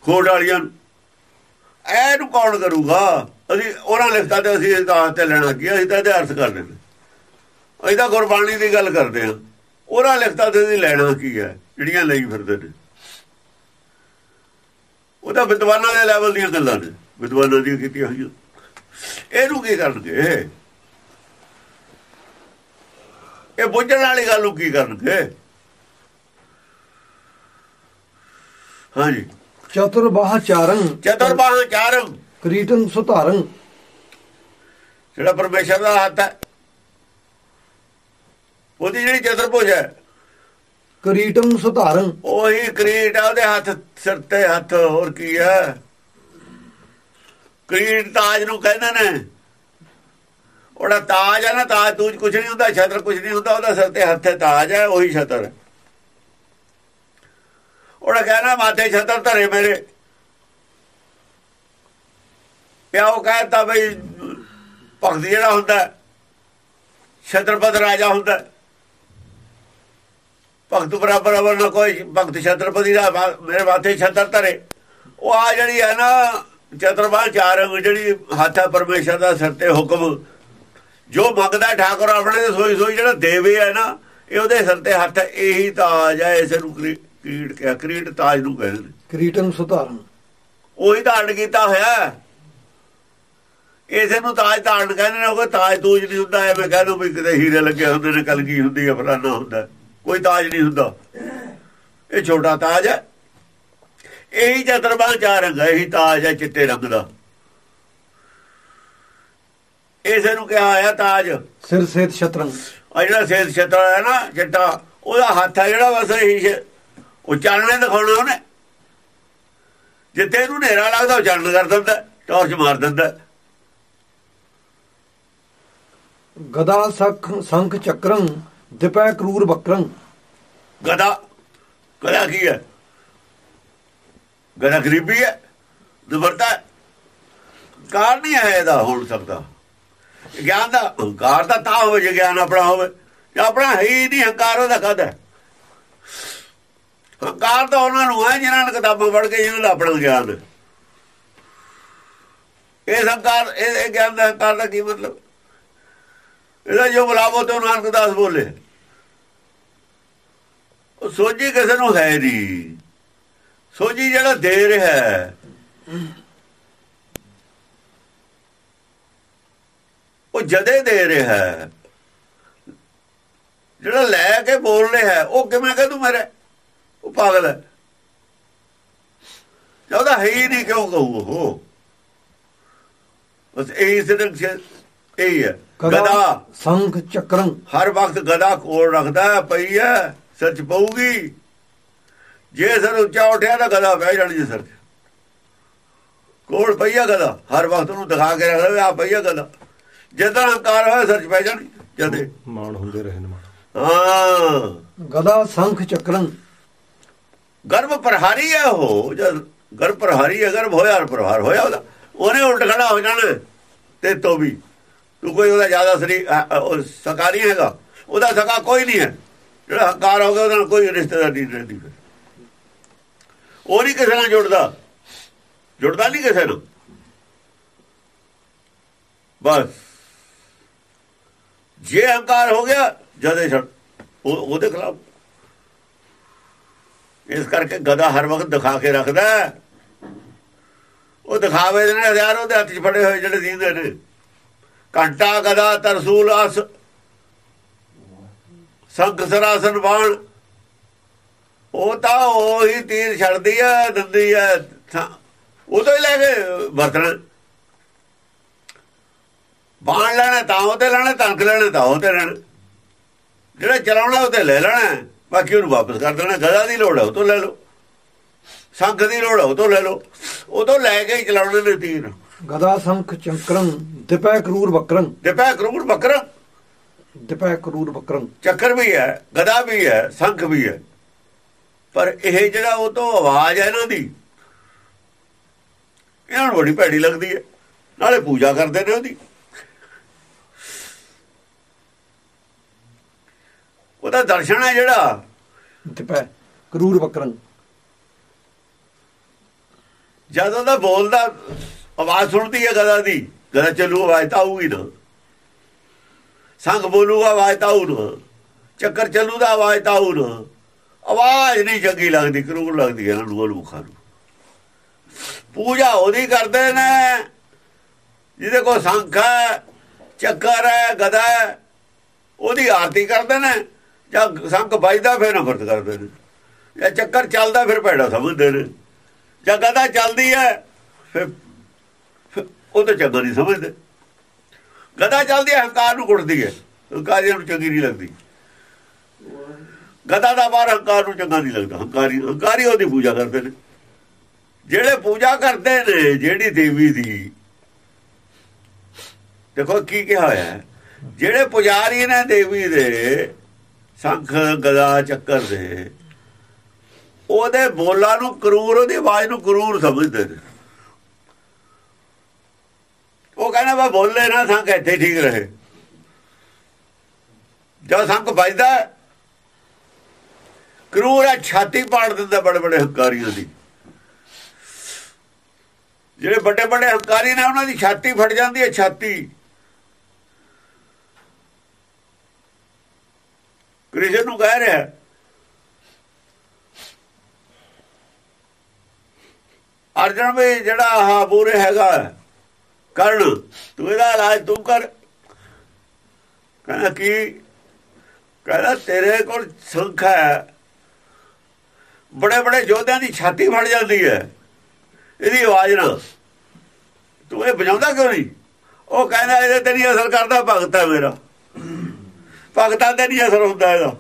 ਖੋੜ ਵਾਲੀਆਂ ਨੂੰ। ਇਹਨੂੰ ਕੌਣ ਕਰੂਗਾ? ਅਸੀਂ ਉਹਨਾਂ ਲਿਖਤਾਂ ਤੇ ਅਸੀਂ ਇਹਦਾ ਤੇ ਲੈਣਾ ਕੀ ਅਸੀਂ ਤਾਂ ਇਹਦੇ ਅਰਥ ਕਰਦੇ ਨੇ। ਅਸੀਂ ਤਾਂ ਗੁਰਬਾਣੀ ਦੀ ਗੱਲ ਕਰਦੇ ਹਾਂ। ਉਹਨਾਂ ਲਿਖਤਾਂ ਤੇ ਅਸੀਂ ਲੈਣਾ ਕੀ ਹੈ ਜਿਹੜੀਆਂ ਲਈ ਫਿਰਦੇ ਨੇ। ਉਹਦਾ ਵਿਦਵਾਨਾਂ ਦੇ ਲੈਵਲ ਦੀਆਂ ਗੱਲਾਂ ਨੇ ਵਿਦਵਾਨਾਂ ਦੀਆਂ ਕੀਤੀਆਂ ਹੋਈਆਂ। ਇਹਨੂੰ ਕੀ ਕਰਨਗੇ? ਇਹ ਬੁੱਝਣ ਵਾਲੀ ਗੱਲ ਨੂੰ ਕੀ ਕਰਨਗੇ? ਹਾਂਜੀ। ਚਤੁਰਬਾਹ ਚਾਰੰ। ਚਤੁਰਬਾਹ ਚਾਰਮ ਕ੍ਰੀਟੰ ਸੁਧਾਰੰ। ਜਿਹੜਾ ਪਰਮੇਸ਼ਰ ਦਾ ਹੱਥ ਹੈ। ਉਹਦੀ ਜਿਹੜੀ ਚਤੁਰਭੁਜ ਹੈ। ਕ੍ਰੀਟੰ ਸੁਧਾਰੰ ਉਹੀ ਕ੍ਰੀਟ ਆ ਉਹਦੇ ਹੱਥ ਸਿਰ ਤੇ ਹੱਥ ਹੋਰ ਕੀ ਹੈ ਕ੍ਰੀਟ ਤਾਜ ਨੂੰ ਕਹਿੰਦੇ ਨੇ। ਉਹਦਾ ਤਾਜ ਹੈ ਨਾ ਤਾਜ ਤੂਜ ਕੁਝ ਨਹੀਂ ਹੁੰਦਾ ਛਤਰ ਕੁਝ ਨਹੀਂ ਹੁੰਦਾ ਉਹਦਾ ਸਿਰ ਤੇ ਹੱਥ ਤਾਜ ਹੈ ਉਹੀ ਛਤਰ। ਉਹਦਾ ਕਹਿਣਾ ਮਾਥੇ ਛਤਰ ਧਰੇ ਮੇਰੇ। ਪਿਆ ਉਹ ਕਹਿੰਦਾ ਬਈ ਭਗਤ ਜਿਹੜਾ ਹੁੰਦਾ ਛਤਰਪਤ ਰਾਜਾ ਹੁੰਦਾ। ਭਗਤ ਬਰਾਬਰ ਅਵਰ ਨਾ ਕੋਈ ਭਗਤ ਛਤਰਪਤੀ ਦਾ ਮੇਰੇ ਮਾਥੇ ਛਤਰ ਧਰੇ। ਉਹ ਆ ਜਿਹੜੀ ਹੈ ਨਾ ਚਤਰਬਾਹ ਚਾਰ ਜਿਹੜੀ ਹੱਥ ਹੈ ਪਰਮੇਸ਼ਰ ਦਾ ਸਿਰ ਤੇ ਹੁਕਮ। ਜੋ ਮੰਗਦਾ ਠਾਕੁਰ ਆਪਣੇ ਦੇ ਸੋਈ ਸੋਈ ਜਿਹੜਾ ਦੇਵੇ ਹੈ ਨਾ ਇਹ ਉਹਦੇ ਸਿਰ ਤੇ ਹੱਥ ਇਹੀ ਤਾਜ ਹੈ ਇਸ ਨੂੰ ਕਰੀ- ਕਰੀਟ ਕਿਹਾ ਕਰੀਟ ਤਾਜ ਨੂੰ ਕਹਿੰਦੇ ਨੇ। ਕ੍ਰੀਟੰ ਸੁਧਾਰੰ ਉਹੀ ਧਾਰਨ ਕੀਤਾ ਹੋਇਆ ਹੈ। ਇਸੇ ਨੂੰ ਤਾਜ ਧਾਰਨ ਕਹਿੰਦੇ ਨੇ ਉਹ ਤਾਜ ਤੂਜ ਨਹੀਂ ਹੁੰਦਾ ਐਵੇਂ ਕਹਿ ਦੋ ਵੀ ਕਿਤੇ ਹੀਰੇ ਲੱਗੇ ਹੁੰਦੇ ਨੇ ਕਲਗੀ ਹੁੰਦੀ ਹੈ ਫਲਾਨਾ ਹੁੰਦਾ। ਕੋਈ ਤਾਜ ਨਹੀਂ ਹੁੰਦਾ। ਇਹ ਛੋਟਾ ਤਾਜ ਹੈ। ਇਹੀ ਚਤਰਬਾਹ ਚਾਰ ਰੰਗ ਹੈ ਇਹੀ ਤਾਜ ਹੈ ਚਿੱਟੇ ਰੰਗ ਦਾ। ਇਸੇ ਨੂੰ ਕਿਹਾ ਆਇਆ ਤਾਜ। ਆ ਸਿਰ ਸੇਤ ਛਤਰੰ ਜਿਹੜਾ ਸੇਤ ਛਤਰ ਹੈ ਨਾ ਚਿੱਟਾ ਉਹਦਾ ਹੱਥ ਹੈ ਜਿਹੜਾ ਬਸ ਇਹੀ ਉਹ ਚਾਨਣੇ ਦਿਖਾਉਣਾ ਉਹਨੇ। ਜਿੱਥੇ ਇਹਨੂੰ ਹਨੇਰਾ ਲੱਗਦਾ ਉਹ ਚਾਨਣ ਕਰ ਦਿੰਦਾ ਟਾਰਚ ਮਾਰ ਦਿੰਦਾ ਗਦਾ ਸਖ ਸੰਖ ਚੱਕਰੰ ਦਿਪੈ ਕਰੂਰ ਬਕਰੰ। ਗਦਾ ਗਦਾ ਕੀ ਹੈ? ਗਦਾ ਗਰੀਬੀ ਹੈ, ਦੁਬਰਤਾ ਕਾਰ ਨਹੀਂ ਹੈ ਇਹਦਾ ਹੋਣ ਸਕਦਾ ਗਿਆਨ ਦਾ ਹੰਕਾਰ ਦਾ ਤਾਂ ਹੋਵੇ, ਜੇ ਗਿਆਨ ਆਪਣਾ ਹੋਵੇ। ਜੇ ਆਪਣਾ ਹੈ ਹੀ ਨਹੀਂ, ਹੰਕਾਰ ਉਹਦਾ ਕਦ ਹੰਕਾਰ ਤਾਂ ਉਹਨਾਂ ਨੂੰ ਹੈ, ਜਿਹਨਾਂ ਨੇ ਕਿਤਾਬਾਂ ਪੜ੍ਹ ਕੇ, ਜਿਹਨਾਂ ਦਾ ਆਪਣਾ ਗਿਆਨ। ਹੈ। ਇਹ ਹੰਕਾਰ, ਇਹ ਇਹ ਗਿਆਨ ਦਾ ਹੰਕਾਰ ਦਾ ਕੀ ਮਤਲਬ? ਇਹਦਾ ਜੋ ਬੁਲਾਵੋ ਤੇ ਨਾਨਕ ਦਾਸ ਬੋਲੇ। ਉਹ ਸੋਝੀ ਕਿਸੇ ਨੂੰ ਹੈ ਨਹੀਂ। ਸੋਝੀ ਜਿਹੜਾ ਦੇ ਰਿਹਾ ਉਹ ਜਦੇ ਦੇ ਰਿਹਾ ਜਿਹੜਾ ਲੈ ਕੇ ਬੋਲ ਰਿਹਾ ਉਹ ਕਿਵੇਂ ਕਹ ਤੂੰ ਮੇਰੇ? ਉਹ ਪਾਗਲ ਹੈ। ਉਹਦਾ ਹੈ ਹੀ ਨਹੀਂ ਕਿਉਂ ਕਹੂ ਉਹ? ਬਸ ਇਹ ਸਿਰਫ ਇਹ ਹੈ। ਗਦਾ ਸੰਖ ਚੱਕਰੰ। ਹਰ ਵਕਤ ਗਦਾ ਕੋਲ ਰੱਖਦਾ ਪਈ ਹੈ ਸੱਚ ਪਊਗੀ। ਜੇ ਸਰ ਉੱਚਾ ਉੱਠਿਆ ਤਾਂ ਗਦਾ ਬਹਿ ਜਾਣੀ ਜੀ ਸਰ ਕੋਲ ਪਈਆ ਗਦਾ ਹਰ ਵਕਤ ਨੂੰ ਦਿਖਾ ਕੇ ਰੱਖਦਾ ਆ ਪਈਆ ਗਦਾ। ਜਦੋਂ ਹੰਕਾਰ ਹੋਇਆ ਸੱਚ ਪੈ ਜਾਣੀ ਜਦੇ। ਮਾਣ ਹੁੰਦੇ ਰਹੇ ਨੇ ਹਾਂ। ਗਦਾ ਸੰਖ ਚੱਕਰੰ। ਗਰਭ ਪ੍ਰਹਾਰੀ ਹੈ ਉਹ ਜਦ ਗਰਭ ਪ੍ਰਹਾਰੀ ਹੈ ਗਰਭ ਹੋਇਆ ਪ੍ਰਹਾਰ ਹੋਇਆ ਉਹਦਾ। ਉਹਨੇ ਉਲਟ ਖੜਾ ਹੋ ਜਾਣਾ ਤੇ ਤੋ ਵੀ। ਤੂੰ ਕੋਈ ਉਹਦਾ ਜ਼ਿਆਦਾ ਸਰੀਰ ਉਹ ਸਕਾ ਨਹੀਂ ਹੈਗਾ। ਉਹਦਾ ਸਕਾ ਕੋਈ ਨਹੀਂ ਹੈ। ਜਿਹੜਾ ਹੰਕਾਰ ਹੋ ਗਿਆ, ਉਹਦੇ ਨਾਲ ਕੋਈ ਰਿਸ਼ਤੇਦਾਰ ਨਹੀਂ ਰਹਿੰਦੀ ਫਿਰ। ਉਹ ਨਹੀਂ ਕਿਸੇ ਨਾਲ ਜੁੜਦਾ। ਜੁੜਦਾ ਨਹੀਂ ਕਿਸੇ ਨਾਲ ਬਸ। ਜੇ ਹੰਕਾਰ ਹੋ ਗਿਆ, ਜਦੇ ਛੱਡ ਉਹਦੇ ਖਿਲਾਫ। ਇਸ ਕਰਕੇ ਗਦਾ ਹਰ ਵਕਤ ਦਿਖਾ ਕੇ ਰੱਖਦਾ। ਉਹ ਦਿਖਾਵੇ ਦੇ ਨੇ ਹਜ਼ਾਰ ਉਹਦੇ ਹੱਥ 'ਚ ਫੜੇ ਹੋਏ ਜਿਹੜੇ ਦੀਂਦੇ ਨੇ। ਘੰਟਾ ਗਦਾ ਤਰਸੂਲ ਅਸ ਸੰਗ ਸਰਾਸਨ ਬਾਣ ਉਹ ਤਾਂ ਉਹੀ ਤੀਰ ਛੱਡਦੀ ਹੈ ਦਿੰਦੀ ਹੈ ਥਾਂ- ਉਹ ਤੋਂ ਹੀ ਲੈ ਕੇ ਵਰਤਣਾ। ਬਾਣ ਲੈਣਾ ਤਾਂ ਉਹ ਤੇ ਲੈਣਾ ਤਨਕ ਲੈਣਾ ਤਾਂ ਉਹ ਤੇ ਲੈਣਾ। ਜਿਹੜਾ ਚਲਾਉਣਾ ਉਹ ਤੇ ਲੈ ਲੈਣਾ ਬਾਕੀ ਉਹਨੂੰ ਵਾਪਸ ਕਰ ਦੇਣਾ। ਗਦਾ ਦੀ ਲੋੜ ਹੈ ਉਹ ਤੋਂ ਲੈ ਲਓ। ਸੰਖ ਦੀ ਲੋੜ ਹੈ ਉਹ ਤੋਂ ਲੈ ਲਓ। ਉਹ ਤੋਂ ਲੈ ਕੇ ਹੀ ਚਲਾਉਣੇ ਨੇ ਤੀਰ। ਗਦਾ ਸੰਖ ਚੰਕਰੰ ਦਿਪੈ ਕਰੂਰ ਬਕਰੰ ਦਿਪੈ ਕਰੂਰ ਬੱਕਰ ਦਿਪੈ ਕਰੂਰ ਬਕਰੰ ਚੱਕਰ ਵੀ ਹੈ ਗਦਾ ਵੀ ਹੈ ਸੰਖ ਵੀ ਹੈ ਪਰ ਇਹ ਜਿਹੜਾ ਉਹ ਤੋਂ ਆਵਾਜ਼ ਹੈ ਇਹਨਾਂ ਦੀ ਇਹਨਾਂ ਨੂੰ ਬੜੀ ਭੈੜੀ ਲੱਗਦੀ ਹੈ ਨਾਲੇ ਪੂਜਾ ਕਰਦੇ ਨੇ ਉਹਦੀ ਉਹਦਾ ਦਰਸ਼ਨ ਹੈ ਜਿਹੜਾ ਦਿਪੈ ਕਰੂਰ ਬਕਰੰ ਜਦੋਂ ਦਾ ਬੋਲਦਾ ਆਵਾਜ਼ ਸੁਣਦੀ ਹੈ ਗਦਾ ਦੀ। ਗਦਾ ਚੱਲੂ, ਆਵਾਜ਼ ਤਾਂ ਆਊਗੀ ਨਾ। ਸੰਗ ਬੋਲੂਗਾ ਆਵਾਜ਼ ਤਾਂ ਆਊ ਨਾ। ਚੱਕਰ ਚੱਲੂ ਦਾ ਆਵਾਜ਼ ਤਾਂ ਆਊ ਨਾ। ਆਵਾਜ਼ ਨਹੀਂ ਚੰਗੀ ਲੱਗਦੀ, ਕਰੂਰ ਲੱਗਦੀ ਹੈ ਇਹਨਾਂ ਨੂੰ ਨੂੰ। ਪੂਜਾ ਉਹਦੀ ਕਰਦੇ ਨੇ। ਜਿਹਦੇ ਕੋਲ ਸੰਖ ਹੈ, ਚੱਕਰ ਹੈ ਗਦਾ ਹੈ, ਉਹਦੀ ਆਰਤੀ ਕਰਦੇ ਨੇ। ਜਾਂ ਸੰਖ ਵੱਜਦਾ ਫਿਰ ਨਫ਼ਰਤ ਕਰਦੇ ਨੇ। ਜਾਂ ਚੱਕਰ ਚੱਲਦਾ ਫਿਰ ਭੈੜਾ ਸਮਝਦੇ ਨੇ। ਜਾਂ ਗਦਾ ਚੱਲਦੀ ਹੈ, ਫਿਰ ਉਹ ਤਾਂ ਚੰਗਾ ਨਹੀਂ ਸਮਝਦੇ। ਗਦਾ ਚੱਲਦੀ ਹੰਕਾਰ ਨੂੰ ਕੁੱਟਦੀ ਹੈ। ਹੰਕਾਰੀ ਨੂੰ ਚੰਗੀ ਨਹੀਂ ਲੱਗਦੀ। ਗਦਾ ਦਾ ਬਾਹਰ ਹੰਕਾਰ ਨੂੰ ਚੰਗਾ ਨਹੀਂ ਲੱਗਦਾ। ਹੰਕਾਰੀ ਹੰਕਾਰੀ ਉਹਦੀ ਪੂਜਾ ਕਰਦੇ ਨੇ। ਜਿਹੜੇ ਪੂਜਾ ਕਰਦੇ ਨੇ, ਜਿਹੜੀ ਦੇਵੀ ਦੀ। ਦੇਖੋ ਕੀ ਕਿਹਾ ਹੋਇਆ ਜਿਹੜੇ ਪੁਜਾਰੀ ਨੇ ਦੇਵੀ ਦੇ, ਸੰਖ ਗਦਾ ਚੱਕਰ ਦੇ, ਉਹਦੇ ਬੋਲਾਂ ਨੂੰ ਕਰੂਰ, ਉਹਦੀ ਆਵਾਜ਼ ਨੂੰ ਕਰੂਰ ਸਮਝਦੇ ਨੇ। ਉਹ ਕਹਿੰਦਾ ਵਾ ਬੋਲੇ ਨਾ ਸੰਖ ਇੱਥੇ ਠੀਕ ਰਹੇ। ਜਦ ਸੰਖ ਵੱਜਦਾ, ਕਰੂਰ ਆ, ਛਾਤੀ ਪਾੜ ਦਿੰਦਾ ਬੜੇ ਬੜੇ ਹੰਕਾਰੀਆਂ ਦੀ। ਜਿਹੜੇ ਵੱਡੇ ਵੱਡੇ ਹੰਕਾਰੀ ਨੇ, ਉਹਨਾਂ ਦੀ ਛਾਤੀ ਫਟ ਜਾਂਦੀ ਹੈ, ਛਾਤੀ। ਕ੍ਰਿਸ਼ਨ ਨੂੰ ਕਹਿ ਰਿਹਾ, ਅਰਜਨ ਵੀ ਜਿਹੜਾ ਆਹ ਪੂਰੇ ਹੈਗਾ ਕਰਨ। ਤੂੰ ਇਹਦਾ ਇਲਾਜ ਤੂੰ ਕਰ। ਕਹਿੰਦਾ ਕੀ? ਕਹਿੰਦਾ ਤੇਰੇ ਕੋਲ ਸੰਖ ਹੈ। ਬੜੇ ਬੜੇ ਯੋਧਿਆਂ ਦੀ ਛਾਤੀ ਫੜ ਜਾਂਦੀ ਹੈ। ਇਹਦੀ ਆਵਾਜ਼ ਨਾਲ ਤੂੰ ਇਹ ਵਜਾਉਂਦਾ ਕਿਉਂ ਨਹੀਂ? ਉਹ ਕਹਿੰਦਾ ਇਹਦੇ ਤੇ ਨਹੀਂ ਅਸਰ ਕਰਦਾ, ਭਗਤ ਹੈ ਮੇਰਾ। ਭਗਤਾਂ ਤੇ ਨਹੀਂ ਅਸਰ ਹੁੰਦਾ ਇਹਦਾ।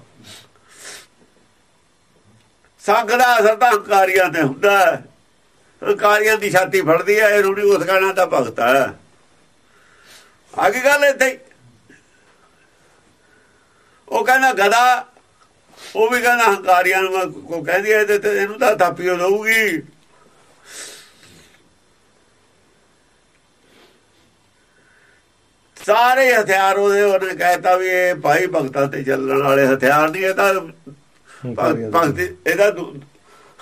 ਸੰਗ ਦਾ ਅਸਰ ਤਾਂ ਹੰਕਾਰੀਆਂ ਤੇ ਹੁੰਦਾ ਹੈ। ਹੰਕਾਰੀਆਂ ਦੀ ਛਾਤੀ ਫੜਦੀ ਹੈ ਇਹ ਰੂੜੀ ਉਸ ਕਹਿਣਾ ਤਾਂ ਭਗਤ ਹੈ ਆਗੀ ਗੱਲ ਇੱਥੇ। ਉਹ ਕਹਿੰਦਾ ਗਦਾ ਉਹ ਵੀ ਕਹਿੰਦਾ ਹੰਕਾਰੀਆਂ ਨੂੰ ਕੋ ਕਹਿੰਦੀ ਹੈ ਤੇ ਇਹਨੂੰ ਤਾਂ ਥਾਪੀ ਹੋ ਦਊਗੀ। ਸਾਰੇ ਹਥਿਆਰ ਉਹਦੇ ਉਹਨੇ ਕਹਿਤਾ ਵੀ ਇਹ ਭਾਈ ਭਗਤਾਂ ਤੇ ਚੱਲਣ ਵਾਲੇ ਹਥਿਆਰ ਨਹੀਂ ਇਹ ਤਾਂ ਭਗ- ਭਗਤ ਇਹਦਾ ਦੂ-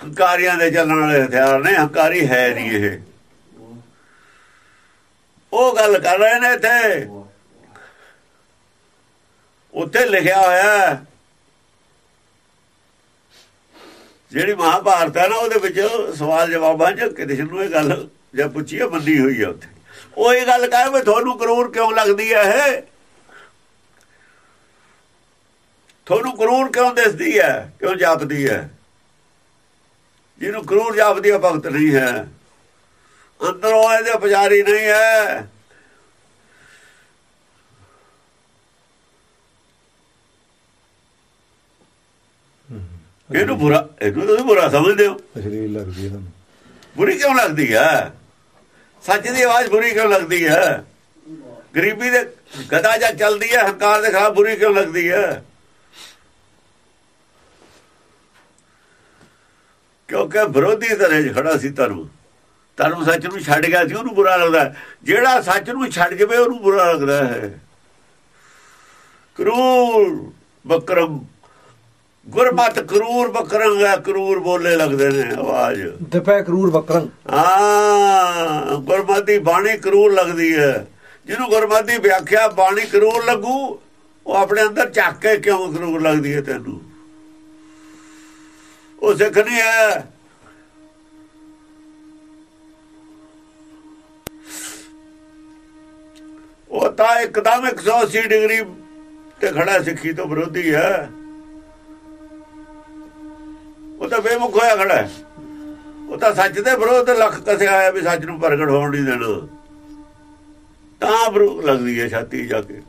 ਹੰਕਾਰੀਆਂ ਦੇ ਚੱਲਣ ਵਾਲੇ ਹਥਿਆਰ ਨੇ, ਹੰਕਾਰੀ ਹੈ ਨਹੀਂ ਇਹ। ਉਹ ਗੱਲ ਕਰ ਰਹੇ ਨੇ ਇੱਥੇ। ਉੱਥੇ ਲਿਖਿਆ ਹੋਇਆ ਜਿਹੜੀ ਮਹਾਭਾਰਤ ਹੈ ਨਾ, ਉਹਦੇ ਵਿੱਚ ਸਵਾਲ ਜਵਾਬਾਂ 'ਚ ਕ੍ਰਿਸ਼ਨ ਨੂੰ ਇਹ ਗੱਲ ਜੇ ਪੁੱਛੀ ਹੈ ਮੰਨੀ ਹੋਈ ਹੈ ਉੱਥੇ। ਉਹ ਇਹ ਗੱਲ ਕਹੇ ਵੀ ਤੁਹਾਨੂੰ ਕਰੂਰ ਕਿਉਂ ਲੱਗਦੀ ਹੈ ਇਹ? ਤੁਹਾਨੂੰ ਕਰੂਰ ਕਿਉਂ ਦਿਸਦੀ ਹੈ? ਕਿਉਂ ਜਾਪਦੀ ਹੈ? ਜਿਹਨੂੰ ਕਰੂਰ ਜਾਪਦੀ ਹੈ ਭਗਤ ਨਹੀਂ ਹੈ। ਅੰਦਰੋਂ ਇਹਦੇ ਪੁਜਾਰੀ ਨਹੀਂ ਹੈ। ਇਹਨੂੰ ਬੁਰਾ ਇਹਨੂੰ ਤੁਸੀਂ ਬੁਰਾ ਸਮਝਦੇ ਹੋ। ਅਸ਼ਲੀਲ ਲੱਗਦੀ ਹੈ ਤੁਹਾਨੂੰ। ਬੁਰੀ ਕਿਉਂ ਲੱਗਦੀ ਹੈ? ਸੱਚ ਦੀ ਆਵਾਜ਼ ਬੁਰੀ ਕਿਉਂ ਲੱਗਦੀ ਹੈ? ਗਰੀਬੀ ਦੇ ਗਦਾ ਜਾਂ ਚੱਲਦੀ ਹੈ ਹੰਕਾਰ ਦੇ ਖਿਲਾਫ ਬੁਰੀ ਕਿਉਂ ਲੱਗਦੀ ਹੈ? ਕਿਉਂਕਿ ਵਿਰੋਧੀ ਧਰੇ 'ਚ ਖੜਾ ਸੀ ਧਰਮ। ਧਰਮ ਸੱਚ ਨੂੰ ਛੱਡ ਗਿਆ ਸੀ ਉਹਨੂੰ ਬੁਰਾ ਲੱਗਦਾ। ਜਿਹੜਾ ਸੱਚ ਨੂੰ ਛੱਡ ਜਵੇ ਉਹਨੂੰ ਬੁਰਾ ਲੱਗਦਾ ਹੈ। ਕਰੂਰ ਬਕਰਮ। ਗੁਰਮਤ ਕਰੂਰ ਬਕਰਮ ਹੈ ਕਰੂਰ ਬੋਲੇ ਲੱਗਦੇ ਨੇ ਆਵਾਜ਼। ਦਪੈ ਕਰੂਰ ਬਕਰੰ ਹਾਂ ਗੁਰਮਤਿ ਬਾਣੀ ਕਰੂਰ ਲੱਗਦੀ ਹੈ। ਜਿਹਨੂੰ ਗੁਰਮਤਿ ਵਿਆਖਿਆ ਬਾਣੀ ਕਰੂਰ ਲੱਗੂ ਉਹ ਆਪਣੇ ਅੰਦਰ ਝੱਕ ਕੇ ਕਿਉਂ ਕਰੂਰ ਲੱਗਦੀ ਹੈ ਤੈਨੂੰ? ਉਹ ਸਿੱਖ ਨਹੀਂ ਹੈ। ਉਹ ਤਾਂ ਇੱਕਦਮ 180 ਡਿਗਰੀ ਤੇ ਖੜਾ ਸਿੱਖੀ ਤੋਂ ਵਿਰੋਧੀ ਹੈ। ਉਹ ਤਾਂ ਬੇਮੁਖ ਹੋਇਆ ਖੜਾ ਹੈ। ਉਹ ਤਾਂ ਸੱਚ ਦੇ ਵਿਰੋਧ ਲੱਖ ਕਸਿਆ ਆਇਆ ਵੀ ਸੱਚ ਨੂੰ ਪ੍ਰਗਟ ਹੋਣ ਨਹੀਂ ਦੇਣਾ ਤਾਂ ਬਰੂ ਲੱਗਦੀ ਹੈ ਛਾਤੀ ਜਾ ਕੇ।